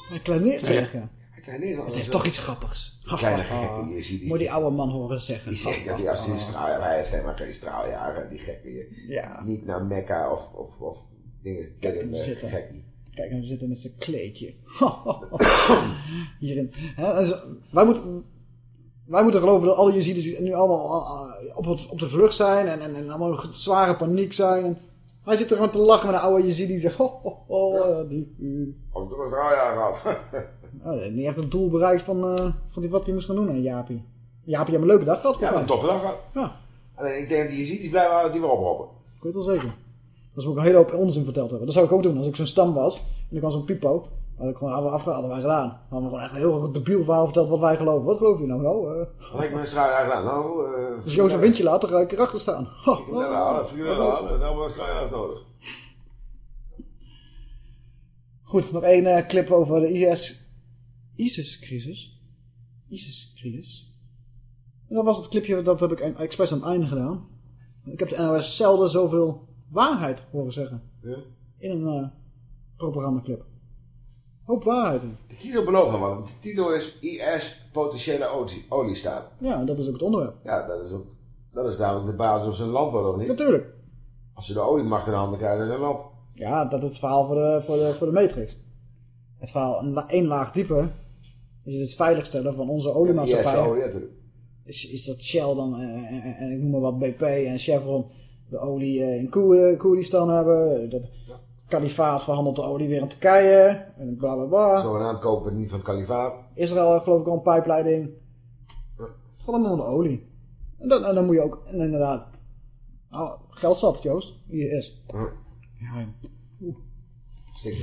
Hij kleineert zich, ja. Hij kleineert al Het heeft zo. toch iets grappigs. Kleine gekke Jezidis. Moet die oude man horen zeggen. Die zegt dat hij als hij een straaljaar, hij heeft helemaal geen straaljaren, die gekke. Ja. Niet naar Mekka of, of, of dingen. Kijk hem eh, zitten. met zijn kleedje. [laughs] Hierin. Hè, dus wij, moeten, wij moeten geloven dat alle Jezidis nu allemaal eh, op, het, op de vlucht zijn. En, en, en allemaal in zware paniek zijn. En hij zit er gewoon te lachen met een oude Jezidi. Die zegt, ho, ho, ho, die, een straaljaar gehad. [laughs] Oh, hij heeft niet echt het doel bereikt van, eh, van die, wat hij moest gaan doen aan Jaapie. Jaapie heeft een leuke dag gehad. Ja, een toffe dag gehad. Ja. Alleen ik denk dat die Jezidis blij waren dat die weer oproppen. Ik weet wel zeker. Dat ze me ook een hele hoop onzin verteld hebben. Dat zou ik ook doen als ik zo'n stam was. En ik was zo'n pipo. Had ik gewoon af, hadden wij gedaan. Dan hadden we gewoon echt een heel debiel verhaal verteld wat wij geloven. Wat geloof je nou? Nou, eh Wat ik met een straaljaar gedaan? Nou, eh... als Jozef Windje laat, dan ga ik erachter staan. Ha, Ik heb net halen, frikandellen halen, dan hebben we nodig. Goed, nog één eh, clip over de IS... ISIS-crisis. ISIS-crisis. En dat was het clipje, dat heb ik expres aan het einde gedaan. Ik heb de NOS zelden zoveel waarheid horen zeggen. Ja. In een eh propagandaclip. Hoop waarheid in. De titel belooft wat. De titel is IS potentiële olie, oliestaat. Ja, dat is ook het onderwerp. Ja, dat is ook... Dat is namelijk de basis of ze een land worden of niet. Natuurlijk. Als ze de oliemacht in handen krijgen, is het een land. Ja, dat is het verhaal voor de, voor de, voor de Matrix. Het verhaal een één laag dieper is het veiligstellen van onze oliemaatschappij. olie natuurlijk. Is, is dat Shell dan, en, en- en ik noem maar wat BP en Chevron, de olie eh, in Koer- Koerdistan hebben. Dat kalifaat verhandelt de olie weer in Turkije. En bla bla bla. Zogenaamd kopen we het niet van het kalifaat. Israël geloof ik al een pijpleiding. Het gaat allemaal om de olie. En, dan en dan moet je ook, en inderdaad, nou, geld zat Joost, IS. Ja. Ja, Stinkt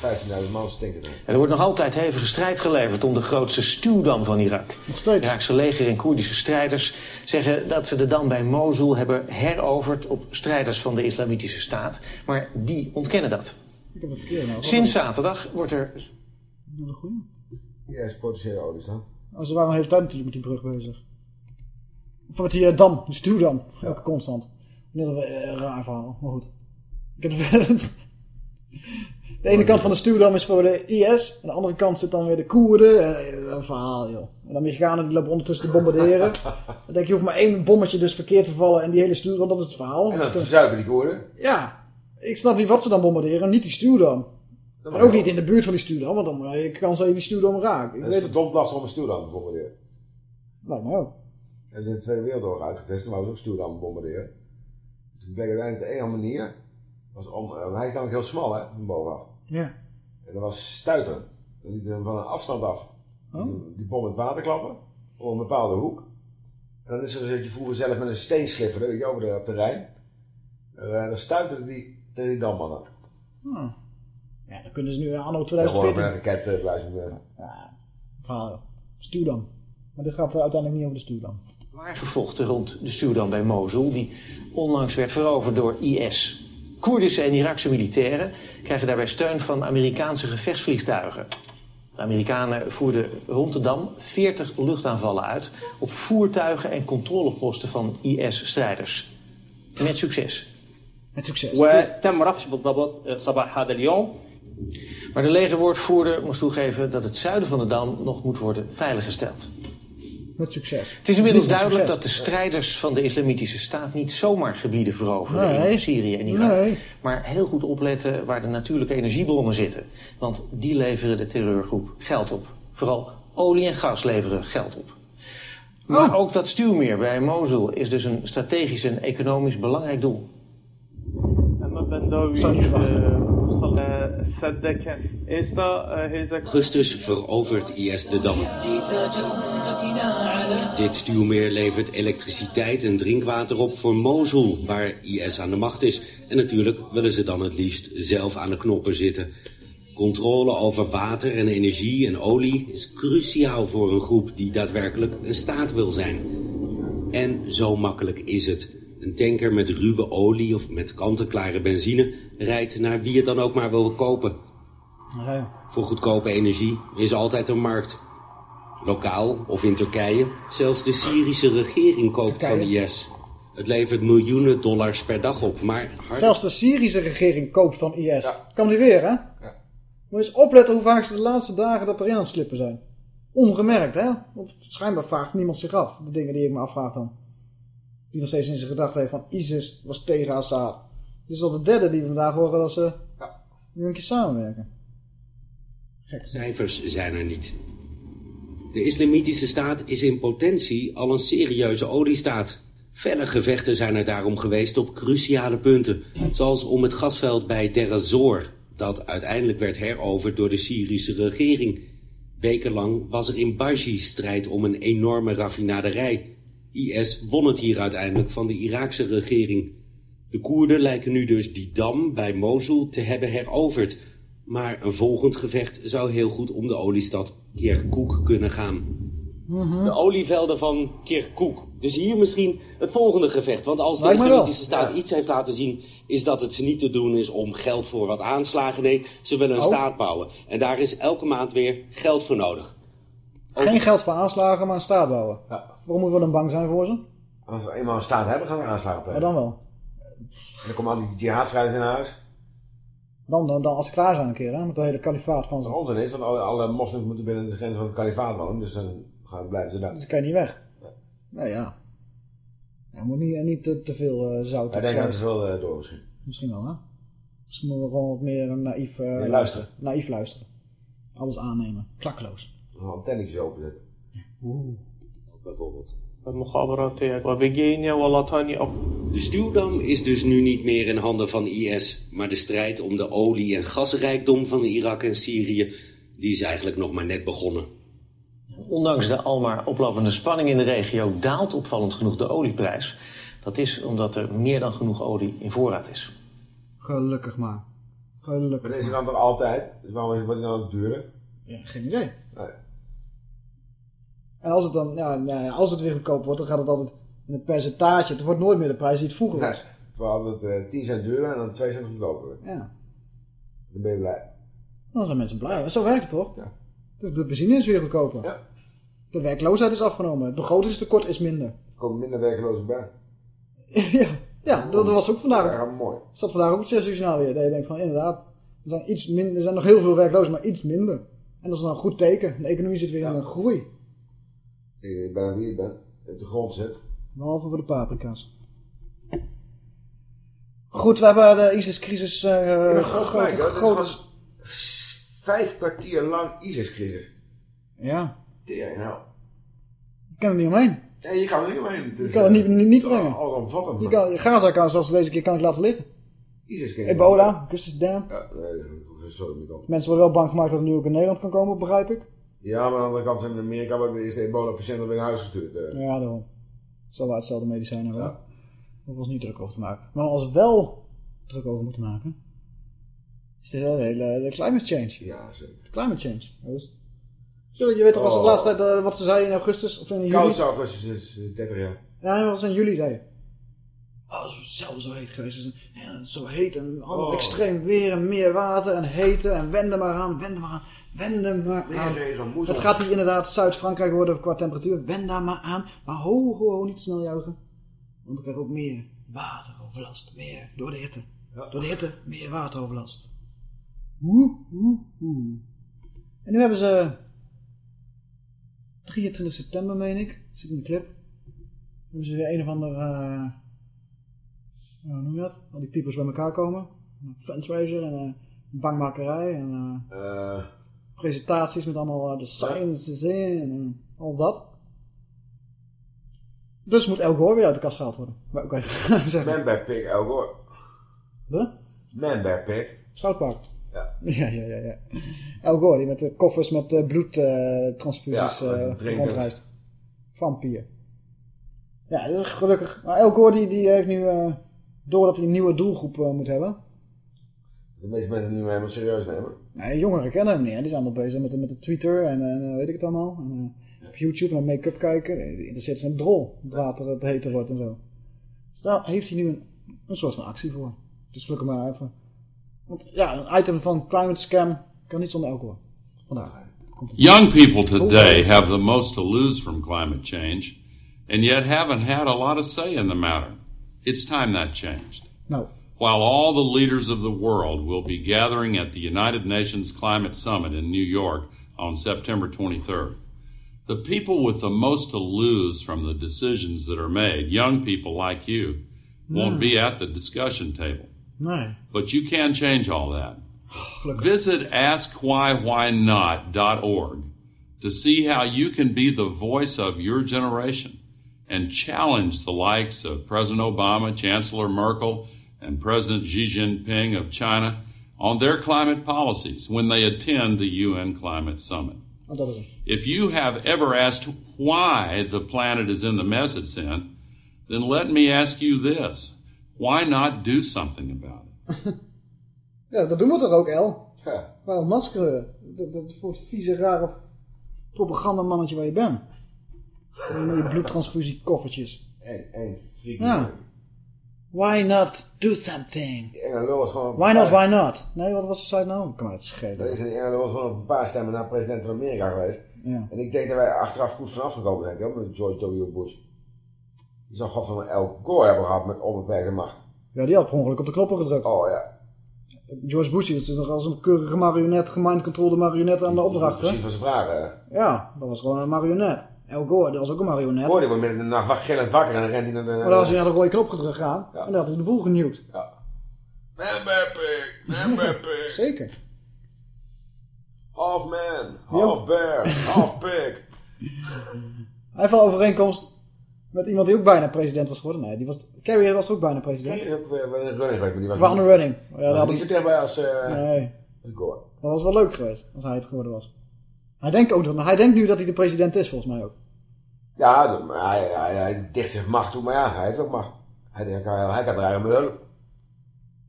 eruit. 15.000 man stinkt. En er wordt nog altijd hevige strijd geleverd om de grootste stuwdam van Irak. Nog steeds. Iraakse leger en Koerdische strijders zeggen dat ze de dam bij Mosul hebben heroverd op strijders van de islamitische staat. Maar die ontkennen dat. ik heb het verkeerd nou. Sinds zaterdag wordt er... Nou, de goeie. Ja, is potentiële olies dan. Oh, ze waren een hele tijd natuurlijk met die brug bezig. Of met die eh, dam, die stuwdam. Elke constant. Net een eh, raar verhaal, maar goed. Ik heb het De ene kant van de stuwdam is voor de IS. En de andere kant zit dan weer de Koerden. En, eh, een verhaal, joh. En de Amerikanen die lopen ondertussen te bombarderen. [laughs] dan denk je, je hoeft maar één bommetje dus verkeerd te vallen. En die hele stuwdam, dat is het verhaal. En Dus dan dan- verzuipen die Koerden. Ja. Ik snap niet wat ze dan bombarderen. Niet die stuwdam. En ook niet in de buurt van die stuwdam. Want dan eh, kan ze die stuwdam raken. Ik Het is verdomd lastig om een stuwdam te bombarderen. Me ook. Dat is in de Tweede Wereldoorlog uitgetest. Toen wouden ze ook stuwdam bombarderen. Toen bleek uiteindelijk de enige manier... Was om, eh, hij is namelijk heel smal, hè, van bovenaf. Ja. En dat was stuiteren. Dan liet hem van een afstand af. Oh. Die bom in het water klappen. Op een bepaalde hoek. En dan is er dat je vroeger zelf met een steen slifferde, weet je, over de, op de Rijn. En dan stuiterde die tegen die damman aan. Hm. Ja, dan kunnen ze nu anno Ja, gewoon met 2014. een raket eh, blijven. eh. Ja, verhaal. joh. Stuwdam. Maar dit gaat uiteindelijk niet over de stuwdam. Waar gevochten rond de stuwdam bij Mosul, die onlangs werd veroverd door IS. Koerdische en Irakse militairen krijgen daarbij steun van Amerikaanse gevechtsvliegtuigen. De Amerikanen voerden rond de Dam 40 luchtaanvallen uit op voertuigen en controleposten van IS-strijders. Met succes. Met succes. Maar de legerwoordvoerder moest toegeven dat het zuiden van de Dam nog moet worden veiliggesteld. Met succes. Het is inmiddels duidelijk succes. dat de strijders van de Islamitische Staat niet zomaar gebieden veroveren Nee. in Syrië en Irak. Nee. Maar heel goed opletten waar de natuurlijke energiebronnen zitten. Want die leveren de terreurgroep geld op. Vooral olie en gas leveren geld op. Maar ook dat stuwmeer bij Mosul is dus een strategisch en economisch belangrijk doel. Augustus verovert IS de dam. Dit stuwmeer levert elektriciteit en drinkwater op voor Mosul, waar IS aan de macht is. En natuurlijk willen ze dan het liefst zelf aan de knoppen zitten. Controle over water en energie en olie is cruciaal voor een groep die daadwerkelijk een staat wil zijn. En zo makkelijk is het. Een tanker met ruwe olie of met kant-en-klare benzine rijdt naar wie het dan ook maar wil kopen. Ja. Voor goedkope energie is altijd een markt. Lokaal of in Turkije, zelfs de Syrische regering koopt van IS. Het levert miljoenen dollars per dag op, maar hard... Zelfs de Syrische regering koopt van IS. Kan die weer, hè? Moet je eens opletten hoe vaak ze de laatste dagen dat erin aan het slippen zijn. Ongemerkt, hè? Want schijnbaar vraagt niemand zich af. De dingen die ik me afvraag dan. Die nog steeds in zijn gedachten heeft van ISIS was tegen Assad. Dit is al de derde die we vandaag horen dat ze nu een keer samenwerken. Cijfers zijn er niet. De islamitische staat is in potentie al een serieuze oliestaat. Felle gevechten zijn er daarom geweest op cruciale punten. Zoals om het gasveld bij Deir ez-Zor, dat uiteindelijk werd heroverd door de Syrische regering. Wekenlang was er in Baji strijd om een enorme raffinaderij. IS won het hier uiteindelijk van de Iraakse regering. De Koerden lijken nu dus die dam bij Mosul te hebben heroverd. Maar een volgend gevecht zou heel goed om de oliestad Kirkuk kunnen gaan. De olievelden van Kirkuk. Dus hier misschien het volgende gevecht. Want als de islamitische staat iets heeft laten zien... is dat het ze niet te doen is om geld voor wat aanslagen. Nee, ze willen een Oh. staat bouwen. En daar is elke maand weer geld voor nodig. Geen geld voor aanslagen, maar een staat bouwen. Waarom moeten we dan bang zijn voor ze? Als we eenmaal een staat hebben, gaan we aanslagen Maar plegen. dan wel. En dan komen al die jihadstrijders in huis. Dan, dan, dan als ze klaar zijn een keer, hè? Met de hele kalifaat van ze. Onzin is, want alle, alle moslims moeten binnen de grenzen van het kalifaat wonen. Dus dan gaan, blijven ze daar. Dus dan kan je niet weg. Nou ja. Je moet niet, niet te, te veel eh, zout Hij denkt dat te veel eh, door misschien. Misschien wel, hè? Misschien moeten we gewoon wat meer naïef, eh, Nee, luisteren. Naïef luisteren. Alles aannemen. Klakkeloos. Een antennetje openzetten bijvoorbeeld. De stuwdam is dus nu niet meer in handen van IS, maar de strijd om de olie- en gasrijkdom van Irak en Syrië, die is eigenlijk nog maar net begonnen. Ondanks de almaar oplopende spanning in de regio daalt opvallend genoeg de olieprijs. Dat is omdat er meer dan genoeg olie in voorraad is. Gelukkig maar. Gelukkig. En is het dan, dan altijd? Dus waarom wordt het dan ook duurder? Ja, geen idee. En als het dan, ja, ja, als het weer goedkoop wordt, dan gaat het altijd in een percentage. Het wordt nooit meer de prijs die het vroeger was. Terwijl het eh 10 cent duurder en dan 2 cent goedkoper. Ja. Dan ben je blij. Dan zijn mensen blij. Zo werkt het toch? Ja. De, de benzine is weer goedkoper. Ja. De werkloosheid is afgenomen. Het begrotingstekort is minder. Er komen minder werklozen bij. [laughs] ja, ja dat, dat was ook vandaag. Ja, mooi. staat vandaag ook het 6 uur journaal weer. Dat je denkt van inderdaad, er zijn, iets er zijn nog heel veel werklozen, maar iets minder. En dat is dan een goed teken. De economie zit weer in een groei. Ik ben wie ik ben. Op de grond zit. Behalve voor de paprika's. Goed, we hebben de ISIS-crisis... eh Ik ben grote- grote- vijf kwartier lang ISIS-crisis. Ja, Tering nou. je kan er niet omheen. Ja, je kan er niet omheen. Het Je kan het niet, eh, niet, niet het is brengen. Je kan, Gaza kan, zoals deze keer, kan ik laten liggen. ISIS-crisis. Ebola, Gustus Dam. Ja, nee, sorry, niet. Mensen worden wel bang gemaakt dat het nu ook in Nederland kan komen, begrijp ik. Ja, maar aan de andere kant zijn in Amerika worden de eerste ebola-patiënten weer naar huis gestuurd. eh. Ja, daarom. Het zal wel hetzelfde medicijn hebben. Ja. Hoeven ons niet druk over te maken. Maar als we wel druk over moeten maken, is dit de hele de climate change. Ja, zeker. Climate change. Joost. Je weet toch als de Oh. laatste tijd eh, wat ze zei in augustus of in juli? Koud augustus is eh, 30 jaar. Ja, dat was in juli, zei je. Oh, het is zelf zo heet geweest. Het ja, zo heet en Oh. extreem weer en meer water en hete en wende maar aan, wende maar aan, wende maar Weer aan. regen. Het gaat hier inderdaad Zuid-Frankrijk worden qua temperatuur. Wend daar maar aan. Maar ho, ho, ho, niet snel juichen. Want ik krijg ook meer wateroverlast. Meer door de hitte. Door de hitte meer wateroverlast. Woe, woe, woe. En nu hebben ze 23 september, meen ik. Zit in de clip. Hebben ze weer een of ander... eh hoe noem je dat? Al die piepers bij elkaar komen. Een fundraiser en eh, bangmakerij en Eh, presentaties met allemaal eh, de sciences in en eh, al dat. Dus moet El Gore weer uit de kast gehaald worden. Maar Bear Pig, El Gore. Huh? Bear Pig. South Park. [laughs] Ja. Ja, ja, ja, ja. El Gore, die met de koffers met uh, bloedtransfusies Ja, uh, drinkend. rondreist. Vampier. Ja, dat is gelukkig. Maar El Gore die, die heeft nu, uh, doordat hij een nieuwe doelgroep moet hebben. De meeste mensen nu helemaal serieus nemen. Nee, jongeren kennen hem niet. Hè. Die zijn allemaal bezig met, de- met de Twitter en uh, weet ik het allemaal. En, uh, op YouTube naar make-up kijken. Nee, Die interesseert zich een drol. Het water het heter wordt en zo. Dus daar heeft hij nu een, een soort van actie voor. Dus gelukkig maar even. Want ja, een item van climate scam kan niet zonder alcohol. Vandaag. Young people today have the most to lose from climate change, and yet haven't had a lot of say in the matter. It's time that changed. No. While all the leaders of the world will be gathering at the United Nations Climate Summit in New York on September 23rd, the people with the most to lose from the decisions that are made, young people like you, won't mm. be at the discussion table. Nee. But you can change all that. [sighs] Visit askwhywhynot.org to see how you can be the voice of your generation and challenge the likes of President Obama, Chancellor Merkel, and President Xi Jinping of China on their climate policies when they attend the UN Climate Summit. Dat is het. If you have ever asked why the planet is in the mess it's in, then let me ask you this. Why not do something about it? [laughs] Ja, dat doen we toch ook, El? Ja. Waarom maskeren? Dat, dat voor het vieze, rare propagandamannetje waar je bent. Met je bloedtransfusie koffertjes. En, en freaky. Ja. Why not do something? Die was gewoon... Why not, why not? Nee, wat was de site nou? Kan het schelen. Er is lul was gewoon op een paar stemmen naar president van Amerika geweest. Ja. En ik denk dat wij achteraf goed vanaf gekomen ik, hoor, met George W. Bush. Die zou god van een El Gore hebben gehad met onbeperkte macht. Ja, die had per ongeluk op de knoppen gedrukt. Oh ja. George Bush was nog als een keurige marionet, gemindcontrolde marionet aan de opdracht, hè? Precies wat ze vragen. hè. Ja, dat was gewoon een marionet. El Gore, dat was ook een marionet. Gore die wordt midden in de nacht gillend wakker en dan rent hij naar de... Maar dan was hij naar de rode knop gedrukt gaan. En dan had hij de boel genuwd. Ja. Man bear pig, man bear pig. [laughs] Zeker. Half man, half bear, half pig. Hij heeft wel overeenkomst met iemand die ook bijna president was geworden. Nee, die was, Kerry was ook bijna president. Is ook weer de running maar die was de running. Ja, had niet zo dichtbij als, eh Nee, Gore. dat was wel leuk geweest als hij het geworden was. Hij denkt, ook, dat- hij denkt nu dat hij de president is, volgens mij ook. Ja, hij, hij, hij dicht zich macht toe, maar ja, hij heeft ook macht. Hij, hij, kan, hij kan draaien met hulp.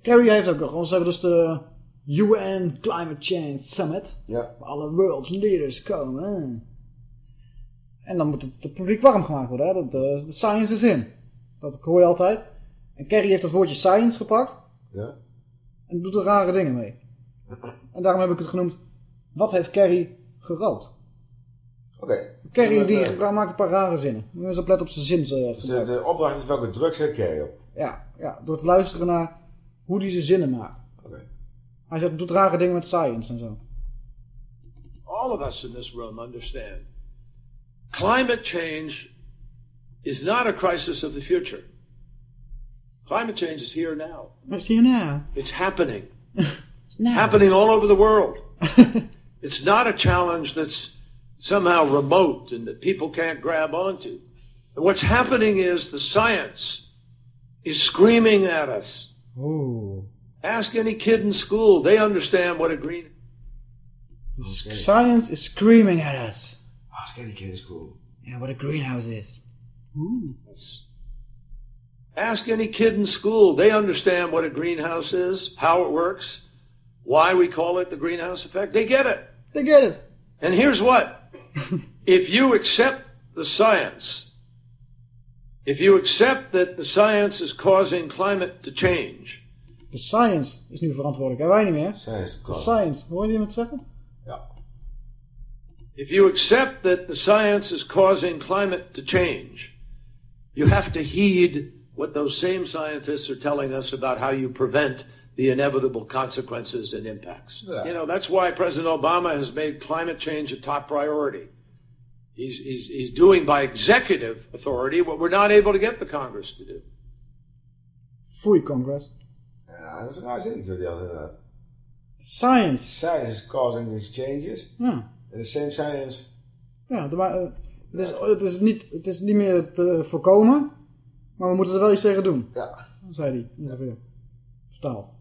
Kerry heeft ook nog, ze hebben dus de UN Climate Change Summit. Ja. Waar alle world leaders komen. En dan moet het, het publiek warm gemaakt worden. Hè? Dat, de, de science is in. Dat hoor je altijd. En Kerry heeft het woordje science gepakt. Ja. En doet er rare dingen mee. En daarom heb ik het genoemd. Wat heeft Kerry gerookt. Oké. Kerry Dat, die eh, maakt een paar rare zinnen. Moet je eens opletten op zijn zin. eh, Dus de, de opdracht is welke drugs heeft Kerry op? Ja, ja, door te luisteren naar hoe hij zijn zinnen maakt. Oké. Hij zegt, doet rare dingen met science en zo. all of us in this room understand climate change is not a crisis of the future. Climate change is here now. What's here now? It's happening. [laughs] now. Happening all over the world. [laughs] it's not a challenge that's somehow remote and that people can't grab onto. What's happening is the science is screaming at us. Ooh. Ask any kid in school. They understand what a green Science is screaming at us. Ask any kid in school. Yeah, what a greenhouse is. Ooh. Ask any kid in school. They understand what a greenhouse is, how it works, why we call it the greenhouse effect. They get it. They get it. And here's what. [laughs] if you accept the science, if you accept that the science is causing climate to change, De science is nu verantwoordelijk. En wij niet meer. Science. De science. Hoor je iemand zeggen? if you accept that the science is causing climate to change, you have to heed what those same scientists are telling us about how you prevent the inevitable consequences and impacts. Yeah. You know, that's why President Obama has made climate change a top priority. He's, he's, he's doing by executive authority what we're not able to get the Congress to do. Foei, Congress. Ja, dat is een raar zinnetje wat die had. Science. Science is causing these changes. Ja. And the same science. Ja, de, maar, eh, het, is, het, is niet, het is niet meer te voorkomen. Maar we moeten er wel iets tegen doen. Ja. Zei hij ongeveer. Vertaald.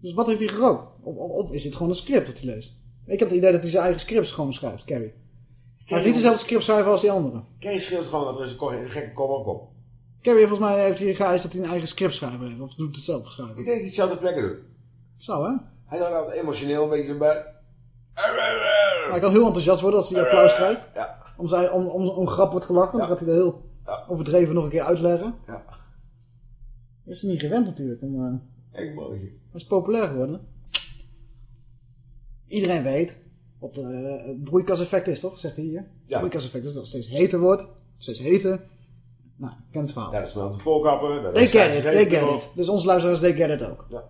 Dus wat heeft hij gerookt? Of, of, of is dit gewoon een script dat hij leest? Ik heb het idee dat hij zijn eigen scripts gewoon schrijft, Carrie. Hij heeft niet dezelfde script schrijven als die anderen. Kerry schreeuwt gewoon dat er eens een gekke kom op komt. Carrie, volgens mij heeft hij geëist dat hij een eigen script schrijver heeft. Of doet het zelf schrijven. Ik denk dat hij hetzelfde plekken doet. Zo, hè? Hij had altijd emotioneel een beetje erbij. Hij kan heel enthousiast worden als hij applaus krijgt. Ja. Om, zijn, om, om, om grap wordt gelachen. Dan gaat hij dat heel overdreven nog een keer uitleggen. Ja. Is hij niet gewend natuurlijk. Om, eh, Ik mannetje. hij is populair geworden. Iedereen weet wat eh, het broeikaseffect is, toch? Zegt hij hier. Het broeikaseffect is dat het steeds heter wordt. Steeds heter. Nou, ik ken het verhaal. Ja, dat is wel de polkappen. dat They is get it, they get erop. it. Dus onze luisteraars, they get it ook. Ja.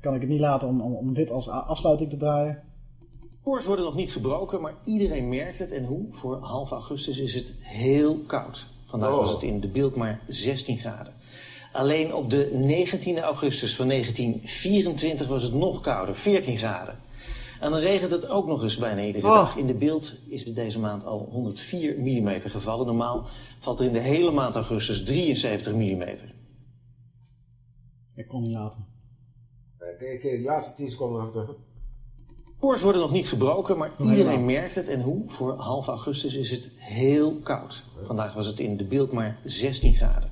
Kan ik het niet laten om, om, om dit als afsluiting te draaien. Records worden nog niet gebroken, maar iedereen merkt het. En hoe? Voor half augustus is het heel koud. Vandaag Oh. was het in de beeld maar 16 graden. Alleen op de 19e augustus van 1924 was het nog kouder, 14 graden. En dan regent het ook nog eens bijna iedere Oh. dag. In de beeld is het deze maand al 104 mm gevallen. Normaal valt er in de hele maand augustus 73 mm. Ik kon niet laten. Eh, Kun je, kun je de laatste 10 seconden even terug? Records worden nog niet gebroken, maar iedereen merkt het. En hoe? Voor half augustus is het heel koud. Vandaag was het in de beeld maar 16 graden.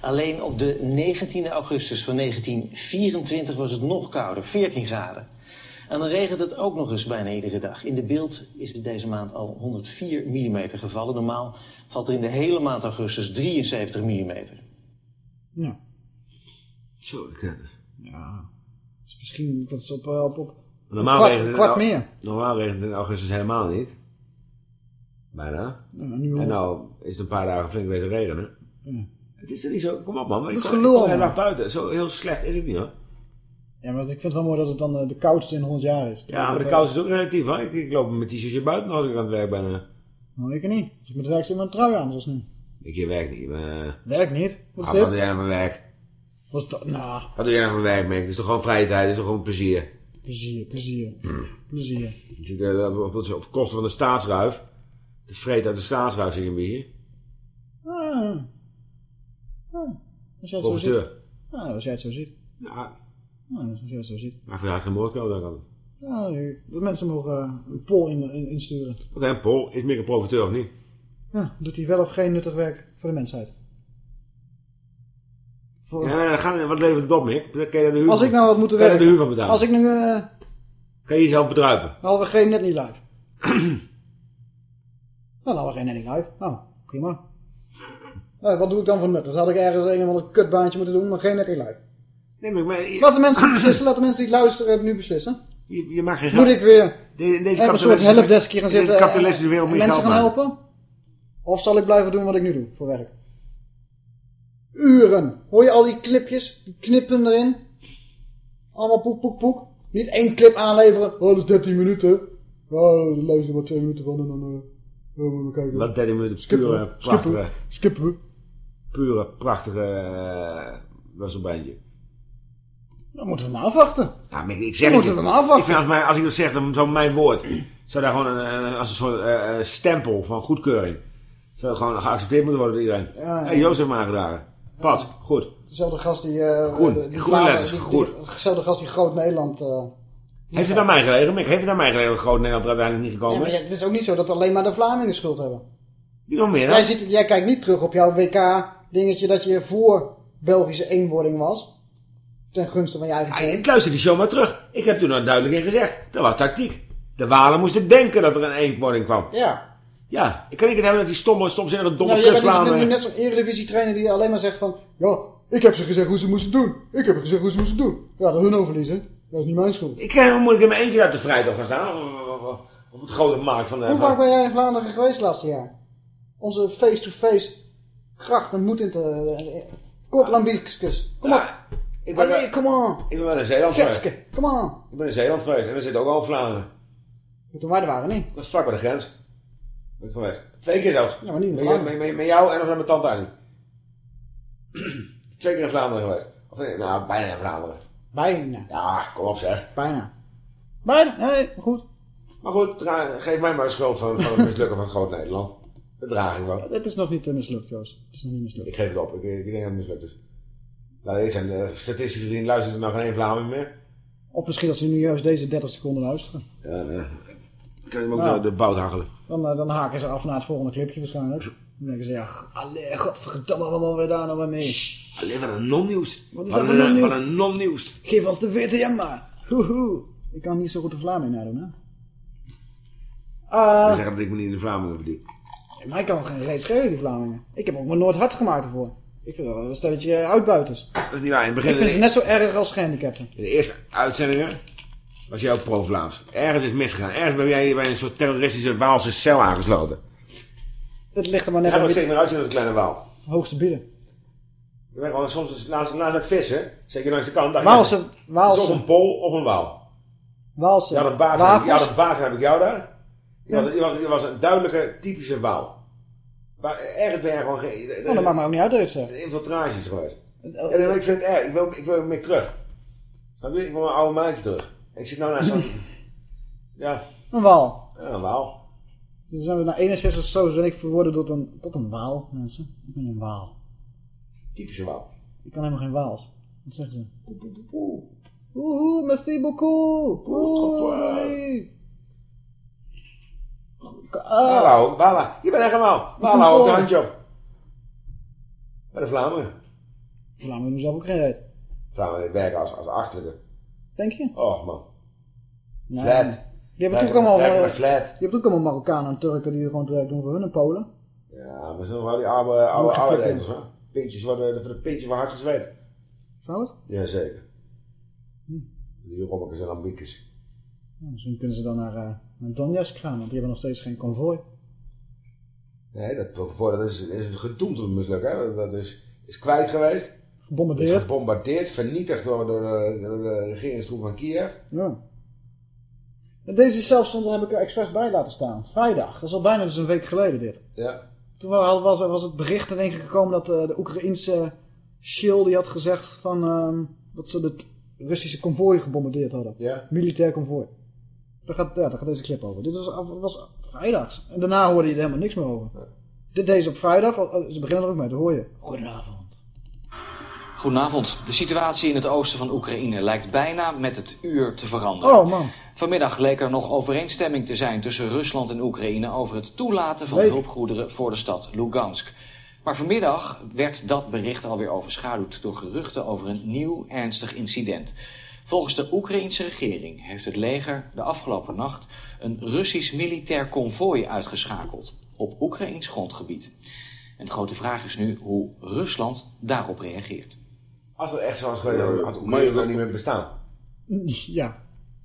Alleen op de 19e augustus van 1924 was het nog kouder, 14 graden. En dan regent het ook nog eens bijna iedere dag. In de beeld is het deze maand al 104 mm gevallen. Normaal valt er in de hele maand augustus 73 mm. Ja. Zo, knetters. Ja. Dus misschien dat is op, eh, op, op Normaal kwart, regent kwart in- meer. Normaal regent het in augustus helemaal niet. Bijna. Ja, en nou is het een paar dagen flink wezen regenen. Ja. Het is er niet zo... Kom op man. Dat Ik is gelul, ik kom heel man. buiten. Zo heel slecht is het niet hoor. Ja, maar ik vind het wel mooi dat het dan eh, de koudste in 100 jaar is. Ja, maar de kous is ook relatief hoor. Ik, ik loop met t-shirtje buiten als ik aan het werk ben. eh. Nou, ik niet. Dus ik met werk zit met een trui aan, zoals nu. Ik hier werk niet. maar- Werk niet? Wat is Ah, Wat doe dit? jij nou van werk? Wat is dat? Nou, Wat doe jij nou van werk, Mick? Het is toch gewoon vrije tijd? Het is toch gewoon plezier? plezier, plezier. Plezier. Je zit eh, op, op, op kosten van de staatsruif. De vreet uit de staatsruif zit je hier. Ah. Ah. Als jij het zo ziet. Ah, als jij het zo ziet. Ja. Ah, als jij het zo ziet. Maar vandaag geen moordcode dan kan. Ja, de mensen mogen eh, een poll in, in- insturen. Oké, Paul, is Mick een profiteur of niet? Ja, doet hij wel of geen nuttig werk voor de mensheid? Voor- Ja, dan gaan, wat levert het op, Mick? Dan Kan je daar de huur Als van- ik nou wat moet kan je daar werken. de huur van betalen? Als ik nu... eh Kan je jezelf bedruipen? hadden we geen net niet live. [clears throat] dan hadden we geen net niet live. Nou, prima. Nou, wat doe ik dan voor nut? Dan had ik ergens een of ander kutbaantje moeten doen, maar geen net niet live. Nee, maar, maar Laat de mensen beslissen, laat de mensen die luisteren nu beslissen. Je, je maakt geen Moet ik weer De- in deze even een soort helpdesk hier gaan zitten en- kapitalistische wereld en mensen gaan helpen? Of zal ik blijven doen wat ik nu doe voor werk? Uren. Hoor je al die clipjes? Die knippen erin? Allemaal poek, poek, poek. Niet één clip aanleveren. Oh, dat is 13 minuten. Ja, dan luister maar 2 minuten van en dan... eh we kijken. Wat 13 minuten Skippen. Skippen Skippen we. Pure, prachtige uh, wisselbandje. Dan moeten we maar afwachten. Ja, maar ik Dan zeg moeten het we maar afwachten. Ik vind als, mij, als ik dat zeg, dan zo mijn woord. Zou daar gewoon een, een- als een soort eh, eh, stempel van goedkeuring. Zou dat gewoon geaccepteerd moeten worden door iedereen. Ja, ja. Hey, Jozef maar aangedragen. Pas, goed. Dezelfde gast die... eh, Groen. die letters, die- die- Dezelfde gast die groot Nederland... eh, Heeft het aan mij gelegen, Mick? Heeft het aan mij gelegen dat groot Nederland er uiteindelijk niet Ja, gekomen maar is? ja, het is ook niet zo dat alleen maar de Vlamingen schuld hebben. Wie nog meer dan? Jij, kijkt niet terug op jouw WK-dingetje dat je voor Belgische eenwording was. Ten gunste van je eigen Ja, ik luister die show maar terug. Ik heb toen al duidelijk in gezegd. Dat was tactiek. De Walen moesten denken dat er een eenwording kwam. Ja. Ja, ik kan niet het hebben dat die stomme, stomzinnige, domme Nou, jij kut bent dus net zo'n Eredivisie-trainer die alleen maar zegt van... Ja, ik heb ze gezegd hoe ze moesten doen. Ik heb gezegd hoe ze moesten doen. Ja, dat hun overliezen. Dat is niet mijn schuld. Ik krijg moet ik in mijn eentje uit de vrijdag gaan staan. Op, het grote markt van de... Hoe vaak ben jij in Vlaanderen geweest laatste jaar? Onze face-to-face kracht en moed in te... eh, Kom op, Lambiekskes. Kom op. ik ben, Allee, come on. ik ben wel in Zeeland geweest. Come on. Ik ben in Zeeland geweest en er zit ook al Vlaanderen. Toen wij er waren, niet. Dat is vlak bij de grens. Ben ik geweest. Twee keer zelfs. Ja, maar niet met, met, met, met jou en nog met mijn tante Annie. [clears throat] Twee keer in Vlaanderen geweest. Of nee, nou, bijna in Vlaanderen. Bijna. Ja, kom op zeg. Bijna. Bijna. Nee, goed. Maar goed, geef mij maar de schuld van, van het mislukken van [laughs] groot Nederland. Dat draag ik wel. Het is nog niet eh, mislukt, Joost. Het is nog niet mislukt. Ik geef het op. Ik, ik denk dat het mislukt is. Nou, dit zijn uh, statistisch gezien luistert er nog geen Vlaming meer. Of misschien dat ze nu juist deze 30 seconden luisteren. Ja, nee. Dan kan je hem ook Nou. de, de bout hagelen. Dan, eh, dan haken ze af naar het volgende clipje waarschijnlijk. Dan denken ze, ja, allee, godverdomme, wat moeten we daar nou mee? Alleen wat een non-nieuws. Wat is Wat dat een- voor non-nieuws? wat een non-nieuws. Geef ons de VTM maar. Hoehoe. Ik kan niet zo goed de Vlaming nadoen, hè? Ze Ah, zeggen dat ik me niet in de Vlamingen verdien. Maar ik kan geen reet schelen, die Vlamingen. Ik heb ook maar nooit hard gemaakt ervoor. Ik vind wel een stelletje uitbuiters. Dat is niet waar. In het begin, Ik vind ze net zo erg als gehandicapten. in de eerste uitzendingen was jij ook pro-Vlaams. Ergens is misgegaan. Ergens ben jij bij een soort terroristische Waalse cel aangesloten. Het ligt er maar net aan nog wie steeds meer uitzien als een kleine Waal. hoogste bieden. Bent gewoon soms naast, naast het vissen, je langs de kant. dacht Waalse, Het is of Waalse, een pol of een Waal. Waalse, wafels. een baas heb ik jou daar. Je, Ja. was, je, was, je was een duidelijke, typische Waal. Maar ergens ben je gewoon geen... er Oh, dat maakt me ook niet uit een infiltratie is geweest. En dan, ik vind het erg. Ik wil, ik wil Mick terug. Snap je? Ik wil mijn oude maatje terug. Ik zit nou naar zo'n... [laughs] ja, Een waal. ja, een Waal. Dan zijn we na 61 shows ben ik verworden tot een, tot een waal, mensen. Ik ben een waal. Typische Waal. Ik kan helemaal geen waals. Wat zeggen ze? Oeh, merci beaucoup. Oei. Ah, Wala, Wala. Je bent echt een. Wala, hou ook de handje op. Bij de Vlamingen. Vlamingen doen zelf ook geen reet. Vlamingen werken als, als achterlijke. Denk je? Och man. Nee. Flat. Hebben Werken ook allemaal, eh. Je hebt allemaal Marokkanen en Turken die gewoon het werk doen voor hun en Polen. Ja, maar ze zijn wel die oude, oude arbeiders. Pintjes worden, voor de pintjes worden hard gezweet. Zou het? Jazeker. Hm. Die rommekes en ambiekes. Ja, misschien kunnen ze dan naar, eh Donetsk gaan, want die hebben nog steeds geen konvooi. Nee, dat, voor, dat is, is gedoemd te mislukken. Hè? Dat, dat is, is kwijt geweest. Is Gebombardeerd. gebombardeerd, vernietigd door, door, de, door de van Kiev. Ja. En deze zelfstandig heb ik er expres bij laten staan. Vrijdag. Dat is al bijna dus een week geleden dit. Ja. Toen was, was, was het bericht in één keer gekomen dat eh, de Oekraïense Shil die had gezegd van, ehm, dat ze het Russische konvooi gebombardeerd hadden. Ja. Militair konvooi. Daar gaat, ja, daar gaat deze clip over. Dit was, was vrijdags. En daarna hoorde je er helemaal niks meer over. Dit deze op vrijdag. oh, Ze beginnen er ook mee, dat hoor je. Goedenavond. Goedenavond. De situatie in het oosten van Oekraïne lijkt bijna met het uur te veranderen. Oh man. Vanmiddag leek er nog overeenstemming te zijn tussen Rusland en Oekraïne over het toelaten van hulpgoederen voor de stad Lugansk. Maar vanmiddag werd dat bericht alweer overschaduwd door geruchten over een nieuw ernstig incident. Volgens de Oekraïense regering heeft het leger de afgelopen nacht een Russisch militair konvooi uitgeschakeld op Oekraïns grondgebied. En de grote vraag is nu hoe Rusland daarop reageert. Als dat echt zo was geweest, had Oekraïne niet meer bestaan. Ja.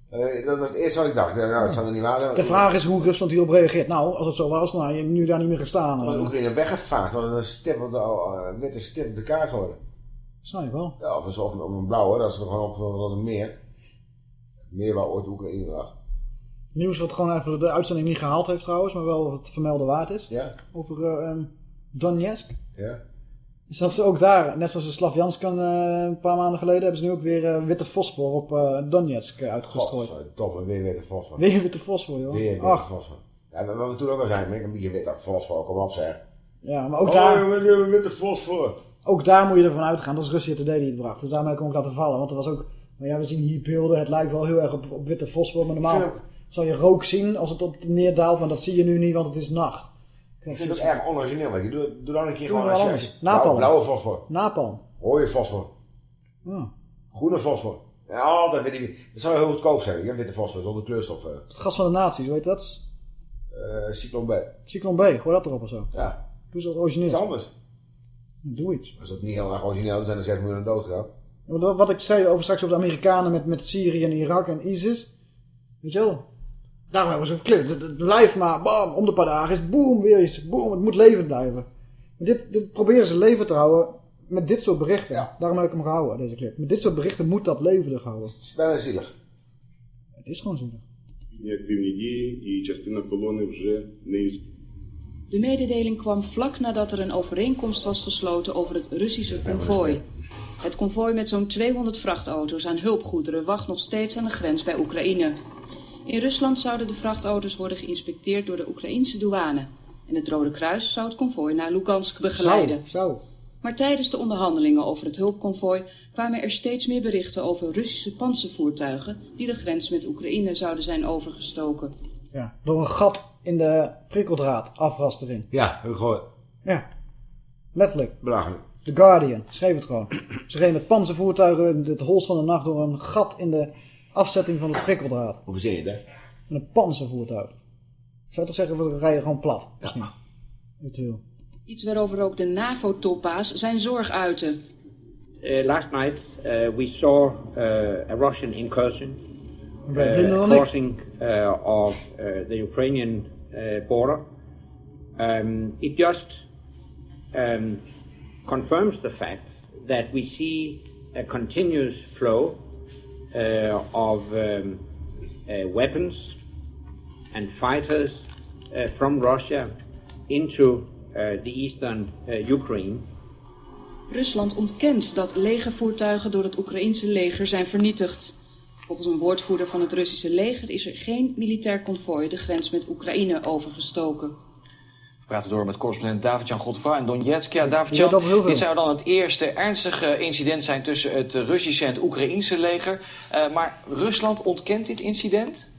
Eh, dat was het eerste wat ik dacht. Ja, Nou, dat zou er niet waar zijn. De vraag is hoe Rusland hierop reageert. Nou, als het zo was, nou, je nu daar niet meer gestaan. Want Uh, Oekraïne weggevaagd. Dat was een stip op de, uh, witte stip op de kaart geworden. Snap ik wel. Ja, of, een, of, een- of een blauwe, dat is er gewoon op als een meer. Meer waar ooit Oekraïne lag. Nieuws wat gewoon even de uitzending niet gehaald heeft trouwens, maar wel het vermelden waard is. Ja. Over eh, ehm, Donetsk. Ja. Dus dat ze ook daar, net zoals de Slavjanskan eh een paar maanden geleden, hebben ze nu ook weer eh, witte fosfor op eh, Donetsk eh, uitgestrooid. Domme, weer witte fosfor. Weer witte fosfor, joh. Weer witte Ach, fosfor. Ja, maar wat we toen ook al zijn, ik een beetje witte fosfor, kom op zeg. ja, maar ook oh, daar... jongen, we hebben witte fosfor. Ook daar moet je ervan uitgaan, dat is Russia Today die het bracht. Dus daarmee heb ik laten vallen. Want er was ook, maar ja, we zien hier beelden, het lijkt wel heel erg op, op witte fosfor. Maar normaal Ik vind zal je rook zien als het op neerdaalt, maar dat zie je nu niet, want het is nacht. Ik vind het erg onorigineel. Doe, doe dan een keer Doe gewoon als je, Napalm. blauwe fosfor. Napalm. Rode fosfor. Ja. Groene fosfor. Ja, altijd weet je. Dat zou heel goedkoop zijn. je, Witte fosfor zonder kleurstof. eh Het gas van de naties, weet je dat? eh, Cyclone B. Cyclone B, gooi dat erop of zo. Ja. Doe wat origineel. Iets anders. Doe iets. Als het niet heel erg origineel is, zijn er 6 miljoen dood gegaan. Want Wat wat ik zei over straks over de Amerikanen met, met Syrië en Irak en ISIS. Weet je wel? Daarom hebben ze verklikt. Het, het blijft maar, bam, om de paar dagen is boom, weer iets. Boom, het moet levend blijven. Maar dit, dit proberen ze leven te houden met dit soort berichten. Daarom heb ik hem gehouden, deze clip. Met dit soort berichten moet dat levendig houden. Het is bijna zielig. Het is gewoon zielig. Неактивні дії і частина колони вже не існує. De mededeling kwam vlak nadat er een overeenkomst was gesloten over het Russische konvooi. Het konvooi met zo'n 200 vrachtauto's aan hulpgoederen wacht nog steeds aan de grens bij Oekraïne. In Rusland zouden de vrachtauto's worden geïnspecteerd door de Oekraïnse douane. En het Rode Kruis zou het konvooi naar Lugansk begeleiden. Zo, zo. Maar tijdens de onderhandelingen over het hulpkonvooi kwamen er steeds meer berichten over Russische panzervoertuigen die de grens met Oekraïne zouden zijn overgestoken. Ja, door een gat in de prikkeldraad afrast erin. Ja, gehoord. Ja, letterlijk. Belachelijk. The Guardian schreef het gewoon. [clears throat] Ze gingen met panzervoertuigen in het hols van de nacht door een gat in de afzetting van de prikkeldraad. Hoe verzin je het, hè? Met een panzervoertuig. Ik zou toch zeggen, we rijden gewoon plat. Niet? Eventueel. Iets waarover ook de NAVO-toppa's zijn zorg uiten. Uh, last night uh, we saw uh, a Russian incursion uh, uh, of uh, the Ukrainian border. Um, it just um, confirms the fact that we see a continuous flow uh, of um, uh, weapons and fighters uh, from Russia into uh, the eastern uh, Ukraine. Rusland ontkent dat legervoertuigen door het Oekraïense leger zijn vernietigd. Volgens een woordvoerder van het Russische leger is er geen militair konvooi de grens met Oekraïne overgestoken. We praten door met correspondent David-Jan Godfra in Donetsk. Ja, David-Jan, dit zou dan het eerste ernstige incident zijn tussen het Russische en het Oekraïnse leger. Eh, maar Rusland ontkent dit incident?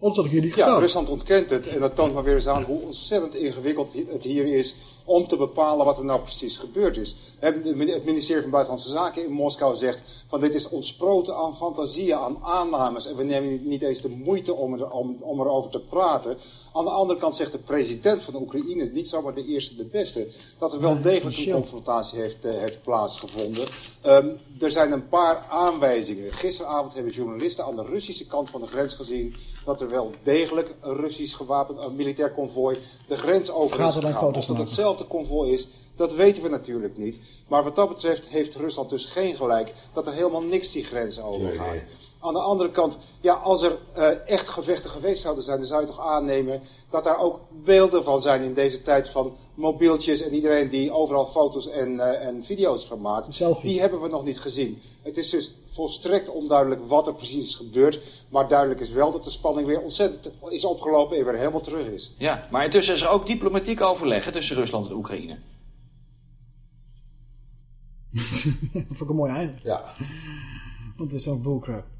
Anders had ik jullie Ja, gestaan. Rusland ontkent het en dat toont maar weer eens aan hoe ontzettend ingewikkeld het hier is om te bepalen wat er nou precies gebeurd is. Het ministerie van Buitenlandse Zaken in Moskou zegt van dit is ontsproten aan fantasieën, aan aannames en we nemen niet- eens de moeite om, er, om, om erover te praten. Aan de andere kant zegt de president van de Oekraïne, niet zomaar de eerste de beste, dat er wel degelijk een confrontatie heeft, eh, heeft plaatsgevonden. Ehm, er zijn een paar aanwijzingen. Gisteravond hebben journalisten aan de Russische kant van de grens gezien dat er wel degelijk een Russisch gewapend een militair konvooi de grens over is dan gegaan. Of dat? Hetzelfde konvooi is, dat weten we natuurlijk niet. Maar wat dat betreft heeft Rusland dus geen gelijk dat er helemaal niks die grens overgaat. Aan de andere kant, ja, als er eh, echt gevechten geweest zouden zijn, dan zou je toch aannemen dat daar ook beelden van zijn in deze tijd van mobieltjes en iedereen die overal foto's en, eh, en video's van maakt. Die hebben we nog niet gezien. Het is dus volstrekt onduidelijk wat er precies is gebeurd. Maar duidelijk is wel dat de spanning weer ontzettend is opgelopen en weer helemaal terug is. Ja, maar intussen is er ook diplomatiek overleg hè, tussen Rusland en Oekraïne. [laughs] Dat vond ik een mooi einde. Ja. Want het is zo'n bullcrap.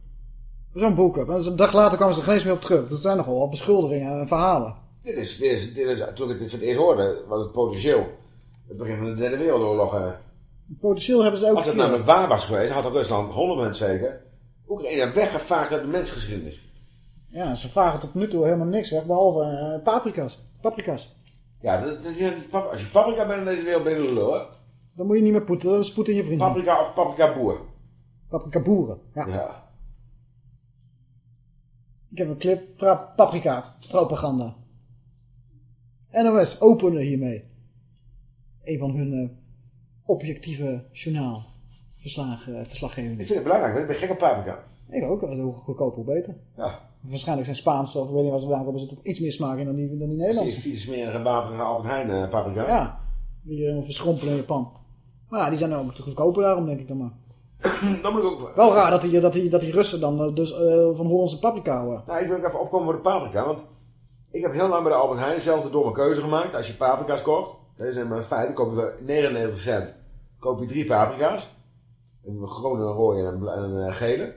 Zo'n bullcrap. En dus een dag later kwamen ze er geen eens meer op terug. Dat zijn nogal wat beschuldigingen en verhalen. Dit is, dit is, dit is, toen ik het voor het eerst hoorde, was het potentieel. Het begin van de derde wereldoorlog. eh. Potentieel hebben ze ook... Als het veel. namelijk waar was geweest, had Rusland 100% zeker Oekraïne weggevaagd uit de mensgeschiedenis. Ja, ze vragen tot nu toe helemaal niks weg, behalve eh, paprika's. Paprika's. Ja, dat, als je paprika bent in deze wereld, ben je lul, hoor. Dan moet je niet meer poeten, dan is poeten je vriend. Paprika of paprika boer. Paprika boeren. Ja. Ja. Ik heb een clip. Paprika. Propaganda. NOS openen hiermee. Een van hun eh, objectieve journaal. Verslag, eh, verslaggevingen. Ik vind het belangrijk, ik ben gek op paprika. Ik ook. Hoe goedkoper, hoe beter. Ja. Waarschijnlijk zijn Spaanse of weet niet wat ze vandaan komen. Zit iets meer smaak in dan die, dan die Nederlandse. Vieze smerige Albert Heijn eh, paprika. Ja. Die verschrompelen in je pan. Maar ja, die zijn ook te goedkoper daarom, denk ik dan maar. [clears throat] Dan moet ik ook... Wel raar dat die, dat die, dat die Russen dan eh, dus eh, van Hollandse paprika houden. Nou, ik wil ook even opkomen voor de paprika, want ik heb heel lang bij de Albert Heijn zelf de domme keuze gemaakt. Als je paprika's kocht, dat is het feit, dan koop je voor 99 cent. Koop je drie paprika's. Een groene, een rode en een, en een eh, gele.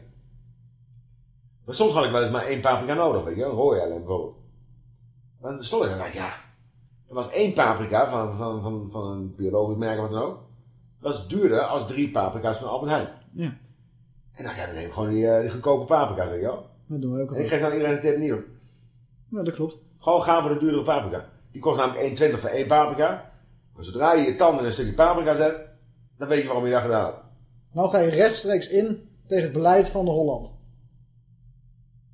Maar soms had ik wel eens maar één paprika nodig, weet je. Een rode alleen bijvoorbeeld. Dan stond ik en dacht, ja. Er was één paprika van, van, van, van een biologisch merk of wat dan ook. Dat is duurder als drie paprika's van Albert Heijn. Ja. En dan, ja, dan neem ik gewoon die, eh, die goedkope paprika, weet je wel. Dat doen we ook En ik al. geef nou iedereen een tip niet. Ja, dat klopt. Gewoon gaan voor de duurdere paprika. Die kost namelijk 1,20 voor één paprika. Maar zodra je je tanden in een stukje paprika zet, dan weet je waarom je dat gedaan hebt. Nou ga je rechtstreeks in tegen het beleid van de Holland.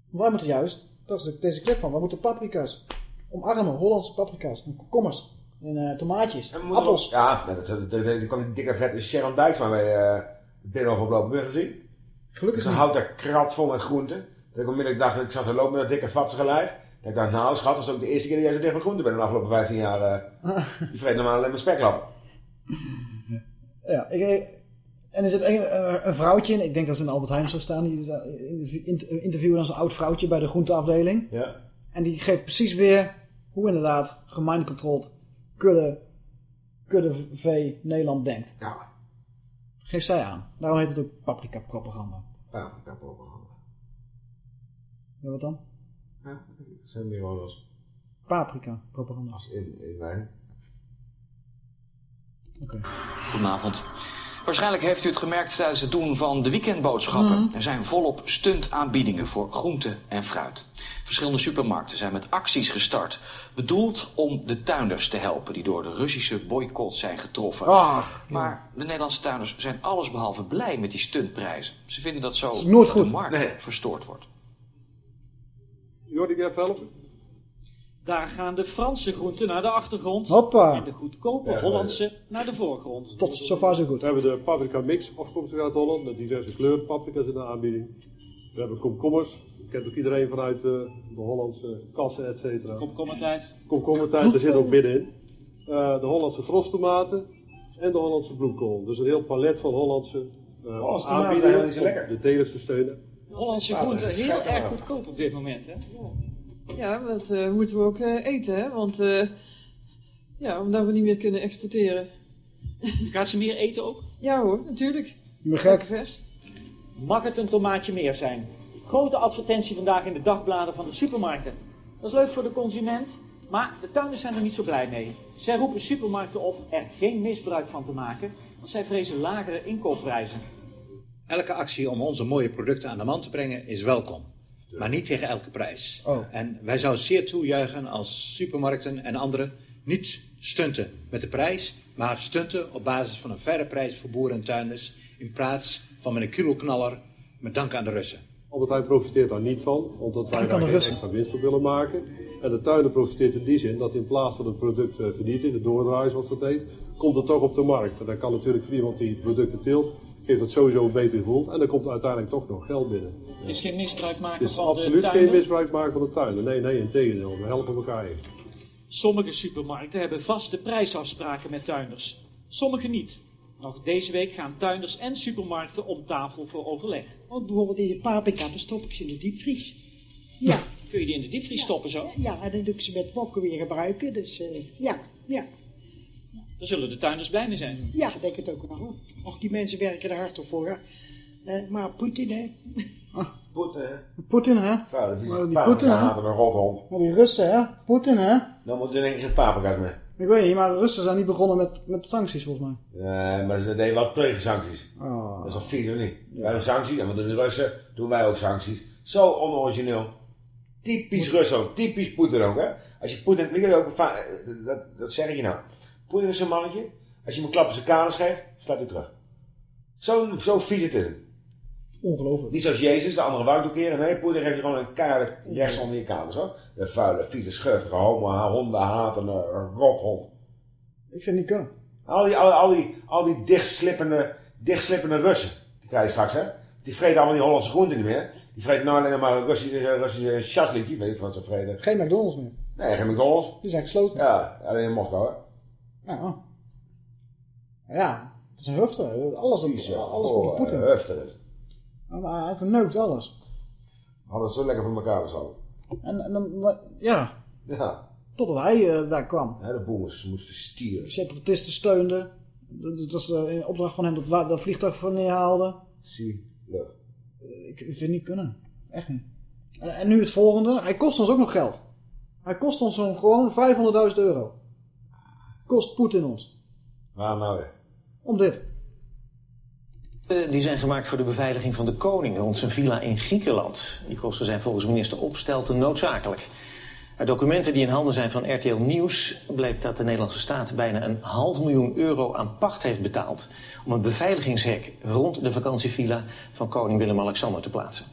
Wij moeten juist, dat is de- deze clip van, wij moeten paprika's omarmen. Hollandse paprika's. En komkommers. En eh, tomaatjes. Appels. Ja, dat, dat, dat, die kwam die dikke vette Sharon Dijksma mee uh, binnen op lopen. Heb je gezien? Gelukkig Ze houdt daar krat vol met groenten. Dat ik onmiddellijk dacht, ik zag haar lopen met dat dikke vatsige lijf. Dat ik dacht, nou schat, dat is ook de eerste keer dat jij zo dicht bij groenten bent in de afgelopen 15 jaar. eh Je vreet normaal alleen maar speklappen. Ja, ik, en er zit een, een vrouwtje in, ik denk dat ze in Albert Heijn zou staan, die interviewen dan zo'n oud vrouwtje bij de groenteafdeling. Ja. En die geeft precies weer hoe inderdaad gemindcontrolled kudde, kudde vee Nederland denkt. Ja. Geeft zij aan. Daarom heet het ook paprika propaganda. Paprika propaganda. Ja, wat dan? Ja, dat zijn meer gewoon als, Paprika propaganda. als in, in wijn. Goedenavond. Waarschijnlijk heeft u het gemerkt tijdens het doen van de weekendboodschappen. Mhm. Er zijn volop stuntaanbiedingen voor groente en fruit. Verschillende supermarkten zijn met acties gestart. Bedoeld om de tuinders te helpen die door de Russische boycott zijn getroffen. Ach, maar de Nederlandse tuinders zijn allesbehalve blij met die stuntprijzen. Ze vinden dat zo nooit de markt Nee. verstoord wordt. Jordi, je even helpen? Daar gaan de Franse groenten naar de achtergrond. Hoppa. En de goedkope Ja, Hollandse naar de voorgrond. Tot zover zo goed. We hebben de paprika mix afkomstig uit Holland met diverse kleuren paprika's in de aanbieding. We hebben komkommers. Kent ook iedereen vanuit eh, de Hollandse kassen, et cetera. Komkommertijd. Komkommertijd, daar zit ook middenin. Eh, de Hollandse trostomaten en de Hollandse bloemkool. Dus een heel palet van Hollandse eh Hollandse aanbiedingen zo om lekker. de telers te steunen. Hollandse groenten dat is heel erg goedkoop op dit moment, hè? Ja, dat eh, moeten we ook eh, eten, hè? Want eh, ja, omdat we niet meer kunnen exporteren. Gaat ze meer eten ook? Ja hoor, natuurlijk. Gek. Lekker vers. Mag het een tomaatje meer zijn? Grote advertentie vandaag in de dagbladen van de supermarkten. Dat is leuk voor de consument, maar de tuinders zijn er niet zo blij mee. Zij roepen supermarkten op er geen misbruik van te maken, want zij vrezen lagere inkoopprijzen. Elke actie om onze mooie producten aan de man te brengen is welkom. Maar niet tegen elke prijs. Oh. En wij zouden zeer toejuichen als supermarkten en anderen niet stunten met de prijs, maar stunten op basis van een faire prijs voor boeren en tuinders in plaats van met een kiloknaller met dank aan de Russen. Albert Heijn profiteert daar niet van, omdat wij daar geen extra winst op willen maken. En de tuinder profiteert in die zin dat in plaats van het product eh, vernieten, de doordraaien zoals dat heet, komt het toch op de markt. En dan kan natuurlijk voor iemand die producten teelt, geeft het sowieso een beter gevoel. En dan komt uiteindelijk toch nog geld binnen. Het is geen misbruik maken Het is van de absoluut geen misbruik maken van de tuinder. Nee, nee, in tegendeel. We helpen elkaar echt. Sommige supermarkten hebben vaste prijsafspraken met tuinders. Sommige niet. Nog deze week gaan tuinders en supermarkten om tafel voor overleg. Want bijvoorbeeld deze paprika, dan stop ik ze in de diepvries. Ja. Kun je die in de diepvries stoppen zo? Ja, en dan doe ik ze met wokken weer gebruiken. Dus eh, ja, ja. Daar zullen de tuinders blij mee zijn. Ja, ik denk het ook wel. Och, die mensen werken er hard op voor. Eh, maar Poetin, hè. Poetin, hè? Poetin, hè? Die Maar die Poetin, hè? een rothond. Maar die Russen, hè? Poetin, hè? Dan moeten ze in één keer geen paprika's meer. Ik weet niet, maar Russen zijn niet begonnen met, met sancties, volgens mij. Nee, maar ze deden wel tegen sancties. Oh. Dat is toch vies, of niet? Wij hebben sancties, en wat doen de Russen? Doen wij ook sancties. Zo onorigineel. Typisch Russen ook, typisch Poetin ook, hè? Als je Poetin, je ook, va- dat, dat zeg ik je nou. Poetin is zo'n mannetje, als je hem een klap in zijn kanus geeft, slaat hij terug. Zo, zo vies het is het. Ongelooflijk. Niet zoals Jezus, de andere wou keren. Nee, Poetin geeft je gewoon een kaart rechts onder je kamer. Zo. De vuile, vieze, schurftige homo, honden, hatende, rothond. Ik vind het niet kunnen. Al die, al, al die, al die dichtslippende, dichtslippende Russen. Die krijg je straks, hè. Die vreten allemaal die Hollandse groenten niet meer. Die vreten nou alleen maar Russische, Russische shazlik. weet ik wat ze vreten. Geen McDonald's meer. Nee, geen McDonald's. Die zijn gesloten. Ja, alleen in Moskou, hè. Ja. Ja, het is een hufter. Alles op, alles op Poetin. Maar hij verneukt alles. Hadden het zo lekker voor elkaar gezogen. En, en dan, ja, Ja. totdat hij eh, daar kwam. Ja, de boel moest, moest verstieren. De separatisten steunden. Dat was eh, in opdracht van hem dat, dat vliegtuig van neerhaalde. Zie, lucht. Ik, ik vind het niet kunnen. Echt niet. En, en nu het volgende. Hij kost ons ook nog geld. Hij kost ons zo'n gewoon 500.000 euro. Kost Poetin ons. Waar nou weer? Om dit. Die zijn gemaakt voor de beveiliging van de koning rond zijn villa in Griekenland. Die kosten zijn volgens minister Opstelten noodzakelijk. Uit documenten die in handen zijn van RTL Nieuws bleek dat de Nederlandse staat bijna een half miljoen euro aan pacht heeft betaald om een beveiligingshek rond de vakantievilla van koning Willem-Alexander te plaatsen.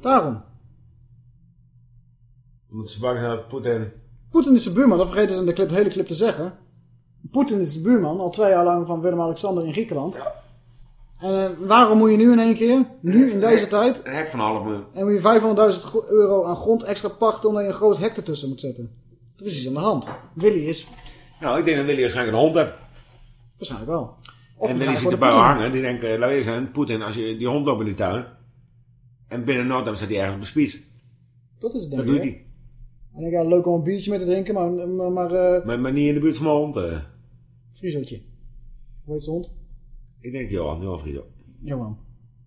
Daarom. Omdat ze bang zijn dat Poetin... Poetin is de buurman. Dat vergeten ze in de, clip, de hele clip te zeggen. Poetin is de buurman. Al twee jaar lang van Willem-Alexander in Griekenland. En eh, waarom moet je nu in één keer, nu in deze tijd, Een hek van een half miljoen. en moet je 500.000 gro- euro aan grond extra pachten omdat je een groot hek ertussen moet zetten? Er is iets aan de hand. Willy is Nou, ik denk dat Willy waarschijnlijk een hond heeft. waarschijnlijk wel. Of en Willy ziet erbij hangen. Die denken, laat weer zijn, Poetin, als je die hond loopt in die tuin. En binnen no time staat hij ergens op de spies. Dat is het Dat denk ik. doet hè? hij. En ik ja, leuk om een biertje mee te drinken, maar, maar, maar eh Maar, maar niet in de buurt van mijn hond. eh. Frieseltje. Hoe heet zijn hond? Ik denk Johan, Johan Friedo. Johan.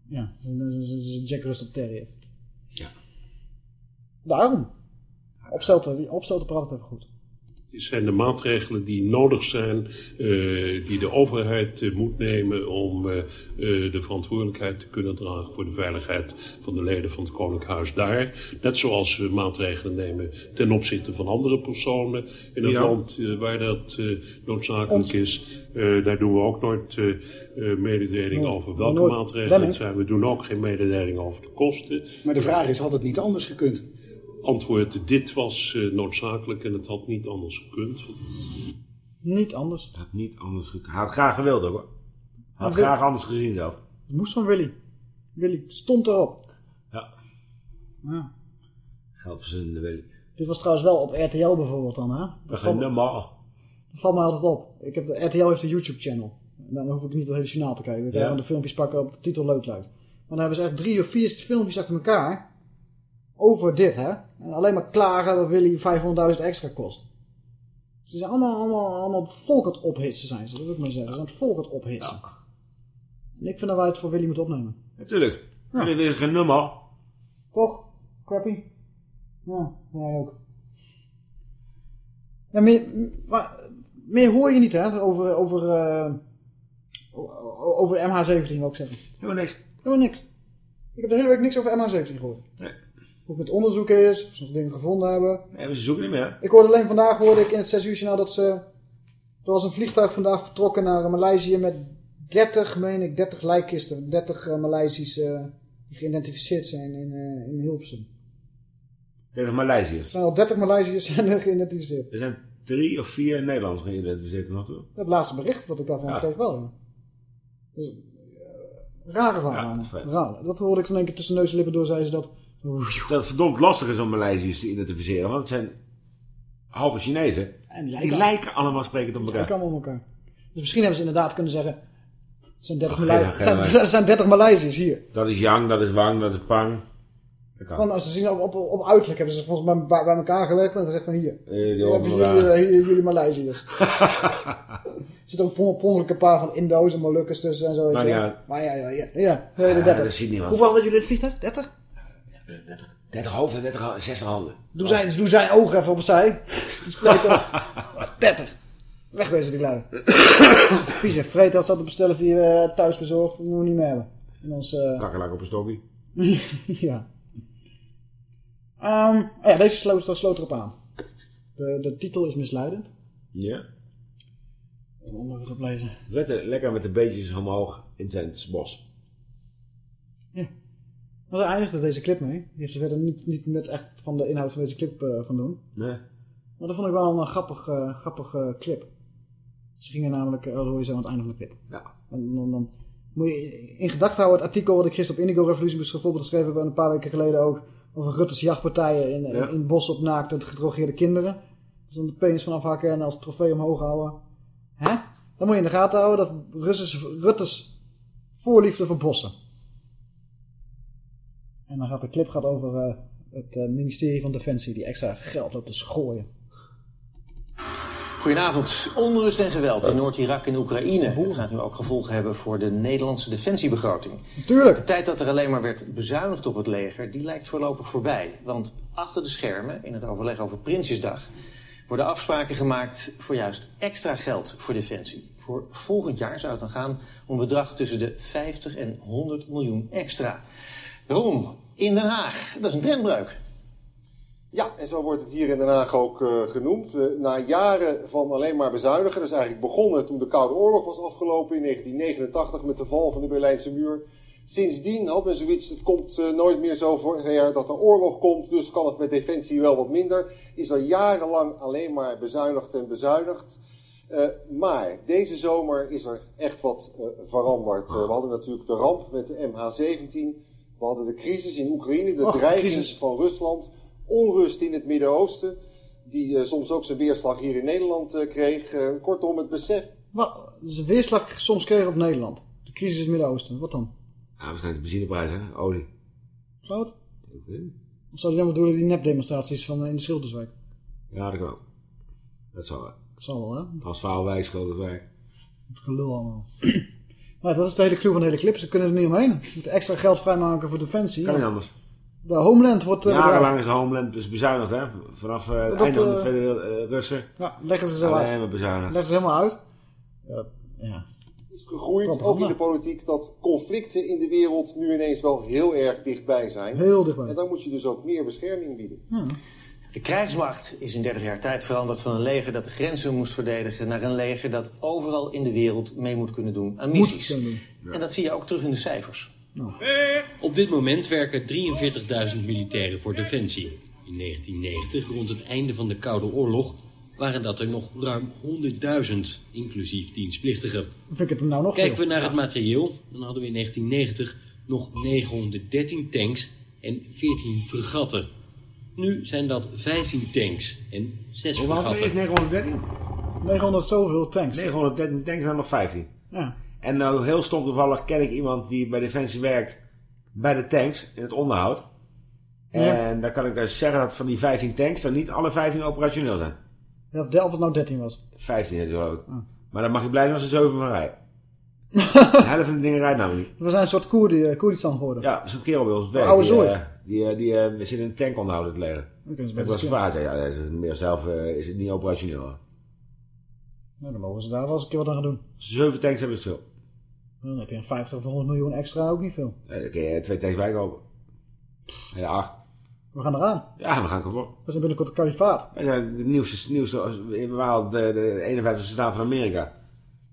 Ja, dat is een Jack Russell Terrier. Ja. Daarom. Opstelten, opstelten praat het even goed. Zijn de maatregelen die nodig zijn, eh, die de overheid eh, moet nemen om eh, de verantwoordelijkheid te kunnen dragen voor de veiligheid van de leden van het Koninklijk Huis daar. Net zoals we maatregelen nemen ten opzichte van andere personen in het Ja. land waar dat noodzakelijk is. Daar doen we ook nooit mededeling Nooit. over welke Nooit. maatregelen het zijn. We doen ook geen mededeling over de kosten. Maar de vraag is, had het niet anders gekund? Antwoord, dit was eh, noodzakelijk en het had niet anders gekund. Niet anders. Had niet anders ge- Hij had graag gewild ook hoor. Had Wil- graag anders gezien zelf. Het moest van Willy. Willy stond erop. Ja. Ja. Geld verzinnende Willy. Dit was trouwens wel op RTL bijvoorbeeld dan, hè? Dat valt, normaal. dat valt mij altijd op. Ik heb, de RTL heeft een YouTube-channel. Dan hoef ik niet het hele journaal te kijken. Ik kan Ja. de filmpjes pakken op de titel leuk lijkt. Maar dan hebben ze echt drie of vier filmpjes achter elkaar. Over dit, hè? En alleen maar klagen dat Willy 500.000 extra kost. Ze zijn allemaal, allemaal, allemaal volk het ophitsen, zijn ze. Dat wil ik maar zeggen. Ze zijn het volk het ophitsen. En ik vind dat wij het voor Willy moeten opnemen. Natuurlijk. Willy is geen nummer. Toch? Crappy? Ja, jij ook. Ja, meer, maar, meer hoor je niet, hè? Over, over, eh, over de MH17, wil ik zeggen. Helemaal niks. Helemaal niks. Ik heb de hele week niks over MH17 gehoord. Nee. Hoe het met onderzoek is, of ze nog dingen gevonden hebben. Nee, ze zoeken niet meer. Ik hoorde alleen vandaag hoorde ik in het 6 uur journaal dat ze... Er was een vliegtuig vandaag vertrokken naar Maleisië met 30, meen ik, 30 lijkkisten. 30 uh, Maleisisch eh, die geïdentificeerd zijn in, eh, in Hilversum. Tegen Maleisiërs. Er zijn al 30 Maleisiërs [laughs] zijn er geïdentificeerd. Er zijn drie of vier Nederlanders geïdentificeerd nog toe. Dat laatste bericht wat ik daarvan Ja. kreeg wel. ja. Dus, eh, rare verhalen. dat vet. Rare. Dat hoorde ik in één keer tussen neus en lippen door, zei ze dat. Terwijl het verdomd lastig is om Maleisiërs te identificeren, want het zijn halve Chinezen. En die die lijken- lijken allemaal sprekend op elkaar. kan allemaal op elkaar. Dus misschien hebben ze inderdaad kunnen zeggen... Het zijn 30, Ach, Malai- zijn, zijn 30 Maleisiërs hier. Dat is Yang, dat is Wang, dat is Pang. Dat. Gewoon als ze zien op, op, op uiterlijk hebben ze volgens mij bij, bij elkaar gelegd en gezegd van hier. Eh, die hebben jullie, eh, jullie Maleisiërs. [laughs] er zitten ook per een paar van Indo's en Molukkers tussen en zo. Maar je ja. Maar ja, ja, ja. ja, ja, de Ja, 30. dat ziet niemand. Hoeveel hadden jullie in het vliegtuig? 30? 30 hoofden, 30 handen, 60 handen. Doe zijn, doe zijn ogen even opzij. Die spreekt toch. 30. Wegwezen die lui. [coughs] Vieze vreet dat zat te bestellen via uh, thuisbezorgd. Dat moeten we niet meer hebben. In ons, uh... Kakkerlak op een stokje. [laughs] ja. Um, oh ja, deze sloot, sloot erop aan. De, de titel is misleidend. Ja. Nog eens oplezen. Rutte, lekker met de beetjes omhoog in het bos. Ja. Maar daar eindigde deze clip mee. Die heeft ze verder niet, niet met echt van de inhoud van deze clip eh, van doen. Nee. Maar dat vond ik wel een grappig, eh, grappige clip. Ze gingen namelijk, eh, dat hoor je zo aan het einde van de clip. Ja. En dan, dan moet je in gedachten houden het artikel wat ik gisteren op Indigo Revolution bijvoorbeeld geschreven heb. En een paar weken geleden ook over Rutte's jachtpartijen in, in, Ja. in bos op naakte gedrogeerde kinderen. Dus dan de penis van afhakken en als trofee omhoog houden. Hè? Dan moet je in de gaten houden dat Rutte's, Rutte's voorliefde voor bossen. En dan gaat de clip gaat over eh, het eh, ministerie van Defensie die extra geld loopt te schooien. Goedenavond. Onrust en geweld in Noord-Irak en Oekraïne. Het gaat nu ook gevolgen hebben voor de Nederlandse defensiebegroting. Natuurlijk. De tijd dat er alleen maar werd bezuinigd op het leger, die lijkt voorlopig voorbij. Want achter de schermen, in het overleg over Prinsjesdag, worden afspraken gemaakt voor juist extra geld voor defensie. Voor volgend jaar zou het dan gaan om een bedrag tussen de 50 en 100 miljoen extra. Waarom? In Den Haag. Dat is een trendbreuk. Ja, en zo wordt het hier in Den Haag ook eh, genoemd. Eh, na jaren van alleen maar bezuinigen, is eigenlijk begonnen toen de Koude Oorlog was afgelopen in 1989 met de val van de Berlijnse muur. Sindsdien had men zoiets, het komt eh, nooit meer zo voor dat er oorlog komt, dus kan het met defensie wel wat minder. Is er jarenlang alleen maar bezuinigd en bezuinigd. Maar deze zomer is er echt wat veranderd. We hadden natuurlijk de ramp met de MH17. We hadden de crisis in Oekraïne, de Och, dreiging crisis. van Rusland. Onrust in het Midden-Oosten, die eh, soms ook zijn weerslag hier in Nederland eh, kreeg. Eh, kortom, het besef Wat? Dus de weerslag soms kregen op Nederland. De crisis in het Midden-Oosten. Wat dan? Ja, waarschijnlijk de benzineprijs, hè? Olie. Zou het? Of zou je dan bedoelen die nepdemonstraties van in de Schilderswijk? Ja, dat kan ook. Dat zal wel. Zal wel, hè? Transvaalwijk, Schilderswijk. Het gelul allemaal. Maar dat is de hele clue van de hele clip. Ze kunnen er niet omheen. Ze moeten extra geld vrijmaken voor defensie. Kan niet anders. De Homeland wordt... eh, Jarenlang bedreigd. is Homeland dus bezuinigd, hè? Vanaf eh, het Dat, einde van de eh, Tweede Wereld- eh, Russen. Ja, leggen ze zo Alleen uit. maar bezuinigd. Leggen ze helemaal uit. Ja. ja. is gegroeid, ook in de politiek, dat conflicten in de wereld nu ineens wel heel erg dichtbij zijn. Heel dichtbij. En dan moet je dus ook meer bescherming bieden. De krijgsmacht is in 30 jaar tijd veranderd van een leger dat de grenzen moest verdedigen naar een leger dat overal in de wereld mee moet kunnen doen aan missies. En dat zie je ook terug in de cijfers. Op dit moment werken 43.000 militairen voor Defensie. In 1990, rond het einde van de Koude Oorlog, waren dat er nog ruim 100.000, inclusief dienstplichtigen. Dan vind ik het er nou nog Kijken we naar het materieel, dan hadden we in 1990 nog 913 tanks en 14 fregatten. Nu zijn dat 15 tanks en 6 Hoeveel hadden we eerst? fregatten. 913? 900 zoveel tanks. 913 tanks zijn nog 15. Ja. En nou heel stom toevallig ken ik iemand die bij Defensie werkt bij de tanks in het onderhoud. Ja. En dan kan ik dus zeggen dat van die 15 tanks dan niet alle 15 operationeel zijn. Ja, of het nou 13 was. 15 natuurlijk. Ah. Maar dan mag je blij zijn als er 7 van rijden. [laughs] de helft van de dingen rijdt namelijk niet. We zijn een soort Koerdi, eh, Koerdistan geworden. Ja, zo'n kerel bij ons het werk. Oude die, zooi. eh, die, eh, die, eh, zit in een tank onderhouden te leren. Best was zei, ja, dat is meer zelf is het niet operationeel. Nou, dan mogen ze daar wel eens een keer wat aan gaan doen. Zeven tanks hebben ze veel. Dan heb je een 50 of 100 miljoen extra ook niet veel. Eh, Dan kun je twee tanks bijkopen. Ja, acht. We gaan eraan. Ja, we gaan kapot. We zijn binnenkort het kalifaat. Zijn de nieuwste, nieuwste we waren de, de 51ste staat van Amerika.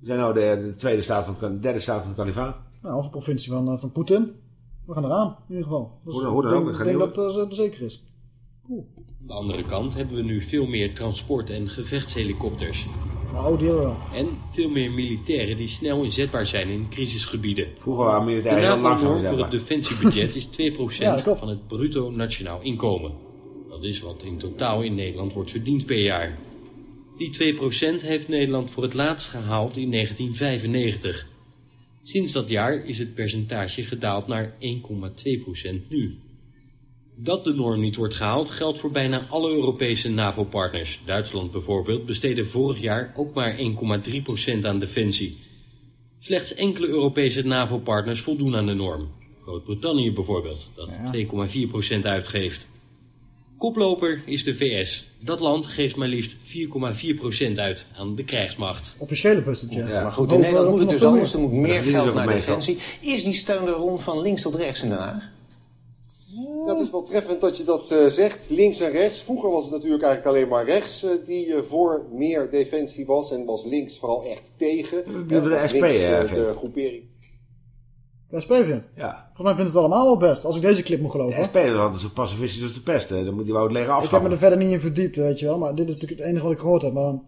We zijn nu de, de tweede staat van de derde staat van het kalifaat. Nou, of een provincie van, eh, van Poetin. We gaan eraan, in ieder geval. Dus Hoe dan- hoe dan ik ook, denk, ik denk niet dat dat zeker is. Aan de andere kant hebben we nu veel meer transport- en gevechtshelikopters. Nou, die hebben we wel. En veel meer militairen die snel inzetbaar zijn in crisisgebieden. Vroeger waren militairen de heel langzaam voor het defensiebudget is [laughs] 2% Ja, dat klopt. van het bruto nationaal inkomen. Dat is wat in totaal in Nederland wordt verdiend per jaar. Die 2% heeft Nederland voor het laatst gehaald in 1995. Sinds dat jaar is het percentage gedaald naar 1,2% nu. Dat de norm niet wordt gehaald geldt voor bijna alle Europese NAVO-partners. Duitsland bijvoorbeeld besteedde vorig jaar ook maar 1,3% aan defensie. Slechts enkele Europese NAVO-partners voldoen aan de norm. Groot-Brittannië bijvoorbeeld, dat 2,4% uitgeeft. Koploper is de VS. Dat land geeft maar liefst 4,4% uit aan de krijgsmacht. Officiële budget, ja. Maar goed, in Nederland moet het dus anders. Er meer. moet meer geld naar defensie. Is die steun er rond van links tot rechts in Den Haag? Het is wel treffend dat je dat eh, zegt, links en rechts. Vroeger was het natuurlijk eigenlijk alleen maar rechts eh, die eh, voor meer defensie was. En was links vooral echt tegen. de SP, links, de groepering. De SP vindt? Ja. Volgens mij vinden ze het allemaal wel best, als ik deze clip moet geloven. De SP is altijd zo pacifistisch als de pest. Hè. Dan moet die wou het leger Ik heb me afschaffen. er verder niet in verdiept, weet je wel. Maar dit is natuurlijk het enige wat ik gehoord heb. Maar dan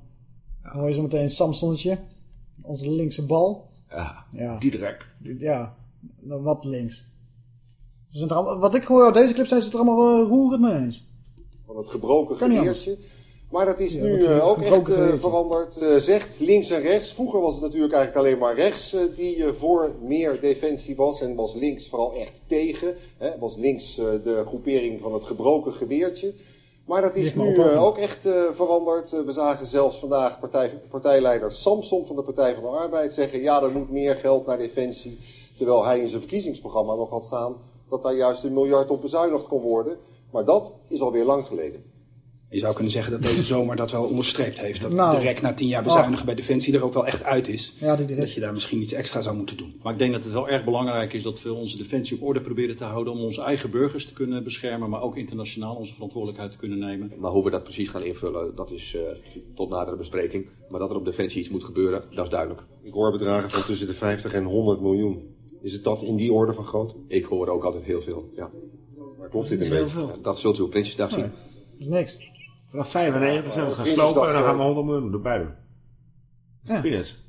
hoor je zo meteen Samsonnetje. Onze linkse bal. Ja, Ja. Diederik. Ja, nou, wat links. Ze zijn er allemaal, wat ik hoor uit deze clip zijn ze het er allemaal uh, roerend mee eens. van het gebroken geweertje. Maar dat is Ja, nu dat eh, ook echt eh, veranderd. Eh, zegt links en rechts. Vroeger was het natuurlijk eigenlijk alleen maar rechts die voor meer defensie was. En was links vooral echt tegen. Hè. Was links de groepering van het gebroken geweertje. Maar dat is nu ook echt veranderd. We zagen zelfs vandaag partij, partijleider Samson van de Partij van de Arbeid zeggen... ja, er moet meer geld naar defensie. Terwijl hij in zijn verkiezingsprogramma nog had staan... dat daar juist een miljard op bezuinigd kon worden. Maar dat is alweer lang geleden. Je zou kunnen zeggen dat deze zomer dat wel onderstreept heeft. Dat Nou. de rek na tien jaar bezuinigen bij Defensie er ook wel echt uit is. Ja, die direct. Dat je daar misschien iets extra zou moeten doen. Maar ik denk dat het wel erg belangrijk is dat we onze defensie op orde proberen te houden om onze eigen burgers te kunnen beschermen, maar ook internationaal onze verantwoordelijkheid te kunnen nemen. Maar hoe we dat precies gaan invullen, dat is eh, tot nadere bespreking. Maar dat er op Defensie iets moet gebeuren, dat is duidelijk. Ik hoor bedragen van tussen de 50 en 100 miljoen. Is het dat in die orde van grootte? Ik hoor ook altijd heel veel, ja. Maar klopt dit een Heel beetje? Ja, Dat zult u op Prinsjesdag zien. Nee, dat is niks. Vanaf 95 zijn we gaan slopen en dan gaan we 100 miljoen erbij doen. Ja. Peanuts.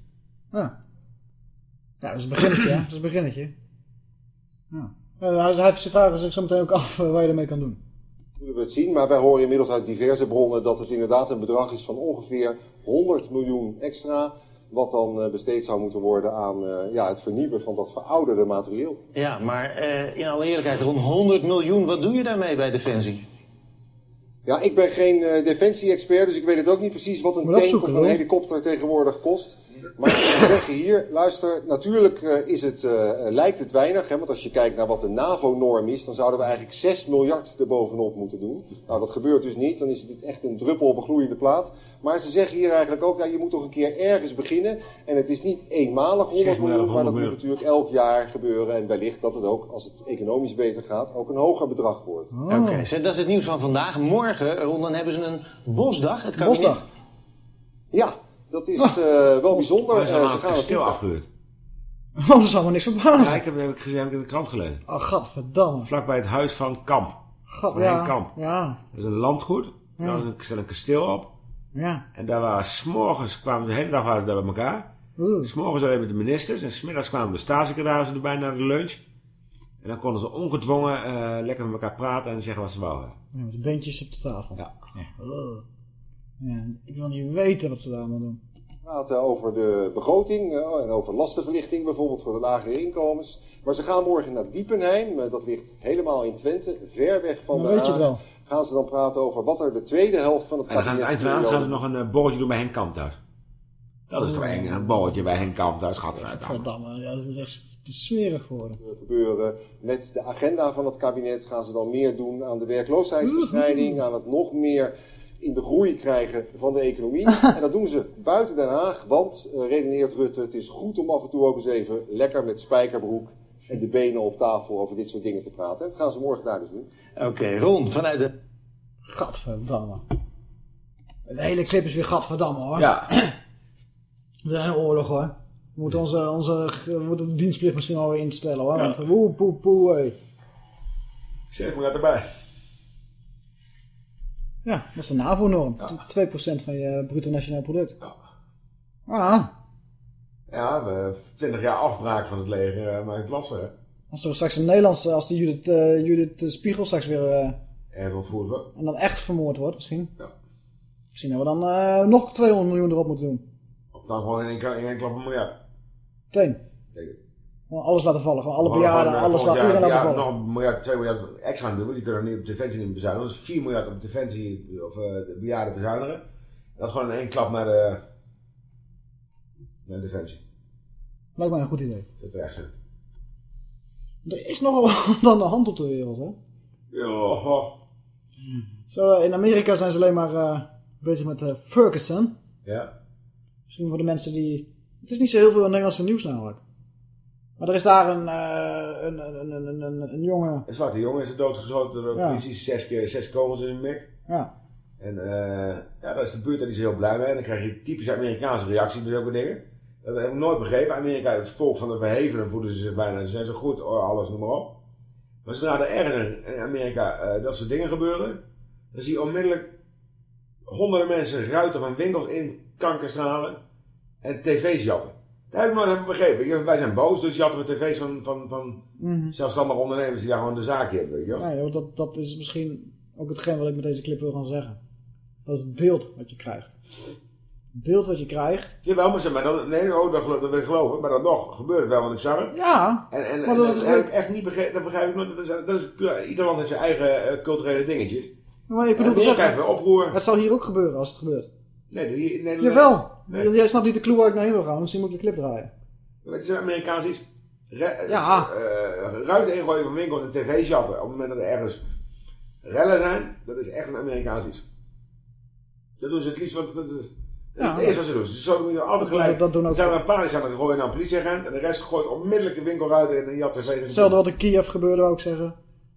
Ja. Ja, dat is een beginnetje, hè. Dat is een beginnetje. Ja. Ja, hij, hij vragen zich zo meteen ook af eh, wat je ermee kan doen. Moeten we het zien, maar wij horen inmiddels uit diverse bronnen dat het inderdaad een bedrag is van ongeveer 100 miljoen extra. Wat dan eh, besteed zou moeten worden aan eh, ja, het vernieuwen van dat verouderde materieel. Ja, maar eh, in alle eerlijkheid, rond 100 miljoen, wat doe je daarmee bij Defensie? Ja, ik ben geen eh, defensie-expert, dus ik weet het ook niet precies wat een tank of een hoor. helikopter tegenwoordig kost. Maar ze zeggen hier, luister, natuurlijk eh, is het, eh, lijkt het weinig. Hè, want als je kijkt naar wat de NAVO-norm is, dan zouden we eigenlijk 6 miljard erbovenop moeten doen. Nou, dat gebeurt dus niet. Dan is het echt een druppel op een gloeiende plaat. Maar ze zeggen hier eigenlijk ook, ja, je moet toch een keer ergens beginnen. En het is niet eenmalig 100 Zeg maar miljoen, maar dat 100 moet natuurlijk elk jaar gebeuren. En wellicht dat het ook, als het economisch beter gaat, ook een hoger bedrag wordt. Oh. Oké, zeg, dat is het nieuws van vandaag. Morgen, Ron, dan hebben ze een bosdag. Het kabinet- Bosdag. Ja, dat is eh, wel bijzonder. Maar ze Eh, hebben ze het gaan het kasteel niet- afgehuurd. [laughs] Oh, dat zou me niks verbazen. Ja, ik heb, heb ik gezien, heb ik in de krant gelezen. Oh, gadverdamme. Vlakbij het huis van Kamp. Gat, Van ja. Kamp. Ja. Dat is een landgoed. Ja. Daar was een, staat een kasteel op. Ja. En daar waren s'morgens, kwamen de hele dag waren ze daar bij elkaar. S'morgens alleen met de ministers. En smiddags kwamen de staatssecretarissen erbij naar de lunch. En dan konden ze ongedwongen eh, lekker met elkaar praten en zeggen wat ze wouden. Ja, met de beentjes op de tafel. Ja. Ja. Ik wil niet weten wat ze daar allemaal doen. praten over de begroting eh, en over lastenverlichting, bijvoorbeeld voor de lagere inkomens. Maar ze gaan morgen naar Diepenheim, eh, dat ligt helemaal in Twente, ver weg van Dan de weet je het wel. Gaan ze dan praten over wat er de tweede helft van het En dan gaan ze gaan nog een eh, borreltje doen bij Henk Kamp thuis. Dat is toch eng, een borreltje bij Henk Kamp. Gaat eruit. Verdamme, ja, dat is echt te smerig geworden. gebeuren. Met de agenda van het kabinet gaan ze dan meer doen aan de werkloosheidsbestrijding, [laughs] aan het nog meer in de groei krijgen van de economie. [laughs] En dat doen ze buiten Den Haag, want, eh, redeneert Rutte, het is goed om af en toe ook eens even lekker met spijkerbroek en de benen op tafel over dit soort dingen te praten. En dat gaan ze morgen daar dus doen. Oké, Ron, vanuit de... Gadverdamme. De hele clip is weer gadverdamme hoor. Ja. We zijn in oorlog hoor. We moeten onze, onze we moeten de dienstplicht misschien alweer instellen hoor. Want woe, poe, poe, hey. Zeg maar erbij. Ja, dat is de NAVO-norm. 2% van je bruto nationaal product. Ah, Ja, we 20 jaar afbraak van het leger eh, maakt het lastig. hè. als er straks een Nederlands, als die Judith, eh, Judith eh, Spiegel straks weer... eh, Er ontvoerd wordt. en dan echt vermoord wordt misschien. Ja. Misschien dat we dan eh, nog 200 miljoen erop moeten doen. Of dan gewoon in één, klap- in één klap een miljard. Meteen. Denk ik. Gewoon alles laten vallen. Gewoon alle bejaarden, gewoon, alles laten, iedereen vallen. nog een miljard, 2 miljard extra doen. Die kunnen niet op defensie niet bezuinigen. Dus 4 miljard op defensie of eh, de bejaarden bezuinigen. Dat gewoon in één klap naar de, naar defensie. Lijkt mij een goed idee. Dat is echt zo. Er is nogal [laughs] wat aan de hand op de wereld, hè? Ja. Zo, eh, in Amerika zijn ze alleen maar eh, bezig met eh, Ferguson. Ja. Misschien voor de mensen die... Het is niet zo heel veel Nederlandse nieuws namelijk. Maar er is daar een, eh, een, een, een, een, jongen... Een zwarte jongen is doodgeschoten door de Ja. politie. Zes, keer, zes kogels in de mik. Ja. En eh ja, dat is de buurt, daar is heel blij mee. En dan krijg je typisch Amerikaanse reacties met zulke dingen. Dat heb ik nooit begrepen. Amerika, het volk van de verhevenen voelen ze zich bijna. Ze zijn zo goed, alles, noem maar op. Maar zodra er ergens in Amerika eh, dat soort dingen gebeuren, dan zie je onmiddellijk honderden mensen ruiten van winkels in kankerstralen en tv's jatten. Dat heb ik nooit helemaal begrepen. Wij zijn boos, dus jatten we tv's van, van, van Mhm. zelfstandige ondernemers die daar gewoon de zaak hebben. Weet je? Nee, joh, dat, dat is misschien ook hetgeen wat ik met deze clip wil gaan zeggen. Dat is het beeld wat je krijgt. Het beeld wat je krijgt. Jawel, maar, maar dan, nee, oh, dat, wil ik geloven, maar dan nog gebeurt het wel, want ik zag het. Ja, En, en, maar en dat is heb ik echt niet begrepen, dat begrijp ik nooit. Dat is, dat is puur, ieder land heeft zijn eigen eh, culturele dingetjes. Maar ik bedoel Amerika zeggen, heeft weer oproer. het zal hier ook gebeuren als het gebeurt. Nee, nee, nee, Jawel. Nee. Jij snapt niet de clue waar ik naar heen wil gaan, misschien moet ik de clip draaien. Het is Amerikaans iets. Ja. eh, ruiten ingooien van winkels en tv's jatten. Op het moment dat er ergens rellen zijn, dat is echt een Amerikaans iets. Dat doen ze het liefst, want dat is, Ja. het eerste wat ze doen. Ze zouden je altijd gelijk. dat- dat doen ook- Er zijn er een paar die staan te gooien naar een politieagent en de rest gooit onmiddellijk de winkelruiten in en jat tv's. Hetzelfde wat in Kiev gebeurde, wou ik zeggen.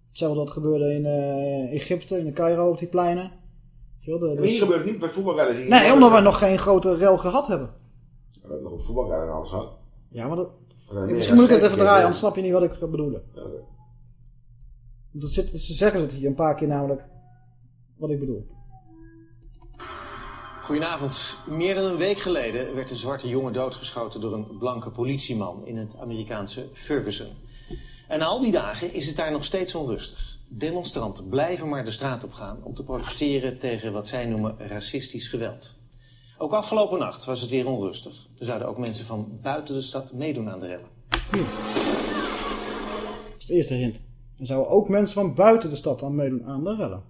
Hetzelfde wat gebeurde in eh, Egypte, in de Cairo, op die pleinen. Weet hier gebeurt het niet bij je Nee, omdat wij nog geen grote rel gehad hebben. We hebben nog een voetbalrellen en alles gehad. Ja, maar dat... Misschien moet ik het even draaien, anders snap je niet wat ik bedoel. Ja. Dat zit, ze zeggen het hier een paar keer namelijk, wat ik bedoel. Goedenavond. Meer dan een week geleden werd een zwarte jongen doodgeschoten door een blanke politieman in het Amerikaanse Ferguson. En na al die dagen is het daar nog steeds onrustig. Demonstranten blijven maar de straat op gaan om te protesteren tegen wat zij noemen racistisch geweld. Ook afgelopen nacht was het weer onrustig. Er zouden ook mensen van buiten de stad meedoen aan de rellen. Dat is de eerste hint. Er zouden ook mensen van buiten de stad aan meedoen aan de rellen.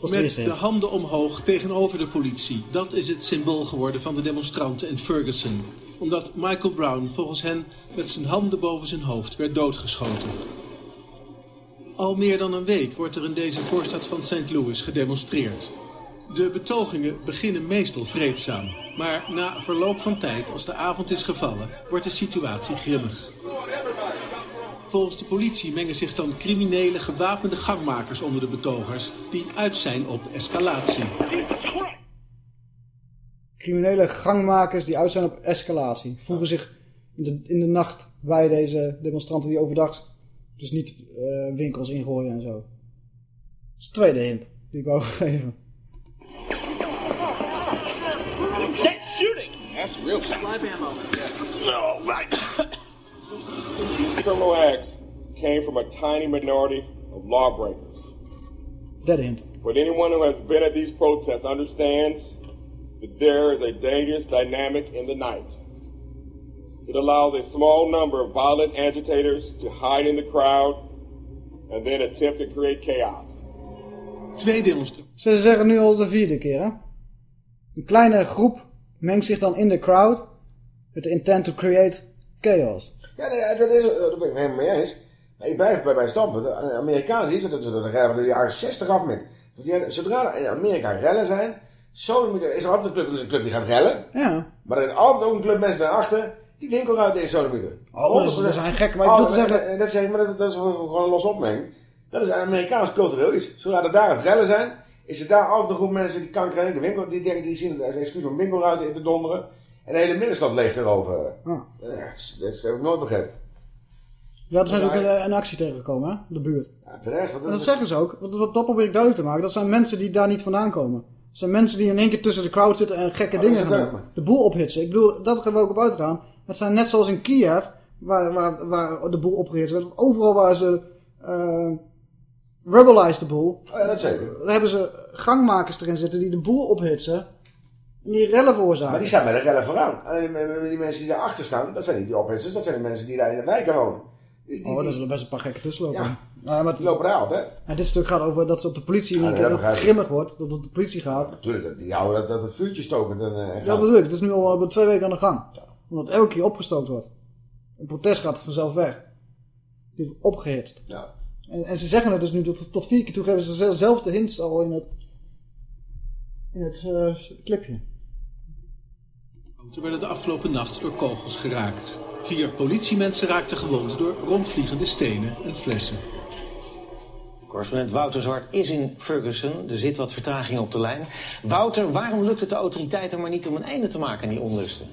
De Met de handen omhoog tegenover de politie. Dat is het symbool geworden van de demonstranten in Ferguson. Omdat Michael Brown volgens hen met zijn handen boven zijn hoofd werd doodgeschoten. Al meer dan een week wordt er in deze voorstad van St. Louis gedemonstreerd. De betogingen beginnen meestal vreedzaam. Maar na verloop van tijd, als de avond is gevallen, wordt de situatie grimmig. Volgens de politie mengen zich dan criminele gewapende gangmakers onder de betogers die uit zijn op escalatie. Criminele gangmakers die uit zijn op escalatie. Voegen zich in de, in de nacht bij deze demonstranten die overdag dus niet eh, winkels ingooien en zo. Dat is de tweede hint die ik wou [laughs] geven. That shooting! That's real live ammo. Yes. No, right. These criminal acts came from a tiny minority of lawbreakers. Derde hint. But anyone who has been at these protests understands that there is a dangerous dynamic in the night. It allows a small number of violent agitators to hide in the crowd and then attempt to create chaos. Twee demonstranten. Ze zeggen nu al de vierde keer, hè? Een kleine groep mengt zich dan in de crowd met de intent to create chaos. Ja, nee, dat, is, dat ben ik helemaal mee eens. Maar ik blijf bij mijn standpunt. De Amerikanen is dat ze de rellen van de jaren 60 af met. Zodra er in Amerika rellen zijn, zo is er altijd een club, is een club die gaat rellen. Ja. Maar er is altijd ook een club mensen daarachter die winkelruiten in Sodomieter. Oh, dat dat zijn gekken, maar ik bedoel te zeggen- Dat, dat, zeg ik, maar dat, dat is gewoon een los opmerking. Dat is een Amerikaans cultureel iets. Zodra er daar het rellen zijn, is er daar altijd een groep mensen die kanker in de winkel, die denken, die zien als een excuus om winkelruiten in te donderen. En de hele middenstad leegt erover. Ah. Dat, is- dat heb ik nooit begrepen. Ja, daar zijn ook in, in actie tegengekomen, hè? De buurt. Ja, terecht. dat is- zeggen ze ook. Dat, dat probeer ik duidelijk te maken. Dat zijn mensen die daar niet vandaan komen. Dat zijn mensen die in één keer tussen de crowd zitten en gekke Oh, dingen dat doen. De boel ophitsen. Ik bedoel, dat gaan we ook op uitgaan. Het zijn net zoals in Kiev, waar, waar, waar de boel opgehitst werd. Overal waar ze uh, rebelize de boel. Oh ja, dat zeker. Daar hebben ze gangmakers erin zitten die de boel ophitsen. En die rellen veroorzaken. Maar die staan bij de rellen vooraan. En die mensen die daarachter staan, dat zijn niet die ophitsers, dat zijn de mensen die daar in de wijken wonen. Die, die, Oh, daar zullen best een paar gekke tussenlopen. Ja. Nou, maar die lopen op, hè? En dit stuk gaat over dat ze op de politie Ja, dat dat het grimmig wordt. Dat het op de politie gaat. Natuurlijk, die houden dat, dat het vuurtje stoken. En, eh, Ja, dat bedoel ik. Het is nu al eh, twee weken aan de gang. Omdat elke keer opgestookt wordt. Een protest gaat vanzelf weg. Die wordt opgehitst. Ja. En, en ze zeggen het dus nu tot, tot vier keer toe. Geven ze zelf de hints al in het, in het eh, clipje. Ze werden de afgelopen nacht door kogels geraakt. Vier politiemensen raakten gewond door rondvliegende stenen en flessen. Correspondent Wouter Zwart is in Ferguson. Er zit wat vertraging op de lijn. Wouter, waarom lukt het de autoriteiten maar niet om een einde te maken aan die onlusten?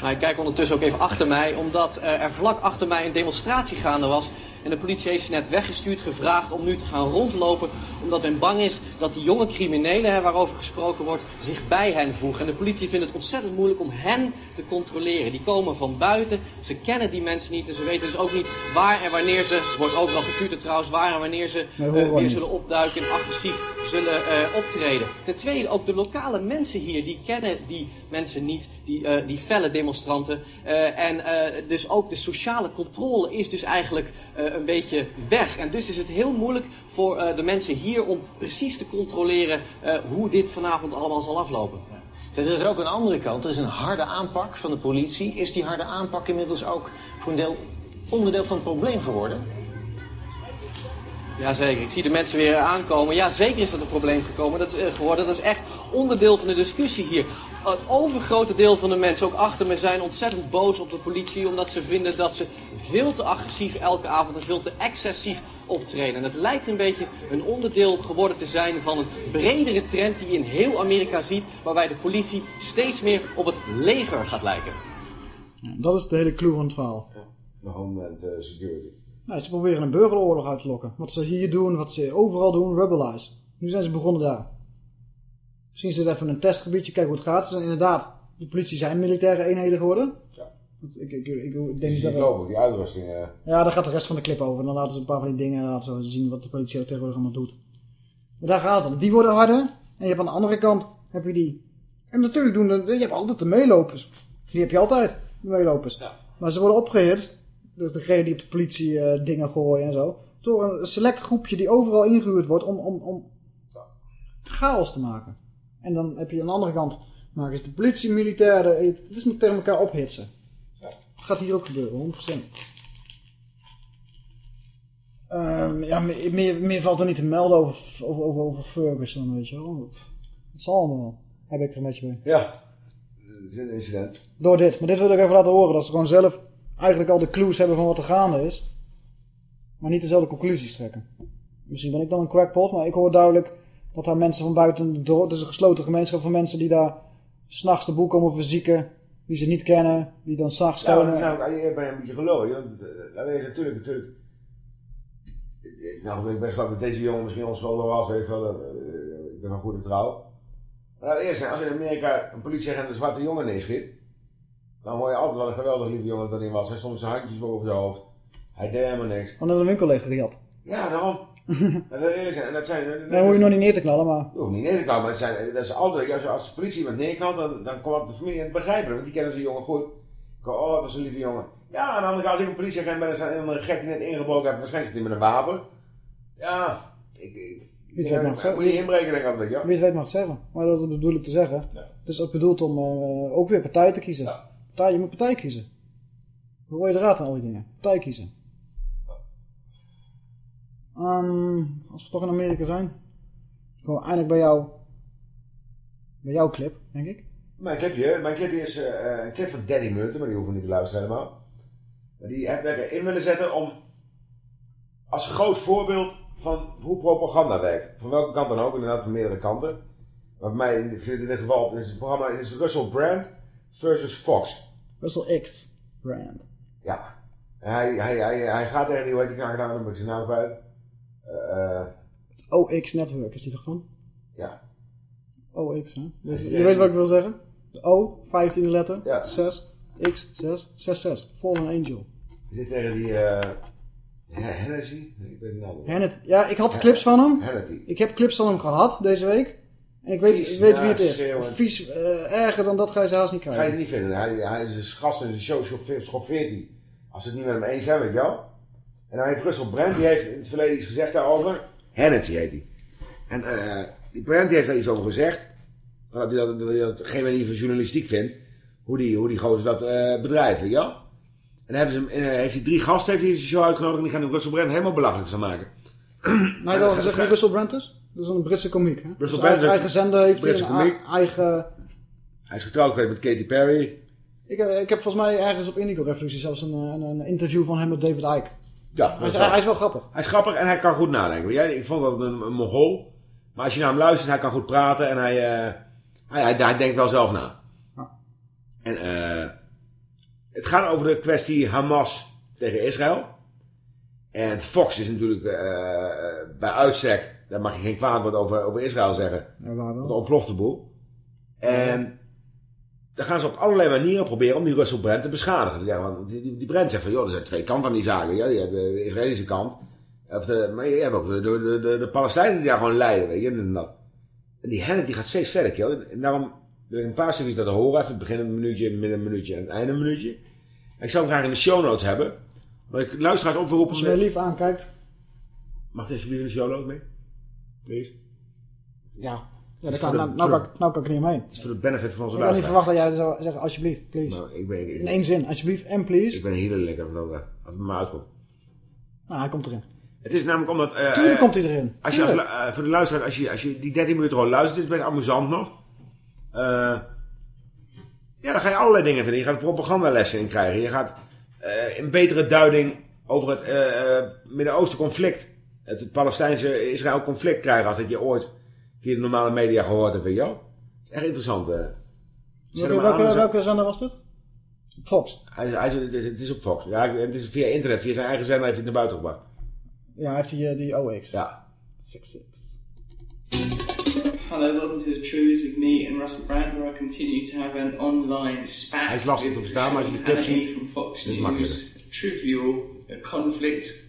Nou, ik kijk ondertussen ook even achter mij, omdat eh, er vlak achter mij een demonstratie gaande was. En de politie heeft ze net weggestuurd, gevraagd om nu te gaan rondlopen. Omdat men bang is dat die jonge criminelen, hè, waarover gesproken wordt, zich bij hen voegen. En de politie vindt het ontzettend moeilijk om hen te controleren. Die komen van buiten, ze kennen die mensen niet en ze weten dus ook niet waar en wanneer ze, er wordt overal getuterd trouwens, waar en wanneer ze Nee, eh, weer zullen opduiken en agressief zullen eh, optreden. Ten tweede, ook de lokale mensen hier, die kennen die mensen niet, die, eh, die felle demonstranten. En dus ook de sociale controle is dus eigenlijk een beetje weg. En dus is het heel moeilijk voor eh, de mensen hier om precies te controleren eh, hoe dit vanavond allemaal zal aflopen. Er is ook een andere kant. Er is een harde aanpak van de politie. Is die harde aanpak inmiddels ook voor een deel onderdeel van het probleem geworden? Jazeker, ik zie de mensen weer aankomen. Ja, zeker is dat een probleem gekomen. Dat is, eh, geworden. Dat is echt onderdeel van de discussie hier. Het overgrote deel van de mensen, ook achter me, zijn ontzettend boos op de politie. Omdat ze vinden dat ze veel te agressief elke avond en veel te excessief optreden. En het lijkt een beetje een onderdeel geworden te zijn van een bredere trend die je in heel Amerika ziet. Waarbij de politie steeds meer op het leger gaat lijken. Ja, dat is de hele clue van het verhaal. De Homeland eh, Security. Nou, ze proberen een burgeroorlog uit te lokken. Wat ze hier doen, wat ze overal doen, rebelize. Nu zijn ze begonnen daar. Misschien is dit even een testgebiedje, kijken hoe het gaat. Inderdaad, de politie zijn militaire eenheden geworden. Ja. Ik, ik, ik, denk dat... ik lopen, die uitrusting. eh. Ja, daar gaat de rest van de clip over. Dan laten ze een paar van die dingen laten ze zien wat de politie ook tegenwoordig allemaal doet. Maar daar gaat het om. Die worden harder. En je hebt aan de andere kant, heb je die... En natuurlijk doen, de, je hebt altijd de meelopers. Die heb je altijd, de meelopers. Maar ze worden opgehitst. Dus degene die op de politie eh, dingen gooien en zo. Door een select groepje die overal ingehuurd wordt om, om, om chaos te maken. En dan heb je aan de andere kant, maken ze de politie, militairen. Het is met tegen elkaar ophitsen. Het gaat hier ook gebeuren, 100%. Ehm, ja, meer, valt er niet te melden over, over, over, over Ferguson, weet je wel. Het zal allemaal wel. Heb ik er een beetje mee. Ja, het is een incident. Door dit. Maar dit wil ik even laten horen. Dat ze gewoon zelf eigenlijk al de clues hebben van wat er gaande is. Maar niet dezelfde conclusies trekken. Misschien ben ik dan een crackpot, maar ik hoor duidelijk dat daar mensen van buiten door. Het is een gesloten gemeenschap van mensen die daar s'nachts de boel komen verzieken. Die ze niet kennen. Die dan s'nachts Ja, komen. dat is je bent een beetje gelul. joh. Dat is natuurlijk, natuurlijk. Nou, ik ben geloof dat deze jongen misschien onschuldig was, weet je wel. eh, Ik ben van goede trouw. Maar nou, eerst, als in Amerika een politieagent een zwarte jongen neerschiet, dan hoor je altijd wel een geweldig lieve jongen dat erin was. Hij stond met zijn handjes boven zijn hoofd. Hij deed helemaal niks. Want een winkel leeg gejat. Ja, daarom. [laughs] dat wil eerlijk zijn. En dat zijn dat Dan hoef je nog niet neer te knallen, maar... je hoeft niet neer te komen, maar het zijn, dat is altijd, als, als de politie iemand neerknalt, dan, dan komt de familie aan het begrijpen. Want die kennen zo'n jongen goed. Oh, dat is een lieve jongen. Ja, aan de andere kant, als ik een politieagent ben, dan een gek die net ingebroken heeft. Waarschijnlijk zit hij met een wapen. Ja, ik... ik Wie ja, weet mag zeggen. moet je niet inbreken, denk ik altijd, ja. Wie weet mag zeggen. Maar dat bedoel ik te zeggen. Het is ook bedoeld om eh, ook weer partij te kiezen. Partij, je moet partij kiezen. Hoe hoor je de raad aan al die dingen? Partij kiezen. Ehm, als we toch in Amerika zijn. Komen we eindelijk bij jou. Bij jouw clip, denk ik. Mijn clipje, mijn clipje is eh, een clip van Daddy Munten, maar die hoeven we niet te luisteren helemaal. Maar die heb ik erin willen zetten om als groot voorbeeld van hoe propaganda werkt. Van welke kant dan ook, inderdaad van meerdere kanten. Maar bij mij ik in dit geval, dit is het programma, is Russell Brand versus Fox. Russell X brand. Ja. Hij, hij, hij, hij gaat tegen die, hoe heet die nou, dan moet ik zijn naam kwijt. Eh, eh, OX Network is die toch van? Ja. OX, hè? Dus je weet wat ik wil zeggen? De O, 15e letter, Ja. 6, X, 6, 6, 6. Fallen Angel. je zit tegen die eh Hennessy? Ik weet niet. Hannity. Ja, ik had clips van hem. Ik heb clips van hem gehad deze week. En ik weet, Vies, weet wie het is. schreeuwend. Vies, erger dan dat ga je ze haast niet Ga je krijgen. het niet vinden. Hij, hij is een gast in zijn show, schoffeert hij. Als ze het niet met hem eens zijn, weet je wel. En dan heeft Russell Brand, die heeft in het verleden iets gezegd daarover. Hannity heet hij. En eh die Brand die heeft daar iets over gezegd. Dat hij dat, dat, hij dat geen manier van journalistiek vindt. Hoe die, hoe die gozer dat eh bedrijft, weet je wel. En dan hebben ze hem, eh, heeft hij drie gasten heeft hij in zijn show uitgenodigd. En die gaan die Russell Brand helemaal belachelijk gaan maken. Maar hij had al gezegd wie Russell Brand is? Dat is een Britse komiek. Hè? Russell Dus Brand is eigen, zender heeft hij Britse een komiek. a- eigen... Hij is getrouwd geweest met Katy Perry. Ik heb, ik heb volgens mij ergens op Indigo Revolutie zelfs een, een, een interview van hem met David Icke. Ja, Hij is, hij is wel grappig. Hij is grappig en hij kan goed nadenken. Jij, ik vond dat een, een Mongool. Maar als je naar hem luistert, hij kan goed praten en hij, eh, hij, hij, hij denkt wel zelf na. En eh, het gaat over de kwestie Hamas tegen Israël. En Fox is natuurlijk eh, bij uitstek, daar mag je geen kwaad woord over, over Israël zeggen. Ja, waar Want wel? ontploft de boel. En dan gaan ze op allerlei manieren proberen om die Russell Brand te beschadigen. Ze zeggen, want die, die, die Brand zegt van, joh, er zijn twee kanten aan die zaken. Ja, je hebt de Israëlische kant. Of de, maar je hebt ook de, de, de, de Palestijnen die daar gewoon leiden, weet je. En, dat. en die Hennet die gaat steeds verder, kill. En daarom wil ik een paar stukjes dat horen. Even het begin een minuutje, midden een minuutje en het einde een minuutje. En ik zou hem graag in de show notes hebben. Maar ik luisteraars oproepen... Als je mij lief aankijkt. Mag er alsjeblieft in de show notes mee? Please. Ja. Ja, dat kan, nou, nou, kan, ik- nou kan ik er niet omheen. Het is voor de benefit van onze Ik had niet luisteraars. verwacht dat jij zou zeggen, alsjeblieft, please. Nou, ik ben, ik, In één zin, alsjeblieft en please. ik ben hele lekker van dat, als het maar uitkomt. Nou, hij komt erin. Het is namelijk omdat... eh, Tuurlijk komt hij erin. Als je als, eh, voor de luisteraar, als je, als je die 13 minuten gewoon luistert, is het best amusant nog. Eh, ja, dan ga je allerlei dingen vinden. Je gaat propagandalessen in krijgen. Je gaat een betere duiding over het Midden-Oosten conflict. Het Palestijnse-Israël conflict krijgen als dat je ooit via de normale media gehoord hebt, weet je wel. Het is echt interessant. eh. Zet Welke, welke, welke zender was dit? Fox. Hij, hij, is- het, is, het is op Fox. Ja, het is via internet, via zijn eigen zender heeft hij het naar buiten gebracht. Ja, hij heeft die, eh, die OX. Ja. 66. Hello, welcome to the Truths with me and Russell Brand, where I continue to have an online spat Hij is lastig te verstaan, maar als je de clip ziet, is makkelijker. trivial, a conflict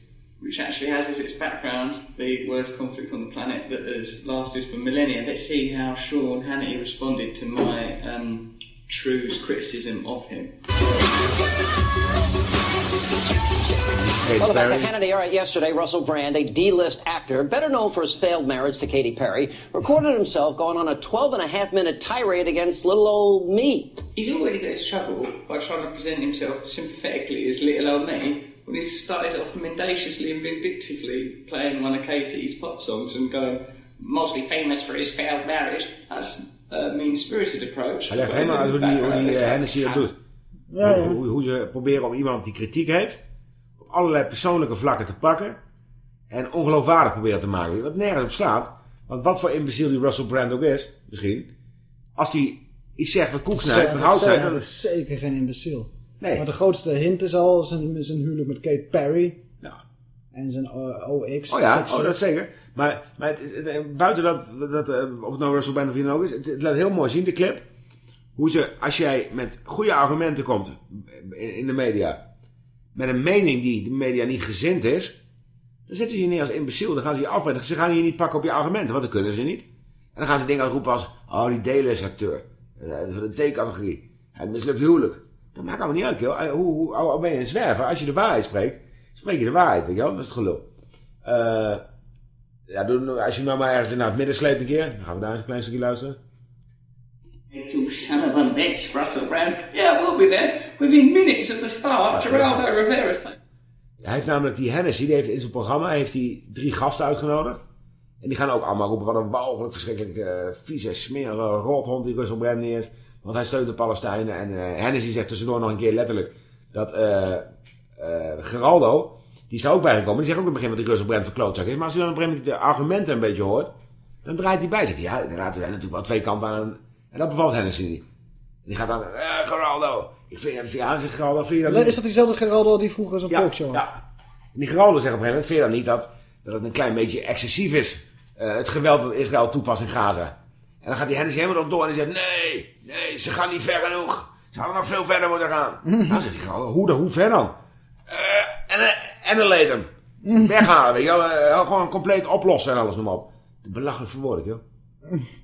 which actually has as its background the worst conflict on the planet that has lasted for millennia. Let's see how Sean Hannity responded to my um, Truths criticism of him. Well, about to Hannity. All right, yesterday, Russell Brand, a D-list actor, better known for his failed marriage to Katy Perry, recorded himself going on a 12 and a half minute tirade against little old me. He's already got into trouble by trying to present himself sympathetically as little old me when he's started off mendaciously and vindictively playing one of Katie's pop songs and going, mostly famous for his failed marriage. That's a mean-spirited approach. Hij legt helemaal uit hoe die, hoe die eh, Hennessy dat doet. Ja, ja. Hoe, hoe ze proberen om iemand die kritiek heeft, op allerlei persoonlijke vlakken te pakken en ongeloofwaardig proberen te maken. Wat nergens op slaat. Want wat voor imbeciel die Russell Brand ook is, misschien, als hij iets zegt wat koek snijdt, wat hout snijdt, Dat is zeker geen imbeciel. Nee. Maar de grootste hint is al zijn, zijn huwelijk met Kate Perry. Ja. En zijn eh, OX. Oh ja, 66. oh, dat zeker. Maar, maar het, is- het- eh, buiten dat, dat eh, of het nou Russell Brand of wie dan ook is, het, het laat heel mooi zien, de clip. Hoe ze, als jij met goede argumenten komt in, in de media, met een mening die de media niet gezind is, dan zetten ze je neer als imbeciel. Dan gaan ze je afbreken. Ze gaan je niet pakken op je argumenten, want dat kunnen ze niet. En dan gaan ze dingen uitroepen als, oh die Delen is acteur. De D-categorie. Hij mislukt huwelijk. Dat maakt allemaal niet uit, joh. Hoe, hoe, hoe ben je een zwerver? Als je de waarheid spreekt, spreek je de waarheid, weet je wel. Dat is het gelul. Eh, ja, als je nou maar ergens naar het midden sleept een keer, dan gaan we daar eens een klein stukje luisteren. To a bitch, Russell Brand. Yeah, we'll be there. Within minutes of the start, Geraldo Rivera's. Hij heeft namelijk die Hennessy, die heeft in zijn programma heeft hij drie gasten uitgenodigd. En die gaan ook allemaal roepen wat een walgelijk, verschrikkelijk eh vieze, smerige rothond die Russell Brand is. Want hij steunt de Palestijnen. En eh Hennessy zegt tussendoor nog een keer letterlijk dat eh eh, Geraldo, die is er ook bij gekomen. Die zegt ook in het begin dat die Russell Brand verklootzak is. Maar als hij dan op een gegeven moment de argumenten een beetje hoort, dan draait hij bij. Zegt hij, ja inderdaad, er zijn natuurlijk wel twee kanten aan. En dat bevalt Hennessy niet. En die gaat dan, eh Geraldo, ik vind, vind, ja, Geraldo, vind je dat niet? Is dat diezelfde Geraldo die vroeger zo'n Ja, talkshow had? ja. En die Geraldo zegt op een gegeven moment, vind je dan niet dat, dat het een klein beetje excessief is? eh, het geweld dat Israël toepast in Gaza. En dan gaat die Hennessy helemaal door en die zegt, nee, nee, ze gaan niet ver genoeg. Ze hadden nog veel verder moeten gaan. Dan zegt die Geraldo, hoe, dan, hoe ver dan? Eh, en, eh, en dan leed hem. Weghalen, weet je wel. eh, gewoon compleet oplossen en alles, noem maar op. Belachelijk verwoord, joh.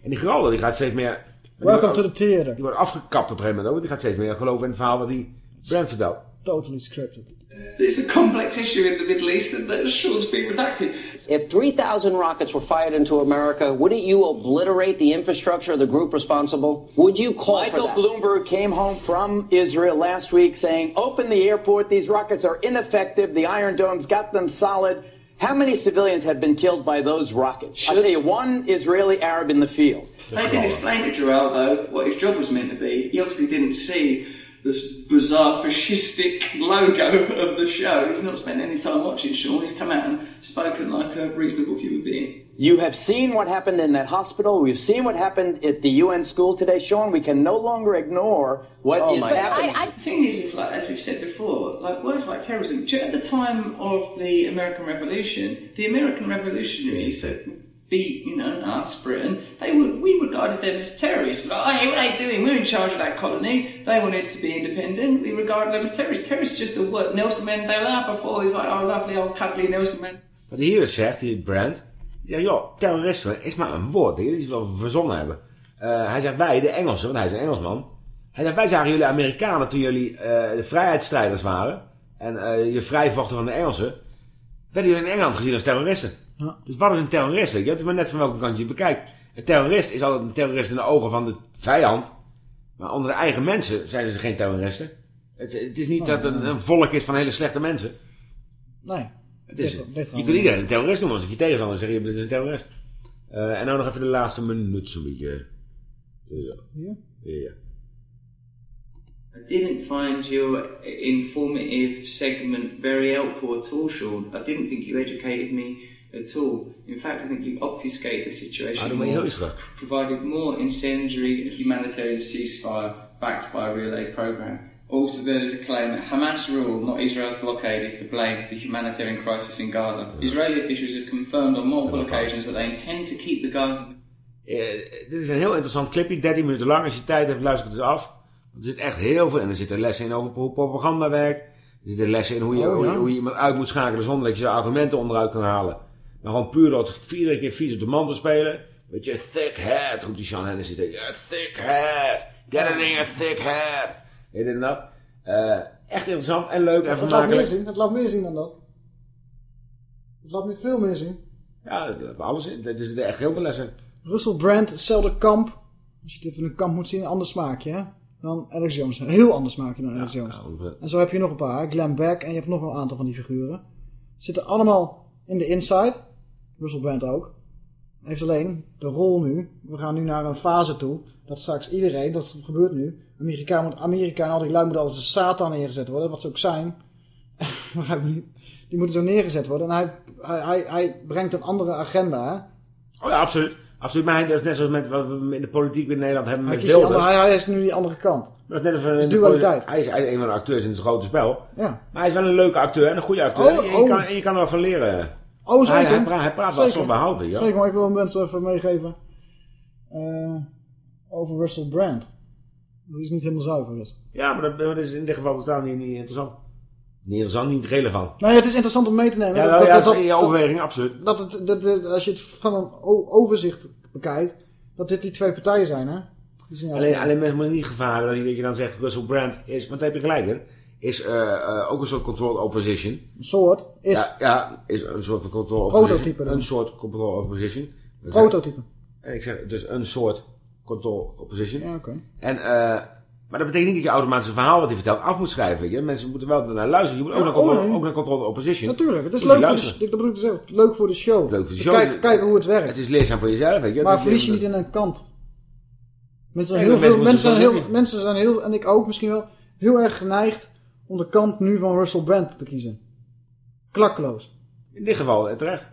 En die Geraldo, die gaat steeds meer... Welcome wordt to ook- the theater. Die wordt afgekapt op een gegeven moment ook. Die gaat steeds meer geloven in het verhaal wat die Brand vertelt. Totally scripted. It's a complex issue in the Middle East and that Sean's be redacted. If 3,000 rockets were fired into America, wouldn't you obliterate the infrastructure of the group responsible? Would you call Michael for that? Bloomberg came home from Israel last week saying, open the airport. These rockets are ineffective. The Iron Dome's got them solid. How many civilians have been killed by those rockets? I'll tell you, one Israeli Arab in the field. They didn't explain to Geraldo what his job was meant to be. He obviously didn't see this bizarre fascistic logo of the show. He's not spent any time watching Sean. He's come out and spoken like a reasonable human being. You have seen what happened in that hospital. We've seen what happened at the UN school today, Sean. We can no longer ignore what oh is But happening. I, I, the thing is, with, like, as we've said before, like words like terrorism. At the time of the American Revolution, the American revolutionaries that beat, you know, us, Britain, they we regarded them as terrorists. Oh, hey, what are they doing? We're in charge of that colony. They wanted to be independent. We regarded them as terrorists. Terrorists just a word. Nelson Mandela before he's like, oh, lovely old cuddly Nelson Mandela. Wat hij hier zegt, die Brand. Ja, joh, terrorisme is maar een woord. Die ze wel verzonnen hebben. Eh, hij zegt wij, de Engelsen, want hij is een Engelsman. Hij zegt wij zagen jullie Amerikanen toen jullie eh, de vrijheidsstrijders waren. En eh, je vrijvochten van de Engelsen. Werden jullie in Engeland gezien als terroristen. Ja. Dus wat is een terrorist? weet je? Het is maar net van welke kant je het bekijkt. Een terrorist is altijd een terrorist in de ogen van de vijand. Maar onder de eigen mensen zijn ze geen terroristen. Het, het is niet dat het een, een volk is van hele slechte mensen. Nee. Het is, Ligt- ligt je kunt iedereen een terrorist noemen als ik je tegenstander zeg. Je dit is een terrorist. Eh, en nou nog even de laatste minuut zo'n beetje. Zo. Ja? Ja. I didn't find your informative segment very helpful at all, Sean. I didn't think you educated me at all. In fact, I think you obfuscated the situation. More, provided more incendiary humanitarian ceasefire backed by a real aid program. Also, there is a claim that Hamas rule, not Israel's blockade, is to blame for the humanitarian crisis in Gaza. Israeli officials have confirmed on multiple occasions that they intend to keep the Gaza Eh, dit is een heel interessant clipje, 13 minuten lang. Als je tijd hebt, luister het eens af. Er zit echt heel veel in. Er zitten lessen in over hoe propaganda werkt. Er zitten lessen in hoe je, Oh, hoe, je, hoe je iemand uit moet schakelen zonder dat je zijn argumenten onderuit kan halen. Maar gewoon puur het vier keer vies op de man te spelen. Weet je, thick head, roept die Sean Hennessy tegen je. Thick head, get it in your thick head. Weet je en dat? Eh, echt interessant en leuk en Het laat meer vermakelijk. zien. Het laat meer zien dan dat. Het laat me veel meer zien. Ja, dat hebben alles in. Het is echt heel veel lessen. Russell Brand, hetzelfde kamp. Als je het even een kamp moet zien, een ander smaakje hè? dan Alex Jones. Een heel ander smaakje dan Alex Jones. En zo heb je nog een paar. Glenn Beck en je hebt nog een aantal van die figuren. Zitten allemaal in de inside. Russell Brand ook. Heeft alleen de rol nu. We gaan nu naar een fase toe. Dat straks iedereen, dat gebeurt nu. Amerika, moet, Amerika en al die lui moeten als een Satan neergezet worden. Wat ze ook zijn. [laughs] Die moeten zo neergezet worden. En hij, hij, hij, brengt een andere agenda. Hè? Oh ja, absoluut. Absoluut, maar hij, dat is net zoals met wat we in de politiek in Nederland hebben Hij, met Wilders. andere, hij, hij is nu die andere kant. Dat is net als we in Dus de dualiteit. Hij is, hij is een van de acteurs in het grote spel. Ja. Maar hij is wel een leuke acteur en een goede acteur. Oh, en, je oh. Kan, en je kan er wat van leren. Oh, zeker. Hij, hij, praat, hij praat wel Zeker. soms behouden. Ja. Zeker, maar ik wil mensen even meegeven eh, over Russell Brand. Dat is niet helemaal zuiver. Dus. ja, maar dat, dat is in dit geval totaal niet, niet interessant. Niet interessant, niet relevant. Nee, het is interessant om mee te nemen. Ja, nou ja, dat is in je overweging, absoluut. Dat het, dat, dat- als je het van een overzicht bekijkt, dat dit die twee partijen zijn, hè? Alleen, alleen moeten niet gevaren dat je, dat je dan zegt Russell Brand is, want daar heb je gelijk in, is eh, eh, ook een soort control opposition. Een soort is Ja, ja, is een soort van control opposition. Prototype dan. Een soort control opposition. Dat prototype. En ik zeg dus een soort control opposition. Ja, oké. En, eh, maar dat betekent niet dat je automatisch een verhaal wat hij vertelt af moet schrijven. Je? Mensen moeten wel naar luisteren. Je moet ook, Ja, naar, control, oh, ook naar control opposition. Natuurlijk, het is leuk voor, de, dat bedoel ik zeggen, leuk voor de show. Leuk voor de show. Kijken, kijken hoe het werkt. Het is leerzaam voor jezelf. Weet je? Maar Het verlies je niet in een kant. Mensen zijn heel veel, mensen zijn heel, mensen zijn heel, en ik ook misschien wel, heel erg geneigd om de kant nu van Russell Brand te kiezen. Klakkeloos. In dit geval terecht.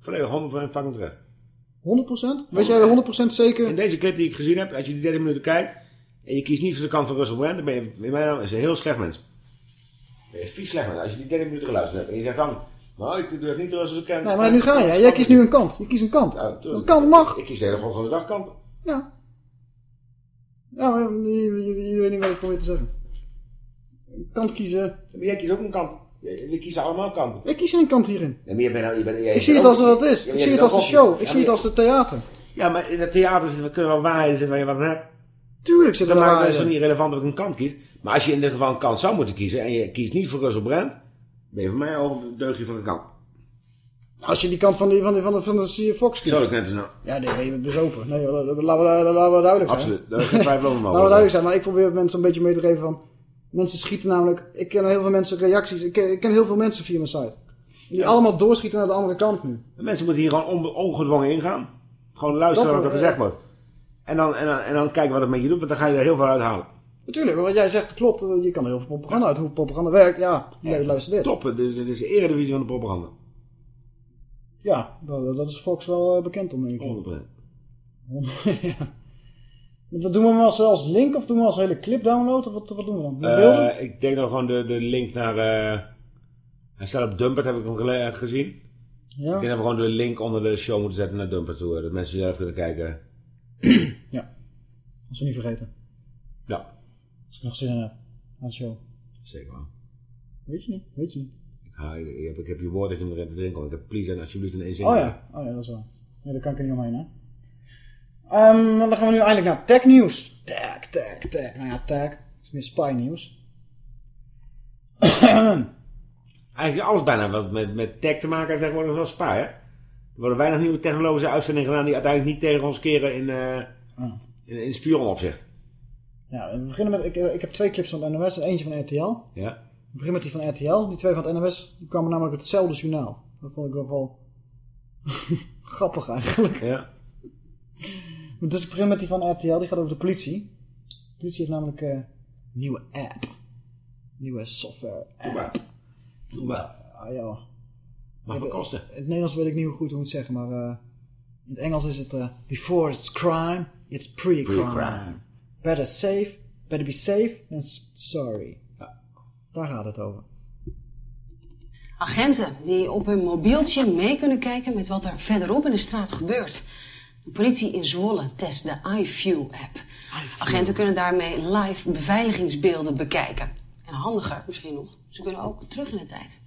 Volledig 100% fucking terecht. 100%? Weet jij 100% zeker? In deze clip die ik gezien heb, als je die 30 minuten kijkt en je kiest niet voor de kant van Russell Brand, dan ben je in mijn naam is een heel slecht mens. Ben je vies slecht mens. Als je die 30 minuten geluisterd hebt en je zegt dan, nou ik doe het niet zoals ik ken. Nee, maar nu ga je. Jij kiest nu een kant. Je kiest een kant. Een kant mag. Ik kies de hele van de dag kant. Ja. Ja, maar je, je- je weet niet wat ik probeer te zeggen. Een kant kiezen. Maar jij kiest ook een kant. We kiezen allemaal kanten. Ik kies geen kant hierin. Nee, maar je bent, nou- je bent, jij Ik zie het als het is. Ja, maar Ik zie het als de show. Ja, Ik zie het als het theater. Ja, maar in het theater zitten- kunnen wel waarheden zitten waar je wat aan hebt. Tuurlijk zit er Dan wel maakt het waarheden. niet relevant dat ik een kant kies. Maar als je in dit geval een kant zou moeten kiezen en je kiest niet voor Russell Brand, ben je voor mij ook een deugje van de kant. Als je die kant van, die, van, die, van, de, van de Fox kiest. Zo ik net zo nou. Ja, nee, ben je bezopen. Nee, laten we, laten we duidelijk zijn. Absoluut, daar is geen twijfel [laughs] over Laten we duidelijk zijn, maar ik probeer mensen een beetje mee te geven van... Mensen schieten namelijk... Ik ken heel veel mensen reacties. Ik ken, ik ken heel veel mensen via mijn site. Die allemaal doorschieten naar de andere kant nu. De mensen moeten hier gewoon on- ongedwongen ingaan. Gewoon luisteren wat er gezegd ja. wordt. En dan, en, dan, en dan kijken wat het met je doet, want dan ga je er heel veel uit halen. Natuurlijk, wat jij zegt klopt. Je kan er heel veel propaganda uit. Hoe propaganda werkt, ja, luister dit. Toppen, dus het is de eredivisie van de propaganda. Ja, dat, dat is Fox wel eh, bekend om, denk ik. 100%. [laughs] ja. Dat doen we hem als, als link of doen we als hele clip download? Of wat, wat doen we dan? Beelden? Eh, ik denk dan gewoon de, de link naar... eh hij staat op Dumpert, heb ik hem gele- gezien. Ja. Ik denk dat we gewoon de link onder de show moeten zetten naar Dumpert toe. eh, Dat mensen zelf kunnen kijken. [clears throat] Als we niet vergeten. Ja, Als ik nog zin in heb. Aan de show. zeker wel. Weet je niet, weet je niet. Ik, heb, ik heb je woord dat je hem erin te drinken. Ik heb please en alsjeblieft in één zin. Oh ja, oh ja, dat is wel. Ja, daar kan ik er niet omheen, hè. Ehm, dan gaan we nu eindelijk naar tech nieuws. Tech, tech, tech. Nou ja, tech. Dat is meer spy nieuws. [clears throat] Eigenlijk alles bijna wat met, met tech te maken heeft tegenwoordig wel spa, hè? Er worden weinig nieuwe technologische uitvindingen gedaan die uiteindelijk niet tegen ons keren in, eh Ah. in, in spionopzicht. Ja, we beginnen met, ik, eh, ik heb twee clips van het NOS en eentje van RTL. Ja. Ik begin met die van RTL. Die twee van het NOS die kwamen namelijk uit hetzelfde journaal. Dat vond ik nog wel [laughs] grappig eigenlijk. Ja. Dus ik begin met die van RTL. Die gaat over de politie. De politie heeft namelijk eh, een nieuwe app. Nieuwe software app. Ah, ja. Mag wel kosten. In het Nederlands weet ik niet hoe goed hoe het zeggen, maar eh, in het Engels is het eh, before it's crime, it's pre-crime. Better safe, better be safe than sorry. Daar gaat het over. Agenten die op hun mobieltje mee kunnen kijken met wat er verderop in de straat gebeurt. De politie in Zwolle test de iView-app. Agenten kunnen daarmee live beveiligingsbeelden bekijken. En handiger misschien nog, ze kunnen ook terug in de tijd.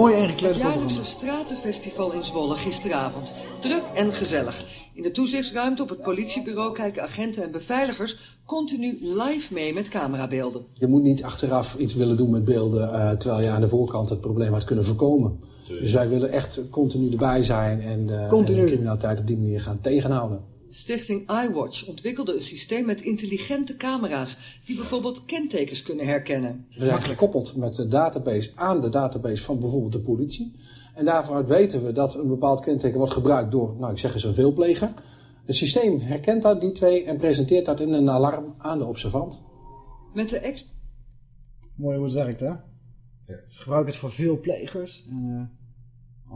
Mooi ingekleed Het jaarlijkse. Stratenfestival in Zwolle gisteravond. Druk en gezellig. In de toezichtsruimte op het politiebureau kijken agenten en beveiligers continu live mee met camerabeelden. Je moet niet achteraf iets willen doen met beelden eh, terwijl je aan de voorkant het probleem had kunnen voorkomen. Dus wij willen echt continu erbij zijn en, eh, en de criminaliteit op die manier gaan tegenhouden. Stichting iWatch ontwikkelde een systeem met intelligente camera's die bijvoorbeeld kentekens kunnen herkennen. We zijn gekoppeld met de database aan de database van bijvoorbeeld de politie. En daarvanuit weten we dat een bepaald kenteken wordt gebruikt door, nou ik zeg eens een veelpleger. Het systeem herkent dat, die twee, en presenteert dat in een alarm aan de observant. Met de ex Mooi hoe het werkt, hè? Ze gebruiken het voor veel plegers. En, eh,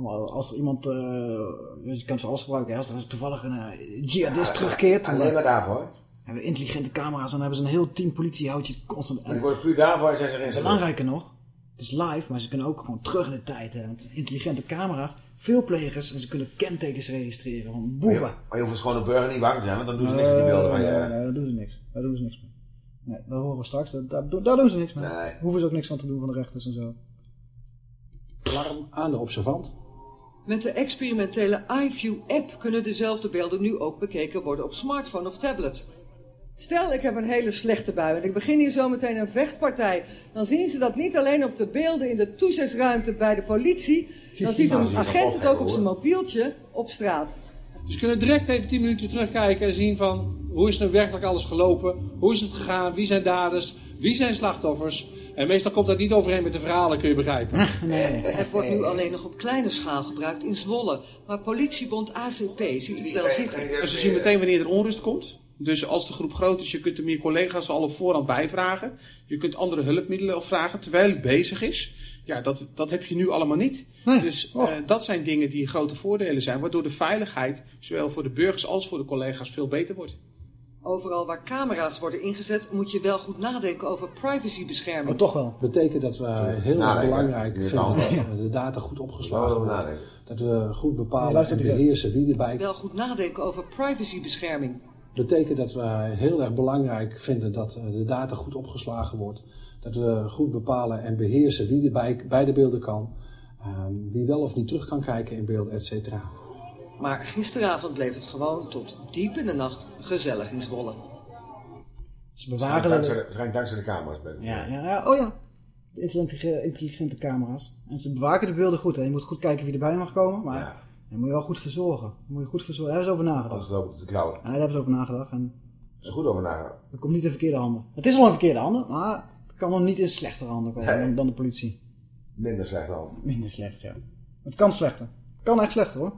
als er iemand, eh, je kan het voor alles gebruiken. hè. Als er toevallig een eh, jihadist terugkeert. dan, Alleen eh, maar daarvoor. Hebben we intelligente camera's en dan hebben ze een heel team politie houdt je constant. Die worden puur daarvoor zijn ze erin. Belangrijker nog, het is live, maar ze kunnen ook gewoon terug in de tijd. Hè, want intelligente camera's, veel plegers en ze kunnen kentekens registreren van Maar je, boeven. maar je hoeft als gewoon een burger niet bang te zijn, want dan doen ze niks met die beelden van Nee, je. nee, nee, daar doen ze niks. Daar doen ze niks mee. Nee, dat horen we straks. Daar, doen ze niks mee. Hoeven ze ook niks aan te doen van de rechters en zo. Alarm aan de observant. Met de experimentele iView-app kunnen dezelfde beelden nu ook bekeken worden op smartphone of tablet. Stel, ik heb een hele slechte bui en ik begin hier zo meteen een vechtpartij. Dan zien ze dat niet alleen op de beelden in de toezichtsruimte bij de politie. Dan ziet een agent het ook op zijn mobieltje op straat. Dus kunnen direct even 10 minuten terugkijken en zien van hoe is er nou werkelijk alles gelopen, hoe is het gegaan, wie zijn daders, wie zijn slachtoffers. En meestal komt dat niet overeen met de verhalen, kun je begrijpen. De app wordt nu alleen nog op kleine schaal gebruikt in Zwolle. Maar politiebond ACP ziet het wel zitten. En ze zien meteen wanneer er onrust komt. Dus als de groep groot is, je kunt er meer collega's al op voorhand bijvragen. Je kunt andere hulpmiddelen vragen terwijl het bezig is. Ja, dat, dat heb je nu allemaal niet. Dus eh, dat zijn dingen die grote voordelen zijn. Waardoor de veiligheid, zowel voor de burgers als voor de collega's, veel beter wordt. Overal waar camera's worden ingezet, moet je wel goed nadenken over privacybescherming. Maar toch wel. betekent dat we heel erg Nadenken. belangrijk vinden dat de data goed opgeslagen wordt. nadenken? Dat we goed bepalen en beheersen wie erbij Wel goed nadenken over privacybescherming. betekent dat we heel erg belangrijk vinden dat eh, de data goed opgeslagen wordt. Dat we goed bepalen en beheersen wie er bij, de beelden kan. ehm, wie wel of niet terug kan kijken in beelden, et cetera. Maar gisteravond bleef het gewoon tot diep in de nacht gezellig in Zwolle. Ze bewaren Dankzij, de- de- waarschijnlijk dankzij de camera's. Ben ik. Ja, ja, ja, oh ja. De intelligente, intelligente camera's. En ze bewaken de beelden goed. Hè. Je moet goed kijken wie erbij mag komen. Maar je moet je wel goed verzorgen. Je moet je goed verzorgen. Daar hebben ze over nagedacht. Anders lopen te klauwen. Ja, daar hebben ze over nagedacht. En Er is goed over nagedacht. dat komt niet in verkeerde handen. Het is al in verkeerde handen, maar het kan wel niet in slechtere handen komen dan, dan de politie. Minder slecht dan. Minder slecht, ja. Het kan slechter. Het kan echt slechter hoor.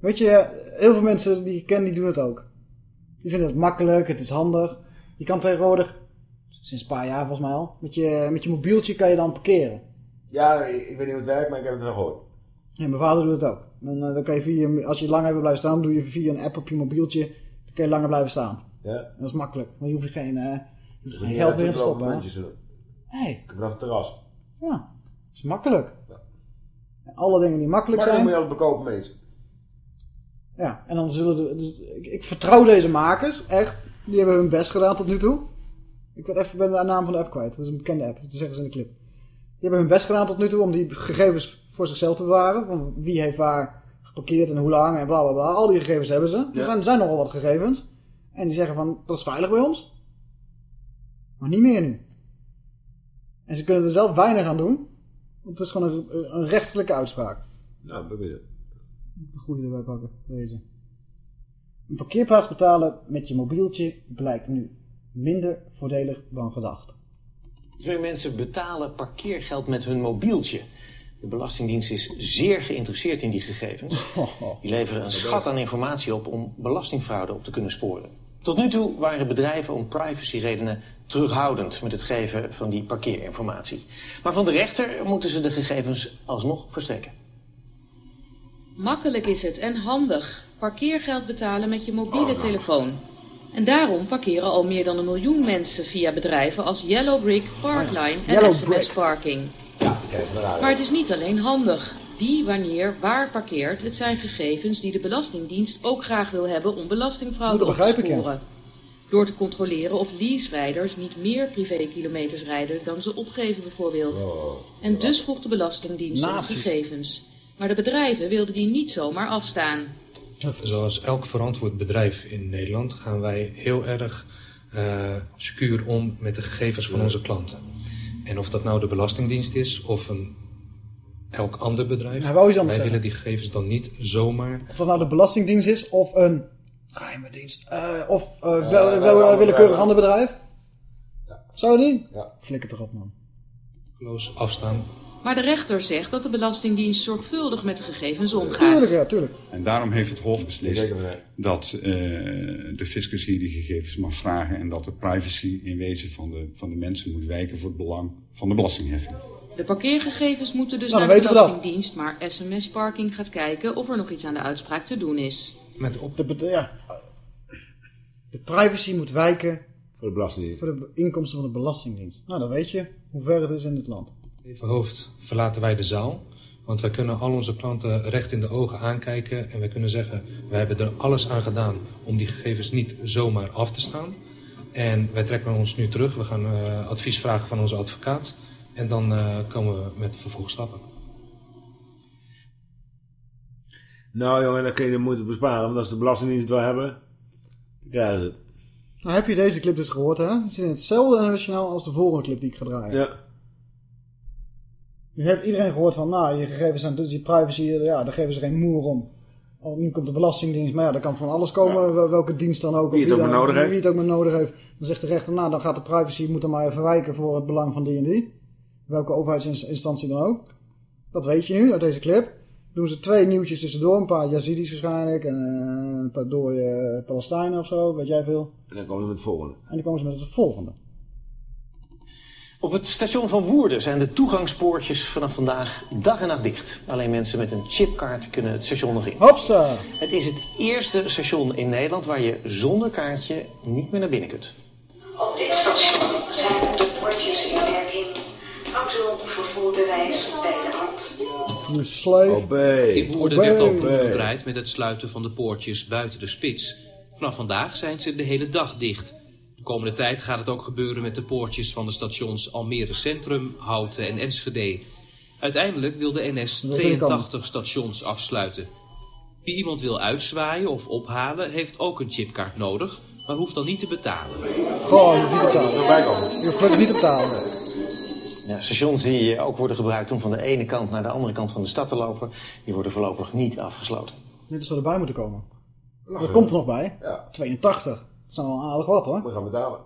Weet je, heel veel mensen die ik ken, die doen het ook. Die vinden het makkelijk, het is handig. Je kan tegenwoordig, sinds een paar jaar volgens mij al, met je, met je mobieltje kan je dan parkeren. Ja, ik, weet niet hoe het werkt, maar ik heb het wel gehoord. Ja, mijn vader doet het ook. Dan, eh, dan kan je via, als je langer wil blijven staan, doe je via een app op je mobieltje, dan kan je langer blijven staan. Ja. Dat is makkelijk, want je hoeft geen, eh, je geen Ja, geld meer te stoppen. Hey. Ik heb vanaf het terras. Ja, dat is makkelijk. En alle dingen die makkelijk Maar dan zijn. moet je altijd bekopen mensen. Ja, en dan zullen de, dus ik, ik vertrouw deze makers, echt. Die hebben hun best gedaan tot nu toe. Ik weet even ben de naam van de app kwijt. Dat is een bekende app, dat zeggen ze in de clip. Die hebben hun best gedaan tot nu toe om die gegevens voor zichzelf te bewaren. Van wie heeft waar geparkeerd en hoe lang en bla bla bla. Al die gegevens hebben ze. Er zijn, er zijn nogal wat gegevens. En die zeggen van, dat is veilig bij ons. Maar niet meer nu. En ze kunnen er zelf weinig aan doen. Want het is gewoon een, een rechtelijke uitspraak. Nou, ben je. De goede erbij pakken, deze. Een parkeerplaats betalen met je mobieltje blijkt nu minder voordelig dan gedacht. Twee mensen betalen parkeergeld met hun mobieltje. De Belastingdienst is zeer geïnteresseerd in die gegevens. [laughs] Die leveren een schat aan informatie op om belastingfraude op te kunnen sporen. Tot nu toe waren bedrijven om privacyredenen terughoudend met het geven van die parkeerinformatie. Maar van de rechter moeten ze de gegevens alsnog verstrekken. Makkelijk is het en handig. Parkeergeld betalen met je mobiele telefoon. En daarom parkeren al meer dan een miljoen mensen via bedrijven als Yellowbrick, Parkline en Yellow SMS Brick. Parking. Maar het is niet alleen handig. Wie, wanneer, waar parkeert, het zijn gegevens die de Belastingdienst ook graag wil hebben om belastingfraude op te sporen. Door te controleren of lease-rijders niet meer privékilometers rijden dan ze opgeven bijvoorbeeld. En dus vroeg de Belastingdienst om Nazi's. gegevens. Maar de bedrijven wilden die niet zomaar afstaan. Zoals elk verantwoord bedrijf in Nederland gaan wij heel erg eh secuur om met de gegevens van onze klanten. En of dat nou de Belastingdienst is of een, elk ander bedrijf, Ja, anders wij zeggen. willen die gegevens dan niet zomaar Of dat nou de Belastingdienst is of een geheime dienst. eh, of eh, wel, wel, willekeurig ander bedrijf. Zou die? Ja. Flikker erop man. close afstaan. Maar de rechter zegt dat de Belastingdienst zorgvuldig met de gegevens omgaat. Tuurlijk, ja, tuurlijk. En daarom heeft het Hof beslist dat eh, de fiscus hier die gegevens mag vragen en dat de privacy in wezen van de, van de mensen moet wijken voor het belang van de belastingheffing. De parkeergegevens moeten dus Nou, naar de. Belastingdienst, maar SMS Parking gaat kijken of er nog iets aan de uitspraak te doen is. Met op de, ja. de privacy moet wijken Voor de Belastingdienst. voor de inkomsten van de Belastingdienst. Nou, dan weet je hoe ver het is in het land. Even hoofd verlaten wij de zaal. Want wij kunnen al onze klanten recht in de ogen aankijken. En wij kunnen zeggen, wij hebben er alles aan gedaan om die gegevens niet zomaar af te staan. En wij trekken ons nu terug. We gaan eh, advies vragen van onze advocaat. En dan eh, komen we met vervolgstappen. Nou jongen, dan kun je de moeite besparen. Want als de Belastingdienst het wil hebben, dan krijgen ze het. Nou heb je deze clip dus gehoord, hè? Het zit in hetzelfde NOS-journaal als de volgende clip die ik ga draaien. Ja. Nu heeft iedereen gehoord van, nou, je gegevens zijn, dus die privacy, ja, daar geven ze geen moer om. Oh, nu komt de Belastingdienst, maar ja, daar kan van alles komen, wel- welke dienst dan ook. Wie of het ook maar nodig heeft. Wie het ook maar nodig heeft. Dan zegt de rechter, nou, dan gaat de privacy, moet dan maar even wijken voor het belang van die en die. Welke overheidsinstantie dan ook. Dat weet je nu uit deze clip. Doen ze twee nieuwtjes tussendoor, een paar Yazidis waarschijnlijk, en eh, een paar dode eh, Palestijnen of zo, weet jij veel. En dan komen we met het volgende. En dan komen ze met het volgende. Op het station van Woerden zijn de toegangspoortjes vanaf vandaag dag en nacht dicht. Alleen mensen met een chipkaart kunnen het station nog in. Hopsa! Het is het eerste station in Nederland waar je zonder kaartje niet meer naar binnen kunt. Op dit station zijn de bordjes in werking. Houdt uw vervoerbewijs bij de hand. Een. Obey. In Woerden Obey. werd al proefgedraaid met het sluiten van de poortjes buiten de spits. Vanaf vandaag zijn ze de hele dag dicht. De komende tijd gaat het ook gebeuren met de poortjes van de stations Almere Centrum, Houten en Enschede. Uiteindelijk wil de NS Dat wil ik 82 stations afsluiten. Wie iemand wil uitzwaaien of ophalen, heeft ook een chipkaart nodig, maar hoeft dan niet te betalen. Gewoon, je hoeft niet te betalen. Je hoeft niet te betalen. Ja, stations die ook worden gebruikt om van de ene kant naar de andere kant van de stad te lopen, die worden voorlopig niet afgesloten. Dit zou erbij moeten komen. Dat komt er nog bij. Ja. 82. Dat zijn wel aardig wat hoor. We gaan betalen.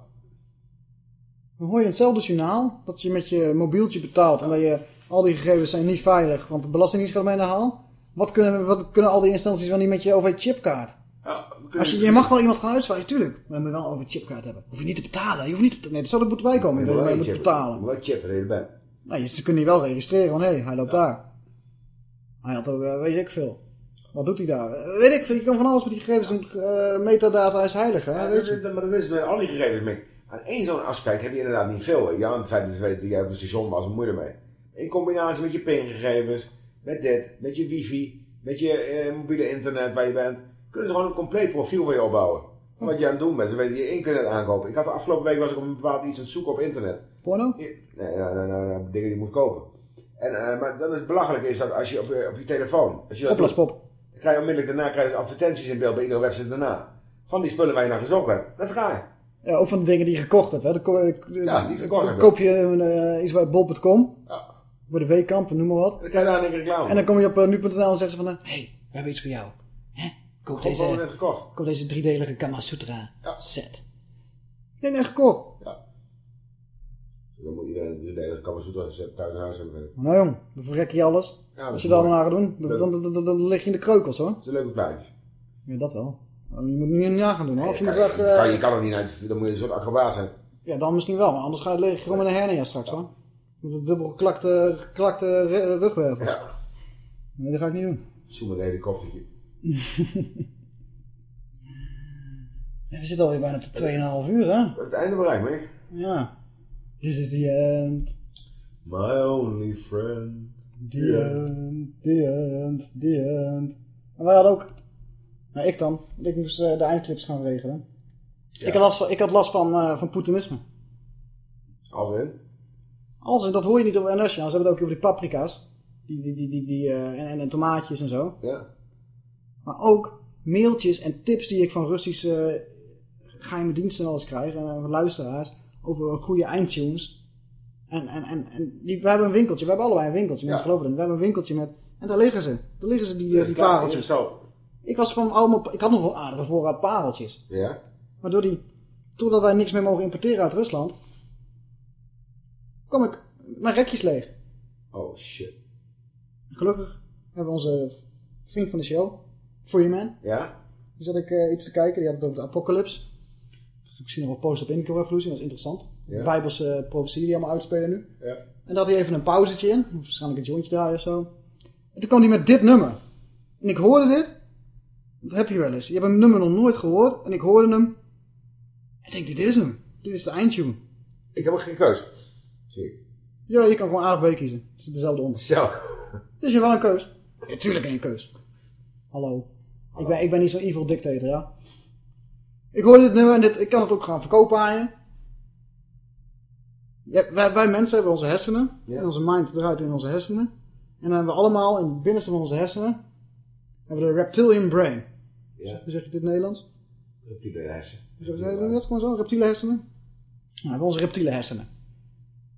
Dan hoor je hetzelfde journaal dat je met je mobieltje betaalt en dat je al die gegevens zijn niet veilig, want de Belastingdienst gaat mee naar haal. Wat kunnen, wat kunnen al die instanties wel niet met je OV-chipkaart? Als je, je mag wel iemand gaan uitzwaaien, tuurlijk. Maar dan moet je wel een OV-chipkaart hebben. Hoef je niet te betalen. Je hoeft niet te. Nee, dat zou er moeten bij komen. Je je moet chippen. betalen. Dat je er bent. Nou, je- ze kunnen je wel registreren, want hé, hey, hij loopt daar. Hij had ook, eh, weet ik veel. Wat doet hij daar? Eh, weet ik veel, je kan van alles met die gegevens doen. Eh, metadata is heilig, hè? Ja, weet je. maar dat is met al die gegevens. Mick. Aan één zo'n aspect heb je inderdaad niet veel. Ja, aan het feit dat jij op een station was, je ermee? In combinatie met je pingegevens, met dit, met je wifi, met je eh, mobiele internet waar je bent, kunnen ze gewoon een compleet profiel van je opbouwen. Wat je aan het doen bent. Ze weten je internet aankopen. Ik had de afgelopen week was ik op een bepaald iets aan het zoeken op internet. Porno? Nee, nee, nee, nee, nee, dingen die je moet kopen. En, maar dan is het belachelijk is dat als je op, je- op je telefoon, als je Oplaspop. Krijg je onmiddellijk daarna krijg je dus advertenties in beeld bij iedere website daarna. Van die spullen waar je naar gezocht bent. Dat is raar. Ja, ook van de dingen die je gekocht hebt. Hè. Dan ko- eh, Ja, die gekocht hebt. koop je een, eh, iets bij bol.com. Bij de weekamp, noem maar wat. Dan krijg je daar een reclame. En dan kom je op eh, nu.nl en zeggen ze van... Hé, hey, we hebben iets voor jou. Hè? Koop deze, koop deze driedelige Kama Sutra set. Nee, nee, gekocht. Dan moet iedereen een driedelige kammerzoeter thuis in huis hebben. Nou jong, dan verrek je alles. Ja, Als je dat allemaal gaat doen, dan, dan, dan, dan, dan lig je in de kreukels hoor. Dat is een leuke plaatje. Ja, dat wel. Maar Je moet niet na gaan doen hoor. Of je kan, echt, je, kan, eh, je kan er niet uit, dan moet je een soort acrobaat zijn. Ja, dan misschien wel, maar anders ga je lig je gewoon met een hernia straks hoor. Met een dubbel geklakte, geklakte ru- rugwervel. Ja. Nee, dat ga ik niet doen. Zoek met een helikoptertje. [laughs] We zitten alweer bijna op de 2,5 uur hè. Het einde bereikt, Mick. Ja. This is the end. My only friend. The end, the end, the end. En wij hadden ook... Nou, ik dan. Ik moest eh, de eindclips gaan regelen. Ik had last van, ik had last van, eh, van Poetinisme. Als in? Alles, en dat hoor je niet op NS. Ja. Ze hebben het ook over die paprika's. Die, die, die, die, die, eh, en, en, en tomaatjes en zo. Ja. Maar ook mailtjes en tips die ik van Russische geheime diensten en alles krijg. En luisteraars. Over goede eindtunes. En, en, en, en die, we hebben een winkeltje. We hebben allebei een winkeltje. Mensen Ja. geloven het. We hebben een winkeltje met... En daar liggen ze. Daar liggen ze, die, is die klaar, pareltjes. Ik was van allemaal... Ik had nog wel aardige voorraad pareltjes. Ja? Maar door die, doordat wij niks meer mogen importeren uit Rusland, kwam ik mijn rekjes leeg. Oh shit. Gelukkig hebben we onze vriend van de show, Freeman, Ja? die zat ik eh, iets te kijken, die had het over de apocalypse. Ik zie nog wel post op Indigo Revolution, dat is interessant. Ja. Bijbelse uh, profetieën die allemaal uitspelen nu. Ja. En had hij even een pauzetje in, waarschijnlijk een jointje draaien of zo. En toen kwam hij met dit nummer. En ik hoorde dit, dat heb je wel eens. Je hebt een nummer nog nooit gehoord en ik hoorde hem. En ik denk, dit is hem. Dit is de eindtune. Ik heb ook geen keus. Zie ik. Ja, je kan gewoon A of B kiezen. Het is dezelfde onder. Zo. Dus je hebt wel een keus. Ja, tuurlijk een keus. Hallo. Ik, ben, ik ben niet zo'n evil dictator, ja. Ik hoorde dit nummer en dit, ik kan het ook gaan verkopen aan je. Ja, wij, wij mensen hebben onze hersenen. Ja. En onze mind draait in onze hersenen. En dan hebben we allemaal in het binnenste van onze hersenen... hebben we de reptilian brain. Ja. Hoe zeg je dit in het Nederlands? Reptiele hersen. Doen we dat gewoon zo? Reptiele hersenen? Nou, we hebben onze reptiele hersenen.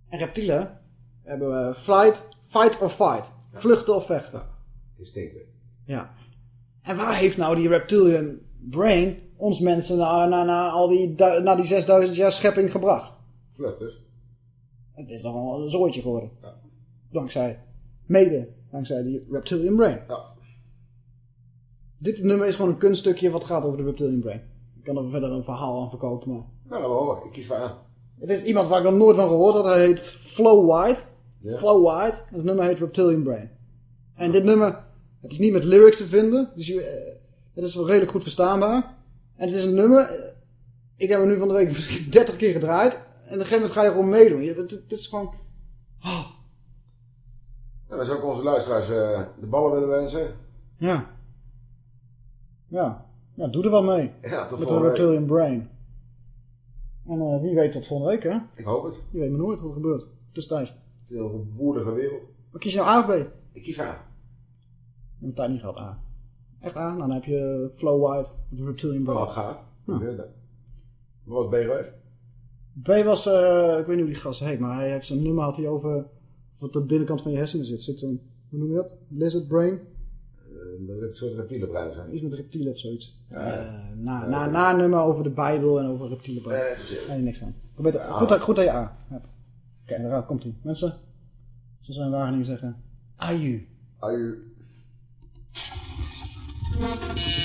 En reptielen hebben we flight, fight or fight. Vluchten of vechten. Instincten. Ja. En waar heeft nou die reptilian brain ons mensen na, na, na, al die, du- na die 6000 jaar schepping gebracht? Vlucht dus. Het is nogal een zooitje geworden. Dankzij, mede, dankzij die reptilian brain. Dit nummer is gewoon een kunststukje wat gaat over de reptilian brain. Ik kan er verder een verhaal aan verkopen, maar... Nou, laten we horen. Ik kies voor A. Het is iemand waar ik nog nooit van gehoord had. Hij heet Flow White. Ja. Flow White. En het nummer heet Reptilian Brain. En dit nummer, het is niet met lyrics te vinden. Dus je, eh, het is wel redelijk goed verstaanbaar. En het is een nummer, ik heb hem nu van de week [laughs] misschien 30 keer gedraaid. En op een gegeven moment ga je gewoon meedoen. Je- Het, het is gewoon... Nou, dan zou ik onze luisteraars eh, de ballen willen wensen. Ja. Ja. Ja, doe er wel mee. Ja, tot Met de week. Reptilian Brain. En eh, wie weet tot volgende week, hè? Ik hoop het. Je weet maar nooit wat er gebeurt. Dus thuis. Het is een heel woelige wereld. Wat kies je nou A of B? Ik kies A. Ik heb tijd niet gehad, A. Echt A? Nou, dan heb je Flow White, de Reptilian Brain. Oh, gaaf. Wat was B geweest? B was, eh, ik weet niet hoe die gast heet, maar hij heeft zo'n nummer had hij over wat de binnenkant van je hersenen zit. Zit zo'n, hoe noem je dat? Lizard brain? Uh, een soort reptiele brein zijn. Iets met reptielen of zoiets. Ja. Eh, na, na, na een nummer over de Bijbel en over reptielen brein. Nee. Nee, niks aan. Probeer het- Ja. goed, dat- goed dat je A hebt. Oké, daar komt hij. Mensen, zoals wij in Wageningen zeggen, aju. Aju. Thank you.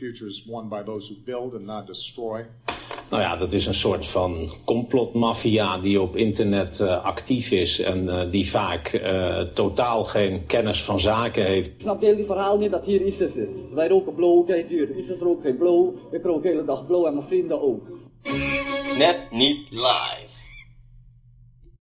future is won by those who build and not destroy. Nou ja, dat is een soort van complotmafia die op internet eh, actief is en eh, die vaak eh, totaal geen kennis van zaken heeft. Ik snap heel die verhaal niet dat hier ISIS is. Wij roken blow, kijk hier, ISIS rookt geen blow, ik rook de hele dag blow en mijn vrienden ook. Net niet